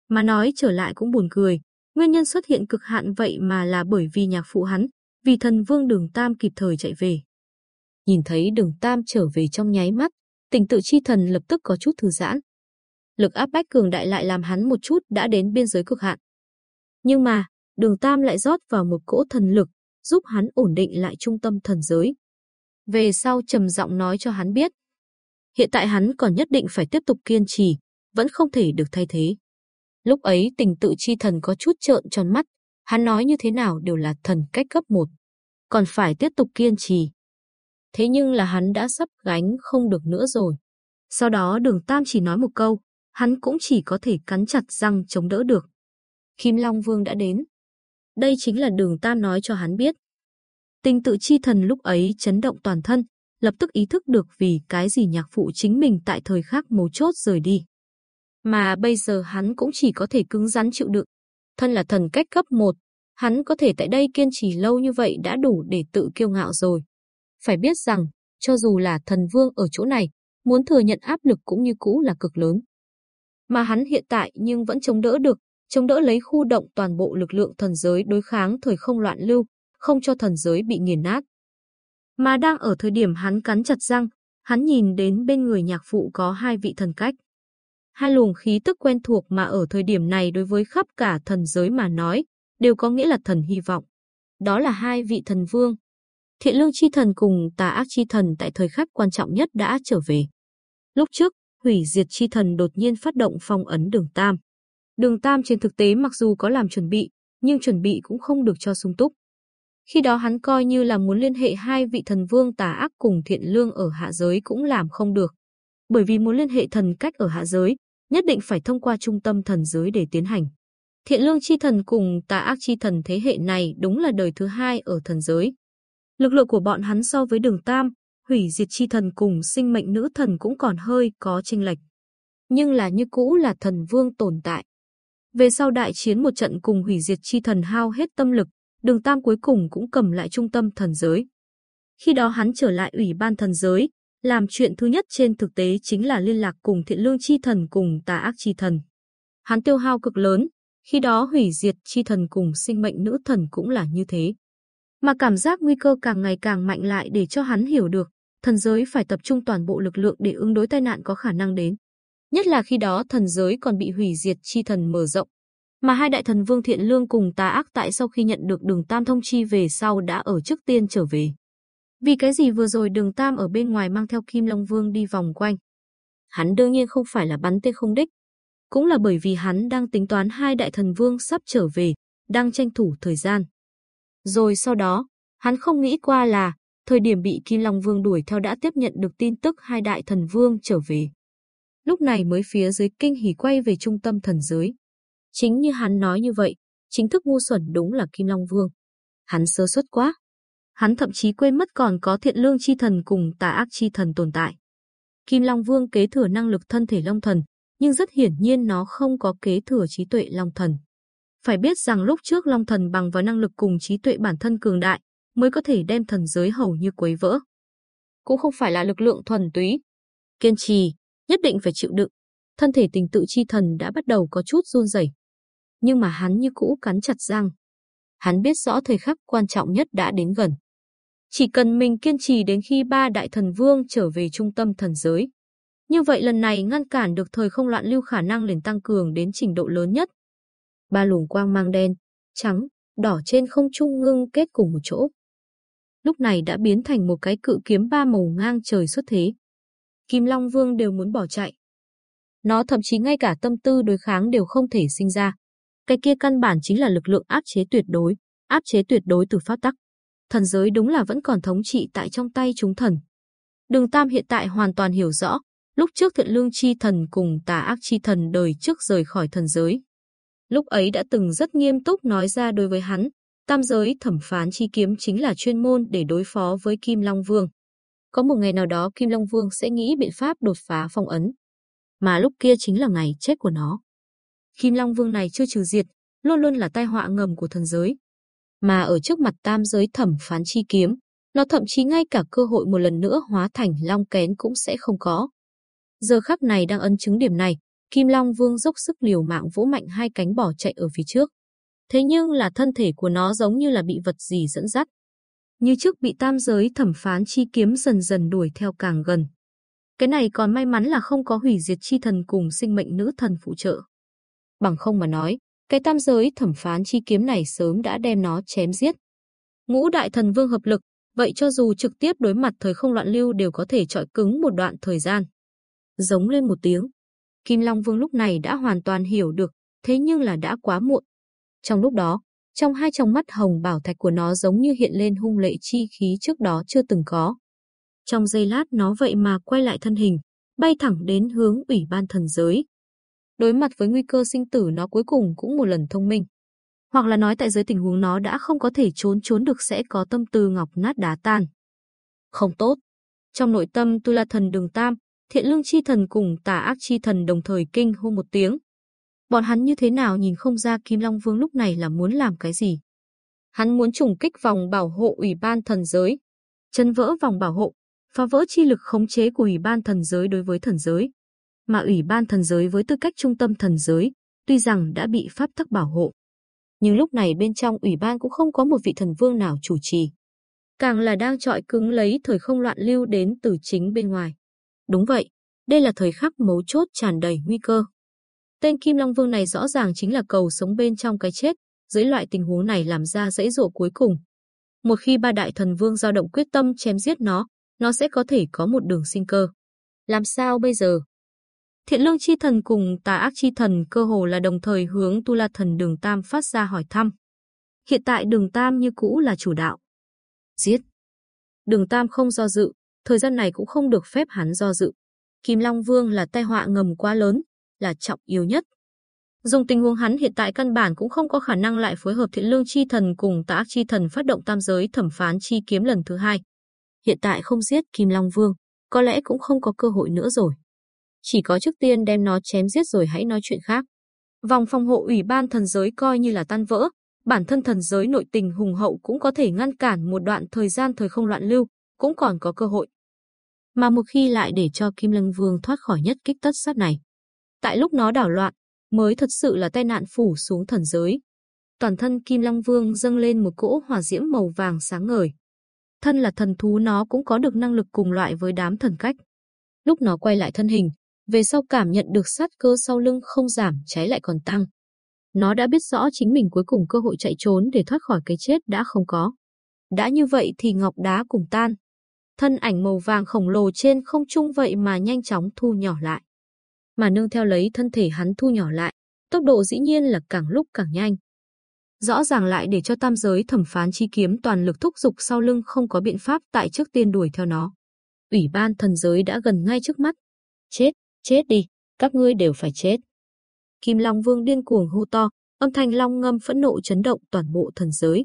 Mà nói trở lại cũng buồn cười, nguyên nhân xuất hiện cực hạn vậy mà là bởi vì nhạc phụ hắn, vì thần vương đường Tam kịp thời chạy về. Nhìn thấy đường Tam trở về trong nháy mắt, tình tự chi thần lập tức có chút thư giãn. Lực áp bách cường đại lại làm hắn một chút đã đến biên giới cực hạn. Nhưng mà, đường Tam lại rót vào một cỗ thần lực, giúp hắn ổn định lại trung tâm thần giới. Về sau trầm giọng nói cho hắn biết. Hiện tại hắn còn nhất định phải tiếp tục kiên trì, vẫn không thể được thay thế. Lúc ấy tình tự chi thần có chút trợn tròn mắt, hắn nói như thế nào đều là thần cách cấp một, còn phải tiếp tục kiên trì. Thế nhưng là hắn đã sắp gánh không được nữa rồi. Sau đó đường Tam chỉ nói một câu, hắn cũng chỉ có thể cắn chặt răng chống đỡ được. Kim Long Vương đã đến. Đây chính là đường Tam nói cho hắn biết. Tình tự chi thần lúc ấy chấn động toàn thân, lập tức ý thức được vì cái gì nhạc phụ chính mình tại thời khắc mấu chốt rời đi. Mà bây giờ hắn cũng chỉ có thể cứng rắn chịu đựng. Thân là thần cách cấp 1, hắn có thể tại đây kiên trì lâu như vậy đã đủ để tự kiêu ngạo rồi. Phải biết rằng, cho dù là thần vương ở chỗ này, muốn thừa nhận áp lực cũng như cũ là cực lớn. Mà hắn hiện tại nhưng vẫn chống đỡ được, chống đỡ lấy khu động toàn bộ lực lượng thần giới đối kháng thời không loạn lưu, không cho thần giới bị nghiền nát. Mà đang ở thời điểm hắn cắn chặt răng, hắn nhìn đến bên người nhạc phụ có hai vị thần cách. Hai luồng khí tức quen thuộc mà ở thời điểm này đối với khắp cả thần giới mà nói, đều có nghĩa là thần hy vọng. Đó là hai vị thần vương. Thiện lương chi thần cùng tà ác chi thần tại thời khắc quan trọng nhất đã trở về. Lúc trước, hủy diệt chi thần đột nhiên phát động phong ấn đường Tam. Đường Tam trên thực tế mặc dù có làm chuẩn bị, nhưng chuẩn bị cũng không được cho sung túc. Khi đó hắn coi như là muốn liên hệ hai vị thần vương tà ác cùng thiện lương ở hạ giới cũng làm không được. Bởi vì muốn liên hệ thần cách ở hạ giới, nhất định phải thông qua trung tâm thần giới để tiến hành. Thiện lương chi thần cùng tà ác chi thần thế hệ này đúng là đời thứ hai ở thần giới. Lực lượng của bọn hắn so với đường Tam, hủy diệt chi thần cùng sinh mệnh nữ thần cũng còn hơi có chênh lệch. Nhưng là như cũ là thần vương tồn tại. Về sau đại chiến một trận cùng hủy diệt chi thần hao hết tâm lực, đường Tam cuối cùng cũng cầm lại trung tâm thần giới. Khi đó hắn trở lại ủy ban thần giới, làm chuyện thứ nhất trên thực tế chính là liên lạc cùng thiện lương chi thần cùng tà ác chi thần. Hắn tiêu hao cực lớn, khi đó hủy diệt chi thần cùng sinh mệnh nữ thần cũng là như thế. Mà cảm giác nguy cơ càng ngày càng mạnh lại để cho hắn hiểu được, thần giới phải tập trung toàn bộ lực lượng để ứng đối tai nạn có khả năng đến. Nhất là khi đó thần giới còn bị hủy diệt chi thần mở rộng. Mà hai đại thần vương thiện lương cùng tà ác tại sau khi nhận được đường tam thông chi về sau đã ở trước tiên trở về. Vì cái gì vừa rồi đường tam ở bên ngoài mang theo Kim Long Vương đi vòng quanh? Hắn đương nhiên không phải là bắn tên không đích. Cũng là bởi vì hắn đang tính toán hai đại thần vương sắp trở về, đang tranh thủ thời gian. Rồi sau đó, hắn không nghĩ qua là, thời điểm bị Kim Long Vương đuổi theo đã tiếp nhận được tin tức hai đại thần vương trở về. Lúc này mới phía dưới kinh hỉ quay về trung tâm thần giới. Chính như hắn nói như vậy, chính thức ngu xuẩn đúng là Kim Long Vương. Hắn sơ suất quá. Hắn thậm chí quên mất còn có thiện lương chi thần cùng tà ác chi thần tồn tại. Kim Long Vương kế thừa năng lực thân thể Long Thần, nhưng rất hiển nhiên nó không có kế thừa trí tuệ Long Thần. Phải biết rằng lúc trước Long Thần bằng vào năng lực cùng trí tuệ bản thân cường đại, mới có thể đem thần giới hầu như quấy vỡ. Cũng không phải là lực lượng thuần túy. Kiên trì, nhất định phải chịu đựng. Thân thể tình tự chi thần đã bắt đầu có chút run rẩy, nhưng mà hắn như cũ cắn chặt răng. Hắn biết rõ thời khắc quan trọng nhất đã đến gần. Chỉ cần mình kiên trì đến khi ba đại thần vương trở về trung tâm thần giới. Như vậy lần này ngăn cản được thời không loạn lưu khả năng liền tăng cường đến trình độ lớn nhất. Ba luồng quang mang đen, trắng, đỏ trên không trung ngưng kết cùng một chỗ. Lúc này đã biến thành một cái cự kiếm ba màu ngang trời xuất thế. Kim Long Vương đều muốn bỏ chạy. Nó thậm chí ngay cả tâm tư đối kháng đều không thể sinh ra. Cái kia căn bản chính là lực lượng áp chế tuyệt đối, áp chế tuyệt đối từ pháp tắc. Thần giới đúng là vẫn còn thống trị tại trong tay chúng thần. Đường Tam hiện tại hoàn toàn hiểu rõ, lúc trước thiện lương chi thần cùng tà ác chi thần đời trước rời khỏi thần giới. Lúc ấy đã từng rất nghiêm túc nói ra đối với hắn, tam giới thẩm phán chi kiếm chính là chuyên môn để đối phó với Kim Long Vương. có một ngày nào đó Kim Long Vương sẽ nghĩ biện pháp đột phá phong ấn. Mà lúc kia chính là ngày chết của nó. Kim Long Vương này chưa trừ diệt, luôn luôn là tai họa ngầm của thần giới. Mà ở trước mặt tam giới thẩm phán chi kiếm, nó thậm chí ngay cả cơ hội một lần nữa hóa thành long kén cũng sẽ không có. Giờ khắc này đang ấn chứng điểm này, Kim Long Vương dốc sức liều mạng vỗ mạnh hai cánh bỏ chạy ở phía trước. Thế nhưng là thân thể của nó giống như là bị vật gì dẫn dắt. Như trước bị tam giới thẩm phán chi kiếm dần dần đuổi theo càng gần. Cái này còn may mắn là không có hủy diệt chi thần cùng sinh mệnh nữ thần phụ trợ. Bằng không mà nói, cái tam giới thẩm phán chi kiếm này sớm đã đem nó chém giết. Ngũ đại thần vương hợp lực, vậy cho dù trực tiếp đối mặt thời không loạn lưu đều có thể trọi cứng một đoạn thời gian. Giống lên một tiếng. Kim Long Vương lúc này đã hoàn toàn hiểu được, thế nhưng là đã quá muộn. Trong lúc đó, trong hai tròng mắt hồng bảo thạch của nó giống như hiện lên hung lệ chi khí trước đó chưa từng có. Trong giây lát nó vậy mà quay lại thân hình, bay thẳng đến hướng ủy ban thần giới. Đối mặt với nguy cơ sinh tử nó cuối cùng cũng một lần thông minh. Hoặc là nói tại dưới tình huống nó đã không có thể trốn trốn được sẽ có tâm tư ngọc nát đá tan. Không tốt. Trong nội tâm tu la thần đường tam, thiện lương chi thần cùng tà ác chi thần đồng thời kinh hô một tiếng. Bọn hắn như thế nào nhìn không ra Kim Long Vương lúc này là muốn làm cái gì. Hắn muốn trùng kích vòng bảo hộ ủy ban thần giới, chân vỡ vòng bảo hộ, phá vỡ chi lực khống chế của ủy ban thần giới đối với thần giới. Mà ủy ban thần giới với tư cách trung tâm thần giới, tuy rằng đã bị pháp tắc bảo hộ. Nhưng lúc này bên trong ủy ban cũng không có một vị thần vương nào chủ trì. Càng là đang trọi cứng lấy thời không loạn lưu đến từ chính bên ngoài. Đúng vậy, đây là thời khắc mấu chốt tràn đầy nguy cơ. Tên Kim Long Vương này rõ ràng chính là cầu sống bên trong cái chết, dưới loại tình huống này làm ra dãy dụa cuối cùng. Một khi ba đại thần vương dao động quyết tâm chém giết nó, nó sẽ có thể có một đường sinh cơ. Làm sao bây giờ? Thiện lương chi thần cùng tà ác chi thần cơ hồ là đồng thời hướng tu la thần đường Tam phát ra hỏi thăm. Hiện tại đường Tam như cũ là chủ đạo. Giết! Đường Tam không do dự, thời gian này cũng không được phép hắn do dự. Kim Long Vương là tai họa ngầm quá lớn, là trọng yếu nhất. Dùng tình huống hắn hiện tại căn bản cũng không có khả năng lại phối hợp thiện lương chi thần cùng tà ác chi thần phát động tam giới thẩm phán chi kiếm lần thứ hai. Hiện tại không giết Kim Long Vương, có lẽ cũng không có cơ hội nữa rồi. Chỉ có trước tiên đem nó chém giết rồi hãy nói chuyện khác. Vòng phòng hộ ủy ban thần giới coi như là tan vỡ, bản thân thần giới nội tình hùng hậu cũng có thể ngăn cản một đoạn thời gian thời không loạn lưu, cũng còn có cơ hội. Mà một khi lại để cho Kim Lăng Vương thoát khỏi nhất kích tất sát này. Tại lúc nó đảo loạn, mới thật sự là tai nạn phủ xuống thần giới. Toàn thân Kim Lăng Vương dâng lên một cỗ hỏa diễm màu vàng sáng ngời. Thân là thần thú nó cũng có được năng lực cùng loại với đám thần cách. Lúc nó quay lại thân hình, về sau cảm nhận được sát cơ sau lưng không giảm trái lại còn tăng. Nó đã biết rõ chính mình cuối cùng cơ hội chạy trốn để thoát khỏi cái chết đã không có. Đã như vậy thì ngọc đá cùng tan. Thân ảnh màu vàng khổng lồ trên không trung vậy mà nhanh chóng thu nhỏ lại. Mà nương theo lấy thân thể hắn thu nhỏ lại, tốc độ dĩ nhiên là càng lúc càng nhanh. Rõ ràng lại để cho tam giới thẩm phán chi kiếm toàn lực thúc dục sau lưng không có biện pháp tại trước tiên đuổi theo nó. Ủy ban thần giới đã gần ngay trước mắt. Chết, chết đi, các ngươi đều phải chết. Kim Long Vương điên cuồng hô to, âm thanh long ngâm phẫn nộ chấn động toàn bộ thần giới.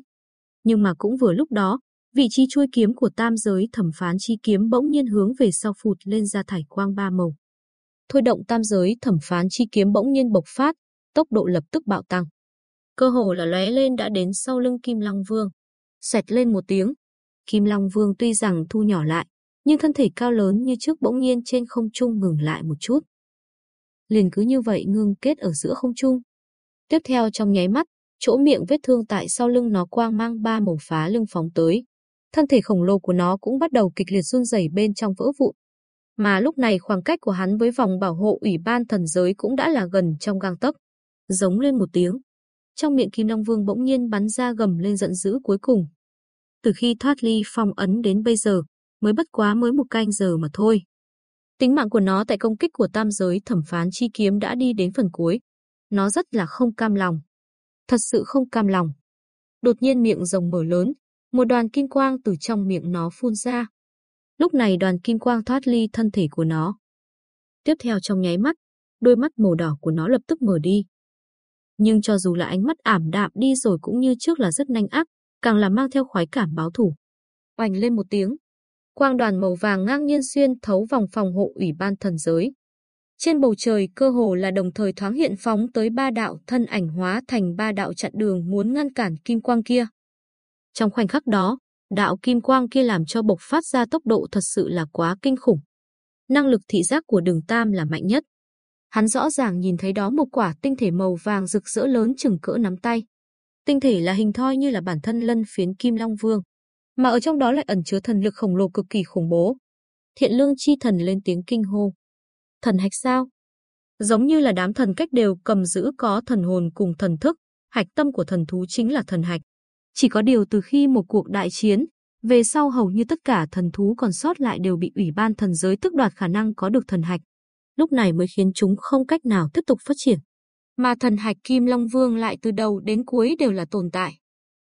Nhưng mà cũng vừa lúc đó, vị trí chuôi kiếm của tam giới thẩm phán chi kiếm bỗng nhiên hướng về sau phụt lên ra thải quang ba màu. Thôi động tam giới thẩm phán chi kiếm bỗng nhiên bộc phát, tốc độ lập tức bạo tăng. Cơ hồ là lóe lên đã đến sau lưng Kim Long Vương. Xoẹt lên một tiếng. Kim Long Vương tuy rằng thu nhỏ lại, nhưng thân thể cao lớn như trước bỗng nhiên trên không trung ngừng lại một chút. Liền cứ như vậy ngưng kết ở giữa không trung. Tiếp theo trong nháy mắt, chỗ miệng vết thương tại sau lưng nó quang mang ba màu phá lưng phóng tới. Thân thể khổng lồ của nó cũng bắt đầu kịch liệt run rẩy bên trong vỡ vụn. Mà lúc này khoảng cách của hắn với vòng bảo hộ ủy ban thần giới cũng đã là gần trong gang tấc. Giống lên một tiếng. Trong miệng Kim Long Vương bỗng nhiên bắn ra gầm lên giận dữ cuối cùng. Từ khi thoát ly phong ấn đến bây giờ, mới bất quá mới một canh giờ mà thôi. Tính mạng của nó tại công kích của tam giới thẩm phán chi kiếm đã đi đến phần cuối. Nó rất là không cam lòng. Thật sự không cam lòng. Đột nhiên miệng rồng mở lớn, một đoàn kim quang từ trong miệng nó phun ra. Lúc này đoàn kim quang thoát ly thân thể của nó. Tiếp theo trong nháy mắt, đôi mắt màu đỏ của nó lập tức mở đi. Nhưng cho dù là ánh mắt ảm đạm đi rồi cũng như trước là rất nhanh ác, càng là mang theo khoái cảm báo thủ. Oành lên một tiếng, quang đoàn màu vàng ngang nhiên xuyên thấu vòng phòng hộ ủy ban thần giới. Trên bầu trời cơ hồ là đồng thời thoáng hiện phóng tới ba đạo thân ảnh hóa thành ba đạo chặn đường muốn ngăn cản kim quang kia. Trong khoảnh khắc đó, đạo kim quang kia làm cho bộc phát ra tốc độ thật sự là quá kinh khủng. Năng lực thị giác của đường Tam là mạnh nhất. Hắn rõ ràng nhìn thấy đó một quả tinh thể màu vàng rực rỡ lớn chừng cỡ nắm tay. Tinh thể là hình thoi như là bản thân lân phiến Kim Long Vương, mà ở trong đó lại ẩn chứa thần lực khổng lồ cực kỳ khủng bố. Thiện lương chi thần lên tiếng kinh hô. Thần hạch sao? Giống như là đám thần cách đều cầm giữ có thần hồn cùng thần thức, hạch tâm của thần thú chính là thần hạch. Chỉ có điều từ khi một cuộc đại chiến, về sau hầu như tất cả thần thú còn sót lại đều bị ủy ban thần giới tước đoạt khả năng có được thần hạch. Lúc này mới khiến chúng không cách nào tiếp tục phát triển. Mà thần hạch Kim Long Vương lại từ đầu đến cuối đều là tồn tại.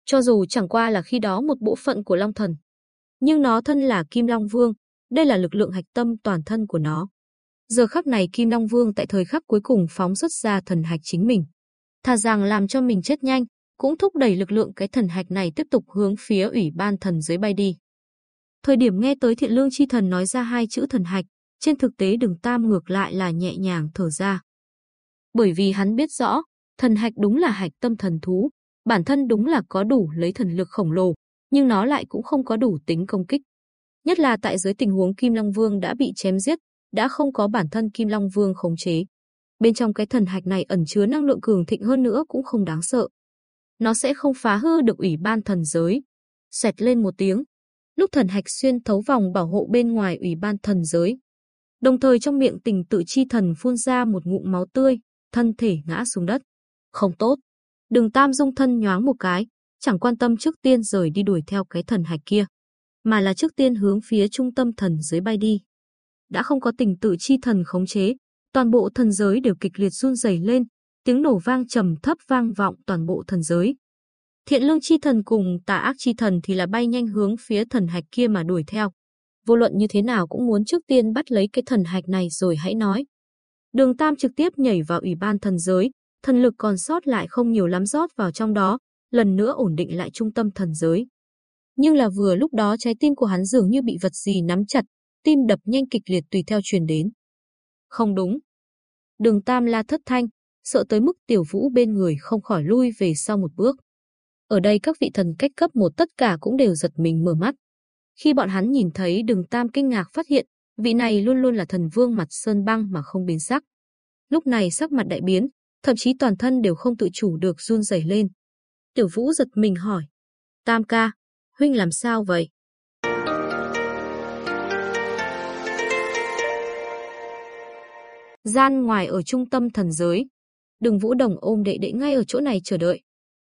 Cho dù chẳng qua là khi đó một bộ phận của Long Thần. Nhưng nó thân là Kim Long Vương, đây là lực lượng hạch tâm toàn thân của nó. Giờ khắc này Kim Long Vương tại thời khắc cuối cùng phóng xuất ra thần hạch chính mình. Thà rằng làm cho mình chết nhanh, cũng thúc đẩy lực lượng cái thần hạch này tiếp tục hướng phía ủy ban thần giới bay đi. Thời điểm nghe tới thiện lương chi thần nói ra hai chữ thần hạch, trên thực tế đường tam ngược lại là nhẹ nhàng thở ra. Bởi vì hắn biết rõ, thần hạch đúng là hạch tâm thần thú, bản thân đúng là có đủ lấy thần lực khổng lồ, nhưng nó lại cũng không có đủ tính công kích. Nhất là tại dưới tình huống Kim Long Vương đã bị chém giết, đã không có bản thân Kim Long Vương khống chế. Bên trong cái thần hạch này ẩn chứa năng lượng cường thịnh hơn nữa cũng không đáng sợ. Nó sẽ không phá hư được ủy ban thần giới. Xoẹt lên một tiếng. Lúc thần hạch xuyên thấu vòng bảo hộ bên ngoài ủy ban thần giới. Đồng thời trong miệng tình tự chi thần phun ra một ngụm máu tươi, thân thể ngã xuống đất. Không tốt. Đường tam dung thân nhoáng một cái, chẳng quan tâm trước tiên rời đi đuổi theo cái thần hạch kia. Mà là trước tiên hướng phía trung tâm thần giới bay đi đã không có tình tự chi thần khống chế, toàn bộ thần giới đều kịch liệt run rẩy lên, tiếng nổ vang trầm thấp vang vọng toàn bộ thần giới. Thiện lương chi thần cùng tà ác chi thần thì là bay nhanh hướng phía thần hạch kia mà đuổi theo. Vô luận như thế nào cũng muốn trước tiên bắt lấy cái thần hạch này rồi hãy nói. Đường Tam trực tiếp nhảy vào ủy ban thần giới, thần lực còn sót lại không nhiều lắm rót vào trong đó, lần nữa ổn định lại trung tâm thần giới. Nhưng là vừa lúc đó trái tim của hắn dường như bị vật gì nắm chặt, tim đập nhanh kịch liệt tùy theo truyền đến. Không đúng. Đường Tam la thất thanh, sợ tới mức tiểu vũ bên người không khỏi lui về sau một bước. Ở đây các vị thần cách cấp một tất cả cũng đều giật mình mở mắt. Khi bọn hắn nhìn thấy đường Tam kinh ngạc phát hiện, vị này luôn luôn là thần vương mặt sơn băng mà không biến sắc. Lúc này sắc mặt đại biến, thậm chí toàn thân đều không tự chủ được run rẩy lên. Tiểu vũ giật mình hỏi. Tam ca, huynh làm sao vậy? gian ngoài ở trung tâm thần giới. đường Vũ Đồng ôm đệ đệ ngay ở chỗ này chờ đợi.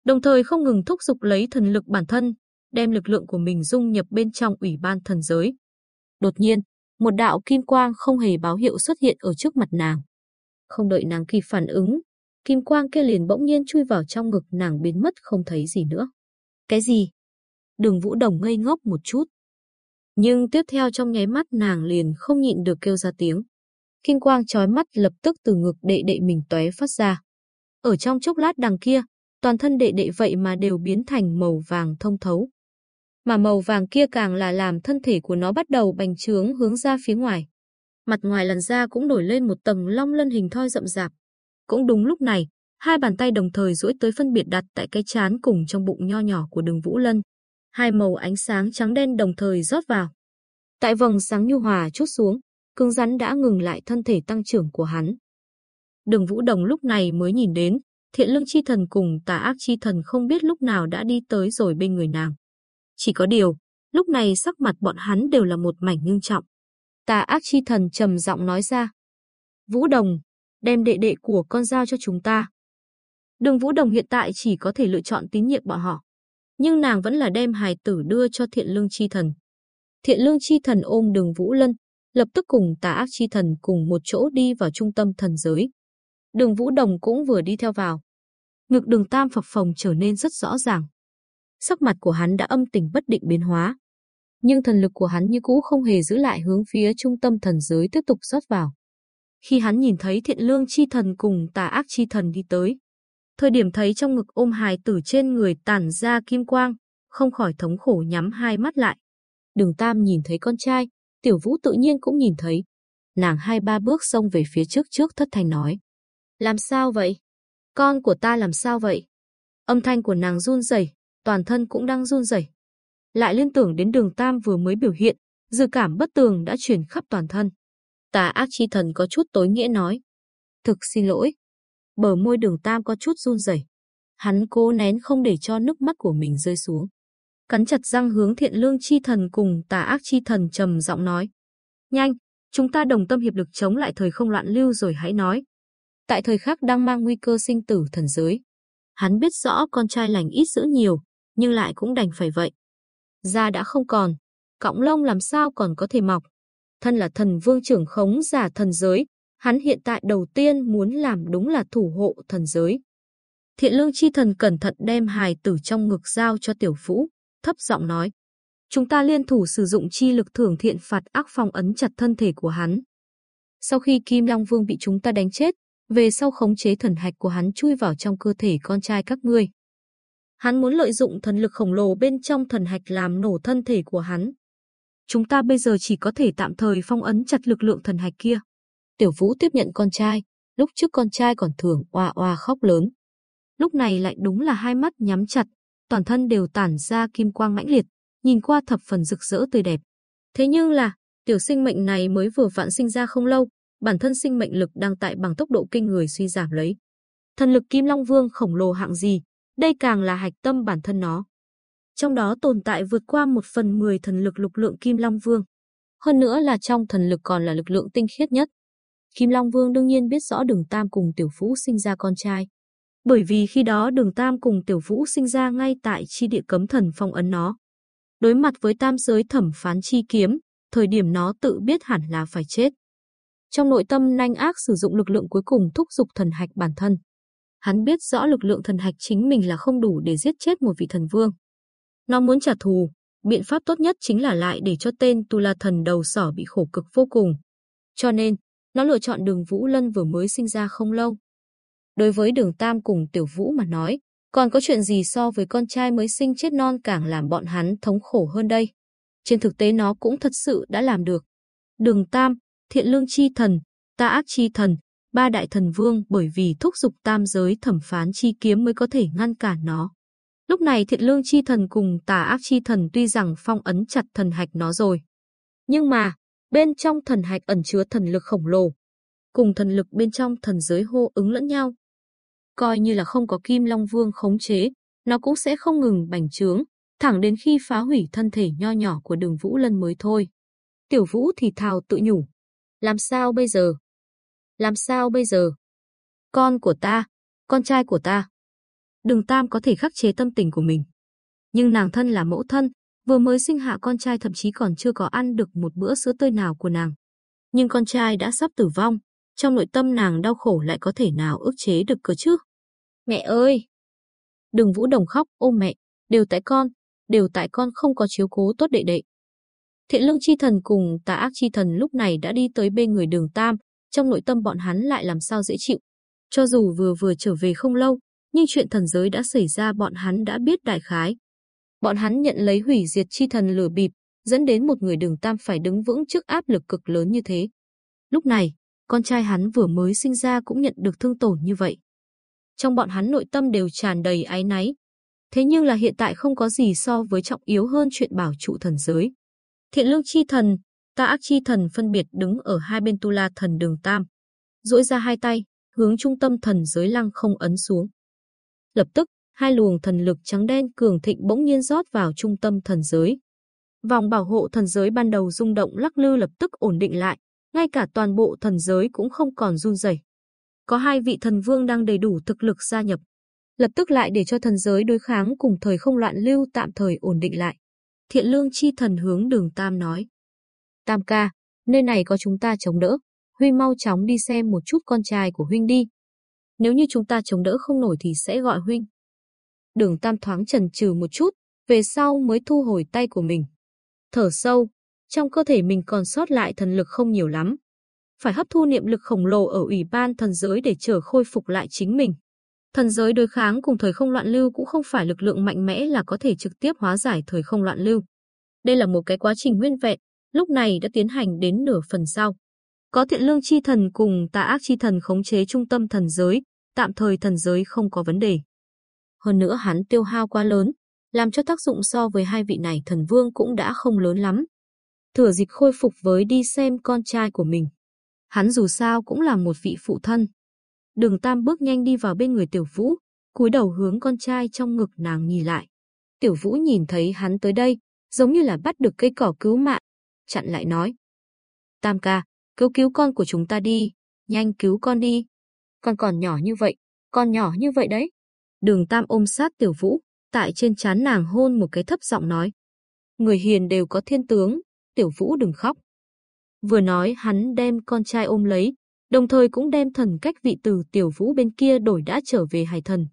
Đồng thời không ngừng thúc giục lấy thần lực bản thân, đem lực lượng của mình dung nhập bên trong ủy ban thần giới. Đột nhiên, một đạo kim quang không hề báo hiệu xuất hiện ở trước mặt nàng. Không đợi nàng kịp phản ứng, kim quang kia liền bỗng nhiên chui vào trong ngực nàng biến mất không thấy gì nữa. Cái gì? Đường Vũ Đồng ngây ngốc một chút. Nhưng tiếp theo trong nháy mắt nàng liền không nhịn được kêu ra tiếng. Kim quang chói mắt lập tức từ ngực đệ đệ mình tóe phát ra. Ở trong chốc lát đằng kia, toàn thân đệ đệ vậy mà đều biến thành màu vàng thông thấu. Mà màu vàng kia càng là làm thân thể của nó bắt đầu bành trướng hướng ra phía ngoài. Mặt ngoài làn da cũng nổi lên một tầng long lân hình thoi rậm rạp. Cũng đúng lúc này, hai bàn tay đồng thời duỗi tới phân biệt đặt tại cái chán cùng trong bụng nho nhỏ của đường Vũ Lân. Hai màu ánh sáng trắng đen đồng thời rót vào. Tại vầng sáng nhu hòa chút xuống, cứng rắn đã ngừng lại thân thể tăng trưởng của hắn. Đường Vũ Đồng lúc này mới nhìn đến, thiện lương chi thần cùng tà ác chi thần không biết lúc nào đã đi tới rồi bên người nàng. Chỉ có điều, lúc này sắc mặt bọn hắn đều là một mảnh ngưng trọng. Tà ác chi thần trầm giọng nói ra. Vũ Đồng, đem đệ đệ của con giao cho chúng ta. Đường Vũ Đồng hiện tại chỉ có thể lựa chọn tín nhiệm bọn họ. Nhưng nàng vẫn là đem hài tử đưa cho thiện lương chi thần. Thiện lương chi thần ôm đường Vũ Lân, lập tức cùng tà ác chi thần cùng một chỗ đi vào trung tâm thần giới. Đường Vũ Đồng cũng vừa đi theo vào. Ngực đường tam phập phồng trở nên rất rõ ràng. Sắc mặt của hắn đã âm tình bất định biến hóa. Nhưng thần lực của hắn như cũ không hề giữ lại hướng phía trung tâm thần giới tiếp tục rót vào. Khi hắn nhìn thấy thiện lương chi thần cùng tà ác chi thần đi tới, thời điểm thấy trong ngực ôm hài tử trên người tản ra kim quang, không khỏi thống khổ nhắm hai mắt lại. Đường Tam nhìn thấy con trai, Tiểu Vũ tự nhiên cũng nhìn thấy. Nàng hai ba bước xông về phía trước trước thất thanh nói. Làm sao vậy? Con của ta làm sao vậy? Âm thanh của nàng run rẩy, toàn thân cũng đang run rẩy. Lại liên tưởng đến đường Tam vừa mới biểu hiện, dự cảm bất tường đã truyền khắp toàn thân. Tà ác chi thần có chút tối nghĩa nói. Thực xin lỗi. Bờ môi đường Tam có chút run rẩy. Hắn cố nén không để cho nước mắt của mình rơi xuống. Cắn chặt răng hướng thiện lương chi thần cùng tà ác chi thần trầm giọng nói. Nhanh, chúng ta đồng tâm hiệp lực chống lại thời không loạn lưu rồi hãy nói. Tại thời khắc đang mang nguy cơ sinh tử thần giới. Hắn biết rõ con trai lành ít giữ nhiều, nhưng lại cũng đành phải vậy. Da đã không còn, cọng lông làm sao còn có thể mọc. Thân là thần vương trưởng khống giả thần giới, hắn hiện tại đầu tiên muốn làm đúng là thủ hộ thần giới. Thiện lương chi thần cẩn thận đem hài tử trong ngực giao cho tiểu vũ, thấp giọng nói. Chúng ta liên thủ sử dụng chi lực thưởng thiện phạt ác phong ấn chặt thân thể của hắn. Sau khi Kim Long Vương bị chúng ta đánh chết, về sau khống chế thần hạch của hắn chui vào trong cơ thể con trai các ngươi. Hắn muốn lợi dụng thần lực khổng lồ bên trong thần hạch làm nổ thân thể của hắn. Chúng ta bây giờ chỉ có thể tạm thời phong ấn chặt lực lượng thần hạch kia. Tiểu Vũ tiếp nhận con trai, lúc trước con trai còn thường oa oa khóc lớn. Lúc này lại đúng là hai mắt nhắm chặt, toàn thân đều tản ra kim quang mãnh liệt, nhìn qua thập phần rực rỡ tươi đẹp. Thế nhưng là, tiểu sinh mệnh này mới vừa vạn sinh ra không lâu, bản thân sinh mệnh lực đang tại bằng tốc độ kinh người suy giảm lấy. Thần lực Kim Long Vương khổng lồ hạng gì, đây càng là hạch tâm bản thân nó. Trong đó tồn tại vượt qua một phần mười thần lực lục lượng Kim Long Vương. Hơn nữa là trong thần lực còn là lực lượng tinh khiết nhất. Kim Long Vương đương nhiên biết rõ đường Tam cùng Tiểu Vũ sinh ra con trai. Bởi vì khi đó đường Tam cùng Tiểu Vũ sinh ra ngay tại chi địa cấm thần phong ấn nó. Đối mặt với tam giới thẩm phán chi kiếm, thời điểm nó tự biết hẳn là phải chết. Trong nội tâm nanh ác sử dụng lực lượng cuối cùng thúc giục thần hạch bản thân. Hắn biết rõ lực lượng thần hạch chính mình là không đủ để giết chết một vị thần vương. Nó muốn trả thù, biện pháp tốt nhất chính là lại để cho tên Tu La thần đầu sỏ bị khổ cực vô cùng. Cho nên, nó lựa chọn đường Vũ Lân vừa mới sinh ra không lâu. Đối với đường Tam cùng Tiểu Vũ mà nói, còn có chuyện gì so với con trai mới sinh chết non càng làm bọn hắn thống khổ hơn đây. Trên thực tế nó cũng thật sự đã làm được. Đường Tam, thiện lương chi thần, ta ác chi thần, ba đại thần vương bởi vì thúc giục tam giới thẩm phán chi kiếm mới có thể ngăn cản nó. Lúc này thiện lương chi thần cùng tà ác chi thần tuy rằng phong ấn chặt thần hạch nó rồi. Nhưng mà, bên trong thần hạch ẩn chứa thần lực khổng lồ. Cùng thần lực bên trong thần giới hô ứng lẫn nhau. Coi như là không có kim long vương khống chế, nó cũng sẽ không ngừng bành trướng, thẳng đến khi phá hủy thân thể nho nhỏ của đường Vũ Lân mới thôi. Tiểu Vũ thì thào tự nhủ. Làm sao bây giờ? Làm sao bây giờ? Con của ta, con trai của ta. Đường Tam có thể khắc chế tâm tình của mình. Nhưng nàng thân là mẫu thân, vừa mới sinh hạ con trai thậm chí còn chưa có ăn được một bữa sữa tươi nào của nàng. Nhưng con trai đã sắp tử vong, trong nội tâm nàng đau khổ lại có thể nào ức chế được cơ chứ? Mẹ ơi! Đừng Vũ Đồng khóc, ôm mẹ, đều tại con, đều tại con không có chiếu cố tốt đệ đệ. Thiện lương chi thần cùng tà ác chi thần lúc này đã đi tới bên người đường Tam, trong nội tâm bọn hắn lại làm sao dễ chịu. Cho dù vừa vừa trở về không lâu, nhưng chuyện thần giới đã xảy ra bọn hắn đã biết đại khái. Bọn hắn nhận lấy hủy diệt chi thần lửa bịp, dẫn đến một người đường Tam phải đứng vững trước áp lực cực lớn như thế. Lúc này, con trai hắn vừa mới sinh ra cũng nhận được thương tổn như vậy. Trong bọn hắn nội tâm đều tràn đầy áy náy. Thế nhưng là hiện tại không có gì so với trọng yếu hơn chuyện bảo trụ thần giới. Thiện lương chi thần, tà ác chi thần phân biệt đứng ở hai bên tu la thần đường tam. duỗi ra hai tay, hướng trung tâm thần giới lăng không ấn xuống. Lập tức, hai luồng thần lực trắng đen cường thịnh bỗng nhiên rót vào trung tâm thần giới. Vòng bảo hộ thần giới ban đầu rung động lắc lư lập tức ổn định lại, ngay cả toàn bộ thần giới cũng không còn run rẩy. Có hai vị thần vương đang đầy đủ thực lực gia nhập, lập tức lại để cho thần giới đối kháng cùng thời không loạn lưu tạm thời ổn định lại. Thiện lương chi thần hướng đường Tam nói. Tam ca, nơi này có chúng ta chống đỡ. Huy mau chóng đi xem một chút con trai của Huynh đi. Nếu như chúng ta chống đỡ không nổi thì sẽ gọi Huynh. Đường Tam thoáng trần trừ một chút, về sau mới thu hồi tay của mình. Thở sâu, trong cơ thể mình còn sót lại thần lực không nhiều lắm. Phải hấp thu niệm lực khổng lồ ở ủy ban thần giới để trở khôi phục lại chính mình. Thần giới đối kháng cùng thời không loạn lưu cũng không phải lực lượng mạnh mẽ là có thể trực tiếp hóa giải thời không loạn lưu. Đây là một cái quá trình nguyên vẹn, lúc này đã tiến hành đến nửa phần sau. Có thiện lương chi thần cùng tà ác chi thần khống chế trung tâm thần giới, tạm thời thần giới không có vấn đề. Hơn nữa hắn tiêu hao quá lớn, làm cho tác dụng so với hai vị này thần vương cũng đã không lớn lắm. Thừa dịch khôi phục với đi xem con trai của mình. Hắn dù sao cũng là một vị phụ thân. Đường Tam bước nhanh đi vào bên người Tiểu Vũ, cúi đầu hướng con trai trong ngực nàng nhìn lại. Tiểu Vũ nhìn thấy hắn tới đây, giống như là bắt được cây cỏ cứu mạng, chặn lại nói. Tam ca, cứu cứu con của chúng ta đi, nhanh cứu con đi. Con còn nhỏ như vậy, con nhỏ như vậy đấy. Đường Tam ôm sát Tiểu Vũ, tại trên trán nàng hôn một cái thấp giọng nói. Người hiền đều có thiên tướng, Tiểu Vũ đừng khóc. Vừa nói hắn đem con trai ôm lấy, đồng thời cũng đem thần cách vị từ Tiểu Vũ bên kia đổi đã trở về hải thần.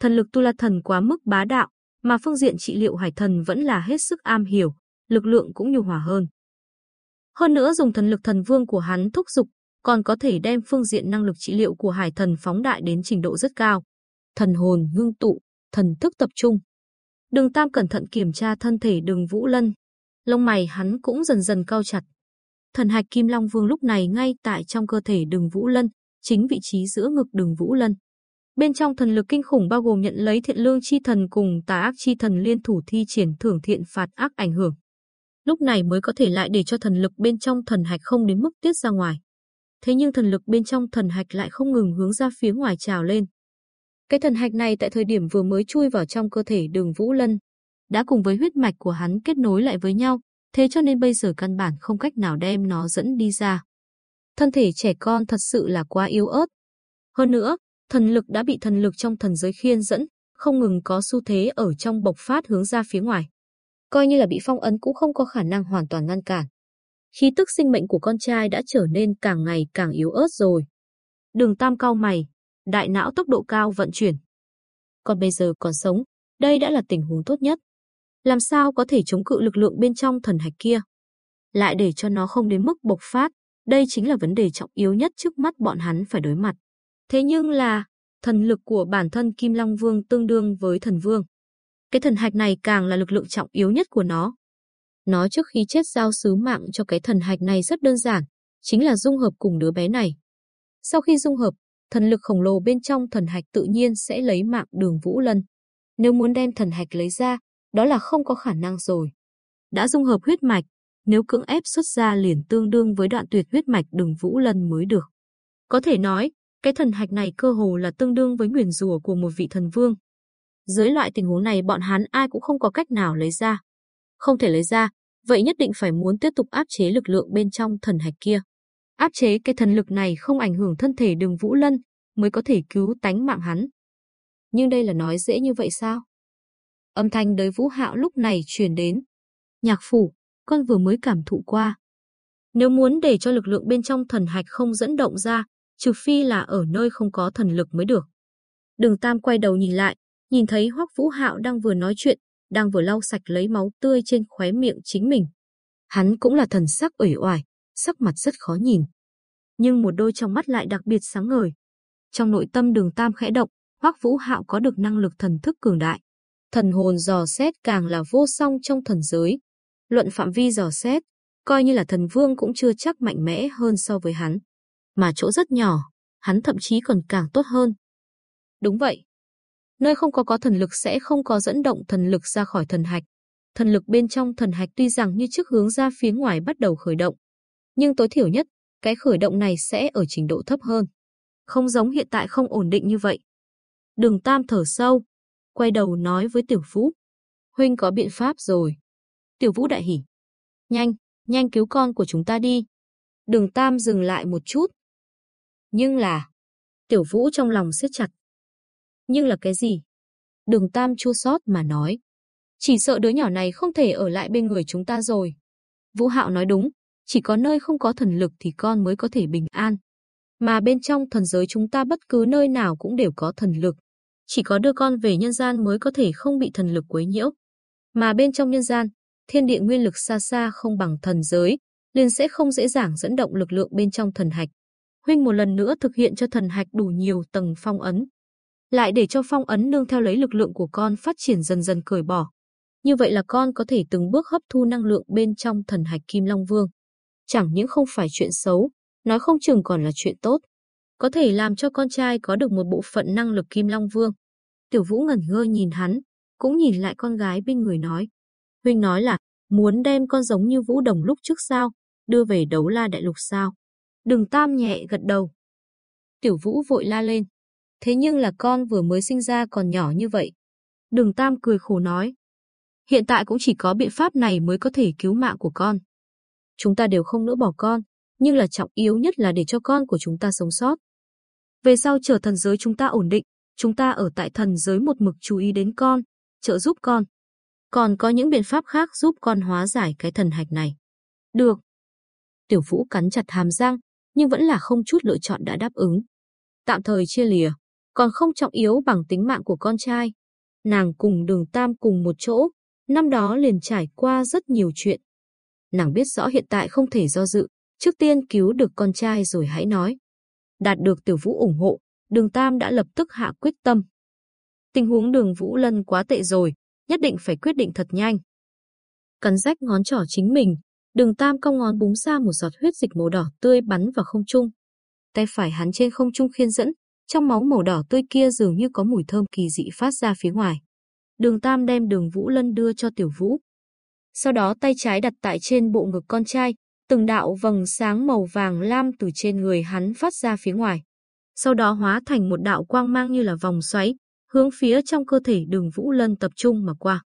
Thần lực tu la thần quá mức bá đạo, mà phương diện trị liệu hải thần vẫn là hết sức am hiểu, lực lượng cũng nhu hòa hơn. Hơn nữa dùng thần lực thần vương của hắn thúc dục, còn có thể đem phương diện năng lực trị liệu của hải thần phóng đại đến trình độ rất cao. Thần hồn ngưng tụ, thần thức tập trung. Đường Tam cẩn thận kiểm tra thân thể Đường Vũ Lân, lông mày hắn cũng dần dần cao chặt. Thần hạch Kim Long Vương lúc này ngay tại trong cơ thể Đường Vũ Lân, chính vị trí giữa ngực Đường Vũ Lân. Bên trong thần lực kinh khủng bao gồm nhận lấy thiện lương chi thần cùng tà ác chi thần liên thủ thi triển thưởng thiện phạt ác ảnh hưởng. Lúc này mới có thể lại để cho thần lực bên trong thần hạch không đến mức tiết ra ngoài. Thế nhưng thần lực bên trong thần hạch lại không ngừng hướng ra phía ngoài trào lên. Cái thần hạch này tại thời điểm vừa mới chui vào trong cơ thể đường Vũ Lân, đã cùng với huyết mạch của hắn kết nối lại với nhau, thế cho nên bây giờ căn bản không cách nào đem nó dẫn đi ra. Thân thể trẻ con thật sự là quá yếu ớt. Hơn nữa, thần lực đã bị thần lực trong thần giới khiên dẫn, không ngừng có xu thế ở trong bộc phát hướng ra phía ngoài. Coi như là bị phong ấn cũng không có khả năng hoàn toàn ngăn cản. Khí tức sinh mệnh của con trai đã trở nên càng ngày càng yếu ớt rồi. Đường tam cao mày, đại não tốc độ cao vận chuyển. Còn bây giờ còn sống, đây đã là tình huống tốt nhất. Làm sao có thể chống cự lực lượng bên trong thần hạch kia? Lại để cho nó không đến mức bộc phát, đây chính là vấn đề trọng yếu nhất trước mắt bọn hắn phải đối mặt. Thế nhưng là, thần lực của bản thân Kim Long Vương tương đương với thần vương. Cái thần hạch này càng là lực lượng trọng yếu nhất của nó. Nó trước khi chết giao sứ mạng cho cái thần hạch này rất đơn giản, chính là dung hợp cùng đứa bé này. Sau khi dung hợp, thần lực khổng lồ bên trong thần hạch tự nhiên sẽ lấy mạng đường Vũ Lân. Nếu muốn đem thần hạch lấy ra, đó là không có khả năng rồi. Đã dung hợp huyết mạch, nếu cưỡng ép xuất ra liền tương đương với đoạn tuyệt huyết mạch đường Vũ Lân mới được. Có thể nói, cái thần hạch này cơ hồ là tương đương với nguyền rủa của một vị thần vương. Dưới loại tình huống này bọn hắn ai cũng không có cách nào lấy ra. Không thể lấy ra, vậy nhất định phải muốn tiếp tục áp chế lực lượng bên trong thần hạch kia. Áp chế cái thần lực này không ảnh hưởng thân thể đường Vũ Lân, mới có thể cứu tánh mạng hắn. Nhưng đây là nói dễ như vậy sao? Âm thanh đới Vũ Hạo lúc này truyền đến. Nhạc phủ, con vừa mới cảm thụ qua. Nếu muốn để cho lực lượng bên trong thần hạch không dẫn động ra, trừ phi là ở nơi không có thần lực mới được. Đường Tam quay đầu nhìn lại, nhìn thấy Hoắc Vũ Hạo đang vừa nói chuyện, đang vừa lau sạch lấy máu tươi trên khóe miệng chính mình. Hắn cũng là thần sắc uể oải, sắc mặt rất khó nhìn. Nhưng một đôi trong mắt lại đặc biệt sáng ngời. Trong nội tâm đường Tam khẽ động, Hoắc Vũ Hạo có được năng lực thần thức cường đại. Thần hồn dò xét càng là vô song trong thần giới. Luận phạm vi dò xét, coi như là thần vương cũng chưa chắc mạnh mẽ hơn so với hắn mà chỗ rất nhỏ, hắn thậm chí còn càng tốt hơn. Đúng vậy. Nơi không có có thần lực sẽ không có dẫn động thần lực ra khỏi thần hạch. Thần lực bên trong thần hạch tuy rằng như trước hướng ra phía ngoài bắt đầu khởi động, nhưng tối thiểu nhất, cái khởi động này sẽ ở trình độ thấp hơn. Không giống hiện tại không ổn định như vậy. Đường Tam thở sâu, quay đầu nói với Tiểu Vũ. Huynh có biện pháp rồi. Tiểu Vũ đại hỉ. Nhanh, nhanh cứu con của chúng ta đi. Đường Tam dừng lại một chút, nhưng là... Tiểu Vũ trong lòng siết chặt. Nhưng là cái gì? Đường Tam chua sót mà nói. Chỉ sợ đứa nhỏ này không thể ở lại bên người chúng ta rồi. Vũ Hạo nói đúng, chỉ có nơi không có thần lực thì con mới có thể bình an. Mà bên trong thần giới chúng ta bất cứ nơi nào cũng đều có thần lực. Chỉ có đưa con về nhân gian mới có thể không bị thần lực quấy nhiễu. Mà bên trong nhân gian, thiên địa nguyên lực xa xa không bằng thần giới, liền sẽ không dễ dàng dẫn động lực lượng bên trong thần hạch huynh một lần nữa thực hiện cho thần hạch đủ nhiều tầng phong ấn. Lại để cho phong ấn nương theo lấy lực lượng của con phát triển dần dần cởi bỏ. Như vậy là con có thể từng bước hấp thu năng lượng bên trong thần hạch Kim Long Vương. Chẳng những không phải chuyện xấu, nói không chừng còn là chuyện tốt. Có thể làm cho con trai có được một bộ phận năng lực Kim Long Vương. Tiểu Vũ ngẩn ngơ nhìn hắn, cũng nhìn lại con gái bên người nói. Huynh nói là, muốn đem con giống như Vũ Đồng lúc trước sao, đưa về đấu la đại lục sao. Đừng tam nhẹ gật đầu. Tiểu Vũ vội la lên. Thế nhưng là con vừa mới sinh ra còn nhỏ như vậy. đường tam cười khổ nói. Hiện tại cũng chỉ có biện pháp này mới có thể cứu mạng của con. Chúng ta đều không nỡ bỏ con, nhưng là trọng yếu nhất là để cho con của chúng ta sống sót. Về sau chờ thần giới chúng ta ổn định, chúng ta ở tại thần giới một mực chú ý đến con, trợ giúp con. Còn có những biện pháp khác giúp con hóa giải cái thần hạch này. Được. Tiểu Vũ cắn chặt hàm răng, nhưng vẫn là không chút lựa chọn đã đáp ứng. Tạm thời chia lìa, còn không trọng yếu bằng tính mạng của con trai. Nàng cùng đường Tam cùng một chỗ, năm đó liền trải qua rất nhiều chuyện. Nàng biết rõ hiện tại không thể do dự, trước tiên cứu được con trai rồi hãy nói. Đạt được tiểu vũ ủng hộ, đường Tam đã lập tức hạ quyết tâm. Tình huống đường Vũ Lân quá tệ rồi, nhất định phải quyết định thật nhanh. Cắn rách ngón trỏ chính mình, đường Tam cong ngón búng ra một giọt huyết dịch màu đỏ tươi bắn vào không trung. Tay phải hắn trên không trung khiên dẫn, trong máu màu đỏ tươi kia dường như có mùi thơm kỳ dị phát ra phía ngoài. Đường Tam đem đường Vũ Lân đưa cho Tiểu Vũ. Sau đó tay trái đặt tại trên bộ ngực con trai, từng đạo vầng sáng màu vàng lam từ trên người hắn phát ra phía ngoài. Sau đó hóa thành một đạo quang mang như là vòng xoáy, hướng phía trong cơ thể đường Vũ Lân tập trung mà qua.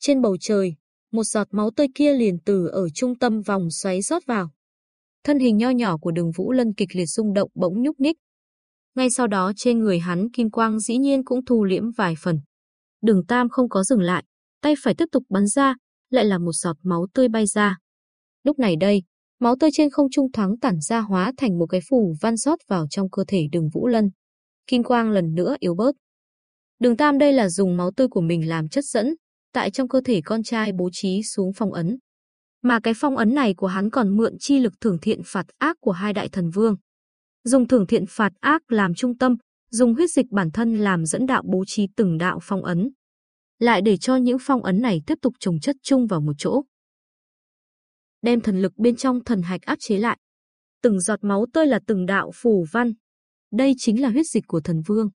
Trên bầu trời, một giọt máu tươi kia liền từ ở trung tâm vòng xoáy rót vào. Thân hình nho nhỏ của đường Vũ Lân kịch liệt rung động bỗng nhúc nhích. Ngay sau đó trên người hắn kim quang dĩ nhiên cũng thu liễm vài phần. Đường Tam không có dừng lại, tay phải tiếp tục bắn ra, lại là một giọt máu tươi bay ra. Lúc này đây, máu tươi trên không trung thoáng tản ra hóa thành một cái phủ văn rót vào trong cơ thể đường Vũ Lân. Kim quang lần nữa yếu bớt. Đường Tam đây là dùng máu tươi của mình làm chất dẫn, tại trong cơ thể con trai bố trí xuống phong ấn. Mà cái phong ấn này của hắn còn mượn chi lực thưởng thiện phạt ác của hai đại thần vương. Dùng thưởng thiện phạt ác làm trung tâm, dùng huyết dịch bản thân làm dẫn đạo bố trí từng đạo phong ấn. Lại để cho những phong ấn này tiếp tục trồng chất chung vào một chỗ. Đem thần lực bên trong thần hạch áp chế lại. Từng giọt máu tươi là từng đạo phù văn. Đây chính là huyết dịch của thần vương.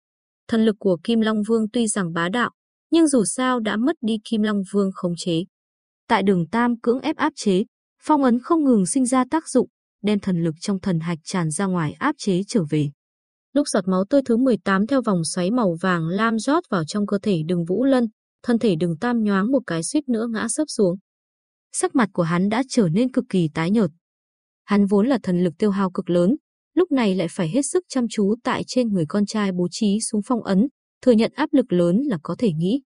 Thần lực của Kim Long Vương tuy rằng bá đạo, nhưng dù sao đã mất đi Kim Long Vương khống chế. Tại đường Tam cưỡng ép áp chế, phong ấn không ngừng sinh ra tác dụng, đem thần lực trong thần hạch tràn ra ngoài áp chế trở về. Lúc giọt máu tươi thứ 18 theo vòng xoáy màu vàng lam rót vào trong cơ thể đường Vũ Lân, thân thể đường Tam nhoáng một cái suýt nữa ngã sấp xuống. Sắc mặt của hắn đã trở nên cực kỳ tái nhợt. Hắn vốn là thần lực tiêu hao cực lớn, lúc này lại phải hết sức chăm chú tại trên người con trai bố trí xuống phong ấn, thừa nhận áp lực lớn là có thể nghĩ.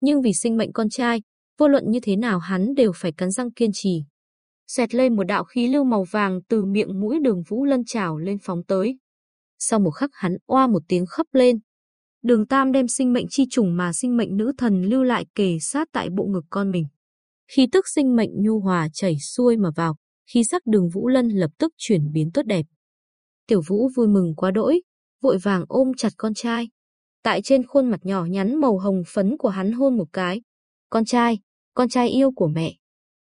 Nhưng vì sinh mệnh con trai, vô luận như thế nào hắn đều phải cắn răng kiên trì. Xẹt lên một đạo khí lưu màu vàng từ miệng mũi đường Vũ Lân trào lên phóng tới. Sau một khắc hắn oa một tiếng khấp lên. Đường Tam đem sinh mệnh chi trùng mà sinh mệnh nữ thần lưu lại kề sát tại bộ ngực con mình. Khí tức sinh mệnh nhu hòa chảy xuôi mà vào, khí sắc đường Vũ Lân lập tức chuyển biến tốt đẹp. Tiểu Vũ vui mừng quá đỗi, vội vàng ôm chặt con trai. Tại trên khuôn mặt nhỏ nhắn màu hồng phấn của hắn hôn một cái. Con trai, con trai yêu của mẹ.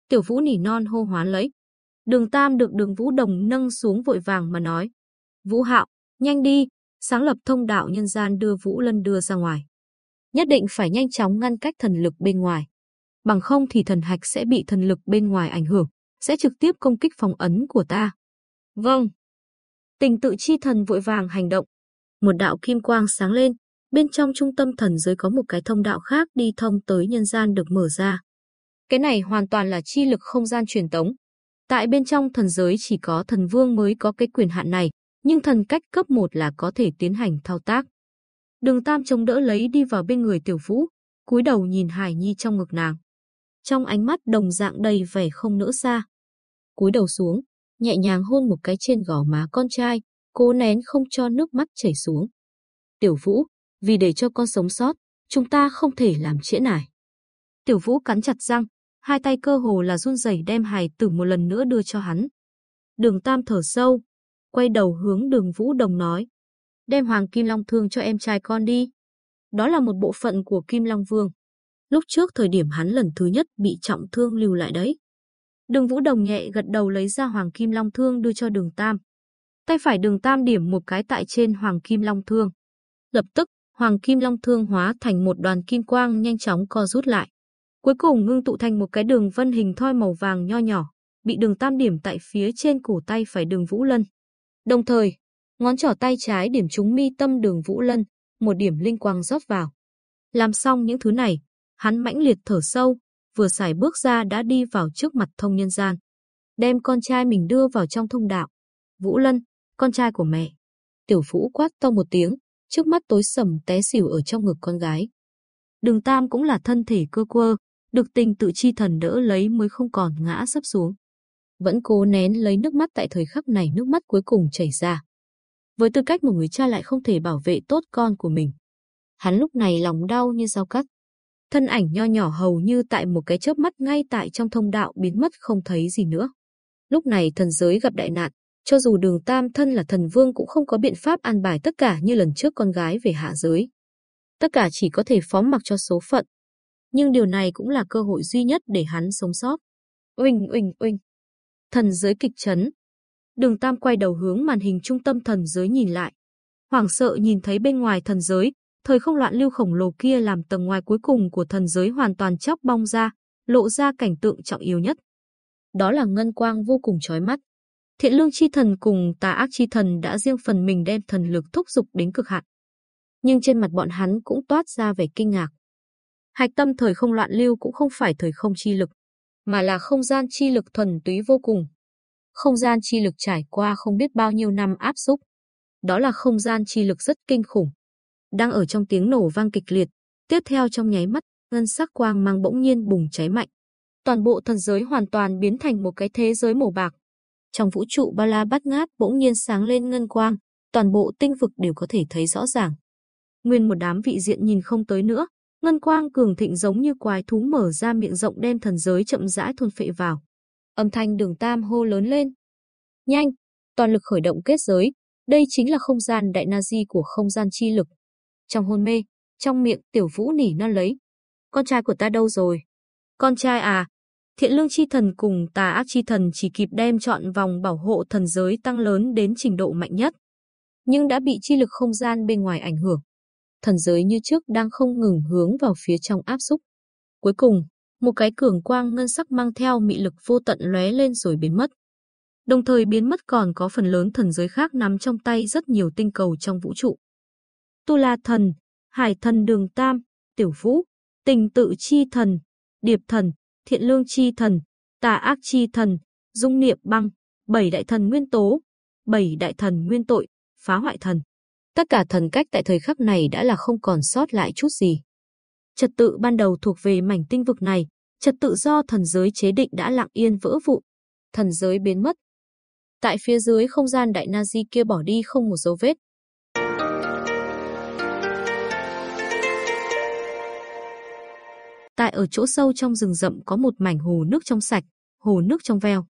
Tiểu Vũ nỉ non hô hoán lấy. Đường Tam được đường Vũ Đồng nâng xuống vội vàng mà nói. Vũ Hạo, nhanh đi, sáng lập thông đạo nhân gian đưa Vũ Lân đưa ra ngoài. Nhất định phải nhanh chóng ngăn cách thần lực bên ngoài. Bằng không thì thần hạch sẽ bị thần lực bên ngoài ảnh hưởng, sẽ trực tiếp công kích phòng ấn của ta. Vâng. Tình tự chi thần vội vàng hành động. Một đạo kim quang sáng lên, bên trong trung tâm thần giới có một cái thông đạo khác đi thông tới nhân gian được mở ra. Cái này hoàn toàn là chi lực không gian truyền tống. Tại bên trong thần giới chỉ có thần vương mới có cái quyền hạn này, nhưng thần cách cấp 1 là có thể tiến hành thao tác. Đường Tam chống đỡ lấy đi vào bên người Tiểu Vũ, cúi đầu nhìn Hải Nhi trong ngực nàng. Trong ánh mắt đồng dạng đầy vẻ không nỡ xa. Cúi đầu xuống, nhẹ nhàng hôn một cái trên gò má con trai, cố nén không cho nước mắt chảy xuống. Tiểu Vũ, vì để cho con sống sót, chúng ta không thể làm trễ nải. Tiểu Vũ cắn chặt răng, hai tay cơ hồ là run rẩy đem hài tử một lần nữa đưa cho hắn. Đường Tam thở sâu, quay đầu hướng đường Vũ Đồng nói. Đem Hoàng Kim Long Thương cho em trai con đi. Đó là một bộ phận của Kim Long Vương. Lúc trước thời điểm hắn lần thứ nhất bị trọng thương lưu lại đấy. Đường Vũ Đồng nhẹ gật đầu lấy ra Hoàng Kim Long Thương đưa cho Đường Tam. Tay phải Đường Tam điểm một cái tại trên Hoàng Kim Long Thương. Lập tức, Hoàng Kim Long Thương hóa thành một đoàn kim quang nhanh chóng co rút lại. Cuối cùng ngưng tụ thành một cái đường vân hình thoi màu vàng nho nhỏ, bị Đường Tam điểm tại phía trên cổ tay phải Đường Vũ Lân. Đồng thời, ngón trỏ tay trái điểm trúng mi tâm Đường Vũ Lân, một điểm linh quang rót vào. Làm xong những thứ này, hắn mãnh liệt thở sâu, vừa xài bước ra đã đi vào trước mặt thông nhân gian. Đem con trai mình đưa vào trong thông đạo. Vũ Lân, con trai của mẹ. Tiểu vũ quát to một tiếng, trước mắt tối sầm té xỉu ở trong ngực con gái. Đường Tam cũng là thân thể cơ quơ, được tình tự chi thần đỡ lấy mới không còn ngã sấp xuống. Vẫn cố nén lấy nước mắt tại thời khắc này nước mắt cuối cùng chảy ra. Với tư cách một người cha lại không thể bảo vệ tốt con của mình. Hắn lúc này lòng đau như dao cắt. Thân ảnh nho nhỏ hầu như tại một cái chớp mắt ngay tại trong thông đạo biến mất không thấy gì nữa. Lúc này thần giới gặp đại nạn, cho dù đường tam thân là thần vương cũng không có biện pháp an bài tất cả như lần trước con gái về hạ giới. Tất cả chỉ có thể phó mặc cho số phận. Nhưng điều này cũng là cơ hội duy nhất để hắn sống sót. Uỳnh uỳnh uỳnh. Thần giới kịch chấn. Đường tam quay đầu hướng màn hình trung tâm thần giới nhìn lại. Hoảng sợ nhìn thấy bên ngoài thần giới, Thời không loạn lưu khổng lồ kia làm tầng ngoài cuối cùng của thần giới hoàn toàn chóc bong ra, lộ ra cảnh tượng trọng yếu nhất. Đó là ngân quang vô cùng chói mắt. Thiện lương chi thần cùng tà ác chi thần đã riêng phần mình đem thần lực thúc dục đến cực hạn. Nhưng trên mặt bọn hắn cũng toát ra vẻ kinh ngạc. Hạch tâm thời không loạn lưu cũng không phải thời không chi lực, mà là không gian chi lực thuần túy vô cùng. Không gian chi lực trải qua không biết bao nhiêu năm áp xúc. Đó là không gian chi lực rất kinh khủng đang ở trong tiếng nổ vang kịch liệt. Tiếp theo trong nháy mắt, ngân sắc quang mang bỗng nhiên bùng cháy mạnh. Toàn bộ thần giới hoàn toàn biến thành một cái thế giới màu bạc. Trong vũ trụ ba la bát ngát bỗng nhiên sáng lên ngân quang, toàn bộ tinh vực đều có thể thấy rõ ràng. Nguyên một đám vị diện nhìn không tới nữa, ngân quang cường thịnh giống như quái thú mở ra miệng rộng đem thần giới chậm rãi thôn phệ vào. Âm thanh đường tam hô lớn lên. Nhanh, toàn lực khởi động kết giới, đây chính là không gian đại Nazi của không gian chi lực, trong hôn mê, trong miệng tiểu vũ nỉ non lấy. Con trai của ta đâu rồi? Con trai à? Thiện lương chi thần cùng tà ác chi thần chỉ kịp đem chọn vòng bảo hộ thần giới tăng lớn đến trình độ mạnh nhất. Nhưng đã bị chi lực không gian bên ngoài ảnh hưởng. Thần giới như trước đang không ngừng hướng vào phía trong áp xúc. Cuối cùng, một cái cường quang ngân sắc mang theo mị lực vô tận lóe lên rồi biến mất. Đồng thời biến mất còn có phần lớn thần giới khác nắm trong tay rất nhiều tinh cầu trong vũ trụ. Tu La Thần, Hải Thần Đường Tam, Tiểu Vũ, Tình Tự Chi Thần, Điệp Thần, Thiện Lương Chi Thần, Tà Ác Chi Thần, Dung Niệm Băng, Bảy Đại Thần Nguyên Tố, Bảy Đại Thần Nguyên Tội, Phá Hoại Thần. Tất cả thần cách tại thời khắc này đã là không còn sót lại chút gì. Trật tự ban đầu thuộc về mảnh tinh vực này, trật tự do thần giới chế định đã lặng yên vỡ vụn. Thần giới biến mất. Tại phía dưới không gian đại Nazi kia bỏ đi không một dấu vết. Tại ở chỗ sâu trong rừng rậm có một mảnh hồ nước trong sạch, hồ nước trong veo.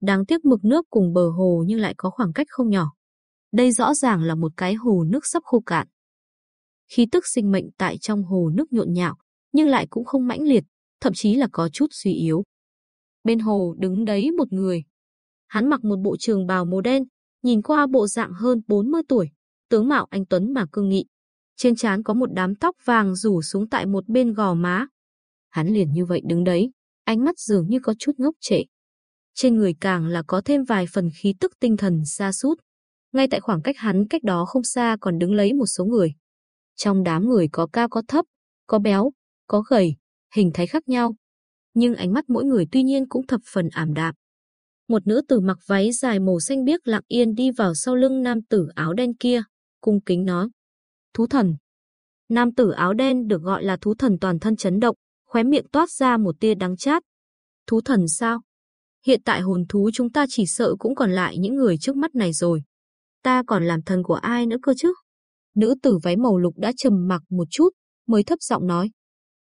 Đáng tiếc mực nước cùng bờ hồ nhưng lại có khoảng cách không nhỏ. Đây rõ ràng là một cái hồ nước sắp khô cạn. Khí tức sinh mệnh tại trong hồ nước nhộn nhạo, nhưng lại cũng không mãnh liệt, thậm chí là có chút suy yếu. Bên hồ đứng đấy một người. Hắn mặc một bộ trường bào màu đen, nhìn qua bộ dạng hơn 40 tuổi, tướng mạo anh tuấn mà cương nghị. Trên trán có một đám tóc vàng rủ xuống tại một bên gò má, Hắn liền như vậy đứng đấy, ánh mắt dường như có chút ngốc trệ. Trên người càng là có thêm vài phần khí tức tinh thần xa sút ngay tại khoảng cách hắn cách đó không xa còn đứng lấy một số người. Trong đám người có cao có thấp, có béo, có gầy, hình thái khác nhau. Nhưng ánh mắt mỗi người tuy nhiên cũng thập phần ảm đạm. Một nữ tử mặc váy dài màu xanh biếc lặng yên đi vào sau lưng nam tử áo đen kia, cung kính nói. Thú thần. Nam tử áo đen được gọi là thú thần toàn thân chấn động, khóe miệng toát ra một tia đắng chát. Thú thần sao? Hiện tại hồn thú chúng ta chỉ sợ cũng còn lại những người trước mắt này rồi. Ta còn làm thần của ai nữa cơ chứ? Nữ tử váy màu lục đã trầm mặc một chút, mới thấp giọng nói.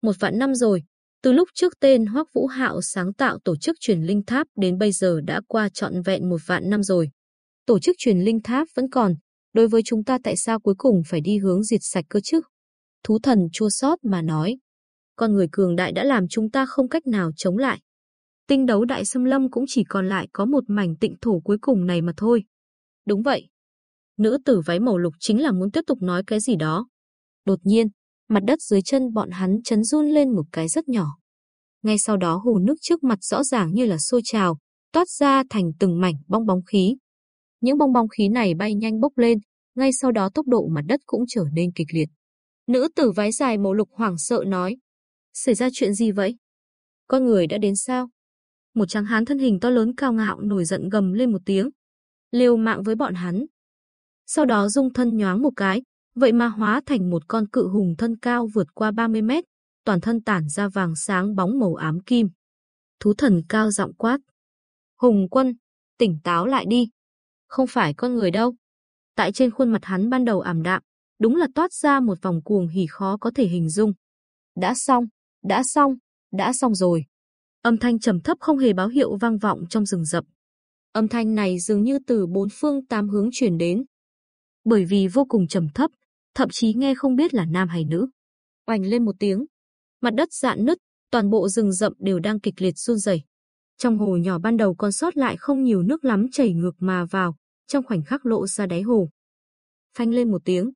Một vạn năm rồi, từ lúc trước tên Hoắc Vũ Hạo sáng tạo tổ chức truyền linh tháp đến bây giờ đã qua trọn vẹn một vạn năm rồi. Tổ chức truyền linh tháp vẫn còn, đối với chúng ta tại sao cuối cùng phải đi hướng diệt sạch cơ chứ? Thú thần chua xót mà nói. con người cường đại đã làm chúng ta không cách nào chống lại. Tinh đấu đại xâm lâm cũng chỉ còn lại có một mảnh tịnh thổ cuối cùng này mà thôi. Đúng vậy. Nữ tử váy màu lục chính là muốn tiếp tục nói cái gì đó. Đột nhiên, mặt đất dưới chân bọn hắn chấn run lên một cái rất nhỏ. Ngay sau đó hồ nước trước mặt rõ ràng như là sôi trào, toát ra thành từng mảnh bong bóng khí. Những bong bóng khí này bay nhanh bốc lên, ngay sau đó tốc độ mặt đất cũng trở nên kịch liệt. Nữ tử váy dài màu lục hoảng sợ nói. Xảy ra chuyện gì vậy? Con người đã đến sao? Một tráng hán thân hình to lớn cao ngạo nổi giận gầm lên một tiếng. Liều mạng với bọn hắn. Sau đó dung thân nhoáng một cái, vậy mà hóa thành một con cự hùng thân cao vượt qua 30 mét, toàn thân tản ra vàng sáng bóng màu ám kim. Thú thần cao giọng quát. Hùng quân, tỉnh táo lại đi. Không phải con người đâu. Tại trên khuôn mặt hắn ban đầu ảm đạm, đúng là toát ra một vòng cuồng hỉ khó có thể hình dung. Đã xong, đã xong, đã xong rồi. Âm thanh trầm thấp không hề báo hiệu vang vọng trong rừng rậm. Âm thanh này dường như từ bốn phương tám hướng truyền đến. Bởi vì vô cùng trầm thấp, thậm chí nghe không biết là nam hay nữ. Oanh lên một tiếng, mặt đất dạn nứt, toàn bộ rừng rậm đều đang kịch liệt run rẩy. Trong hồ nhỏ ban đầu còn sót lại không nhiều nước lắm chảy ngược mà vào, trong khoảnh khắc lộ ra đáy hồ. Phanh lên một tiếng,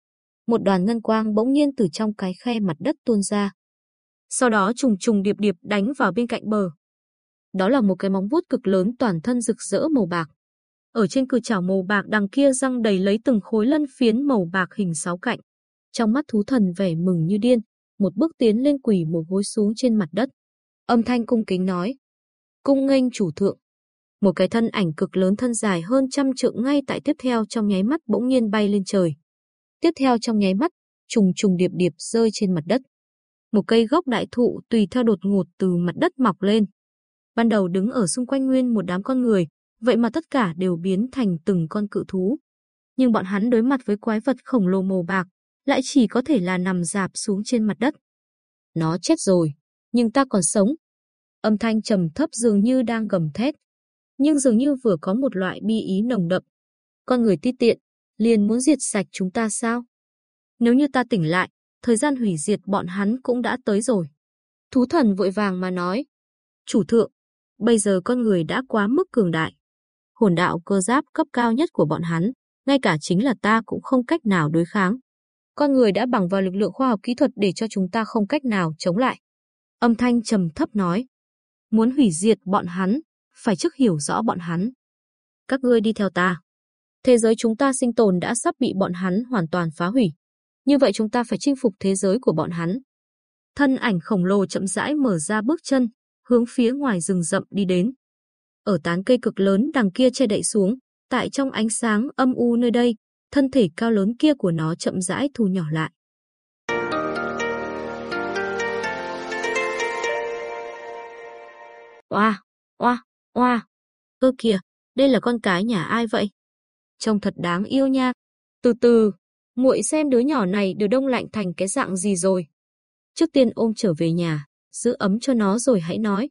một đoàn ngân quang bỗng nhiên từ trong cái khe mặt đất tuôn ra. Sau đó trùng trùng điệp điệp đánh vào bên cạnh bờ. Đó là một cái móng vuốt cực lớn toàn thân rực rỡ màu bạc. Ở trên cử chảo màu bạc đằng kia răng đầy lấy từng khối lân phiến màu bạc hình sáu cạnh. Trong mắt thú thần vẻ mừng như điên, một bước tiến lên quỳ một gối xuống trên mặt đất. Âm thanh cung kính nói. Cung nghênh chủ thượng. Một cái thân ảnh cực lớn thân dài hơn trăm trượng ngay tại tiếp theo trong nháy mắt bỗng nhiên bay lên trời. Tiếp theo trong nháy mắt, trùng trùng điệp điệp rơi trên mặt đất. Một cây gốc đại thụ tùy theo đột ngột từ mặt đất mọc lên. Ban đầu đứng ở xung quanh nguyên một đám con người, vậy mà tất cả đều biến thành từng con cự thú. Nhưng bọn hắn đối mặt với quái vật khổng lồ màu bạc, lại chỉ có thể là nằm dạp xuống trên mặt đất. Nó chết rồi, nhưng ta còn sống. Âm thanh trầm thấp dường như đang gầm thét, nhưng dường như vừa có một loại bi ý nồng đậm. Con người ti tiện, liền muốn diệt sạch chúng ta sao? Nếu như ta tỉnh lại, thời gian hủy diệt bọn hắn cũng đã tới rồi. Thú thần vội vàng mà nói. Chủ thượng, bây giờ con người đã quá mức cường đại. Hồn đạo cơ giáp cấp cao nhất của bọn hắn, ngay cả chính là ta cũng không cách nào đối kháng. Con người đã bằng vào lực lượng khoa học kỹ thuật để cho chúng ta không cách nào chống lại. Âm thanh trầm thấp nói. Muốn hủy diệt bọn hắn, phải trước hiểu rõ bọn hắn. Các ngươi đi theo ta. Thế giới chúng ta sinh tồn đã sắp bị bọn hắn hoàn toàn phá hủy. Như vậy chúng ta phải chinh phục thế giới của bọn hắn. Thân ảnh khổng lồ chậm rãi mở ra bước chân, hướng phía ngoài rừng rậm đi đến. Ở tán cây cực lớn đằng kia che đậy xuống, tại trong ánh sáng âm u nơi đây, thân thể cao lớn kia của nó chậm rãi thu nhỏ lại. Oa, oa, oa. Ơ kìa, đây là con cái nhà ai vậy? Trông thật đáng yêu nha. Từ từ, muội xem đứa nhỏ này được đông lạnh thành cái dạng gì rồi. Trước tiên ôm trở về nhà, giữ ấm cho nó rồi hãy nói.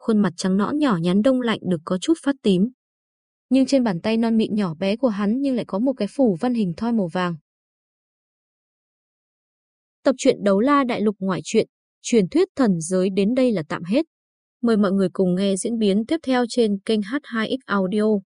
Khuôn mặt trắng nõn nhỏ nhắn đông lạnh được có chút phát tím. Nhưng trên bàn tay non mịn nhỏ bé của hắn nhưng lại có một cái phủ văn hình thoi màu vàng. Tập truyện Đấu La Đại Lục ngoại truyện, truyền thuyết thần giới đến đây là tạm hết. Mời mọi người cùng nghe diễn biến tiếp theo trên kênh H2X Audio.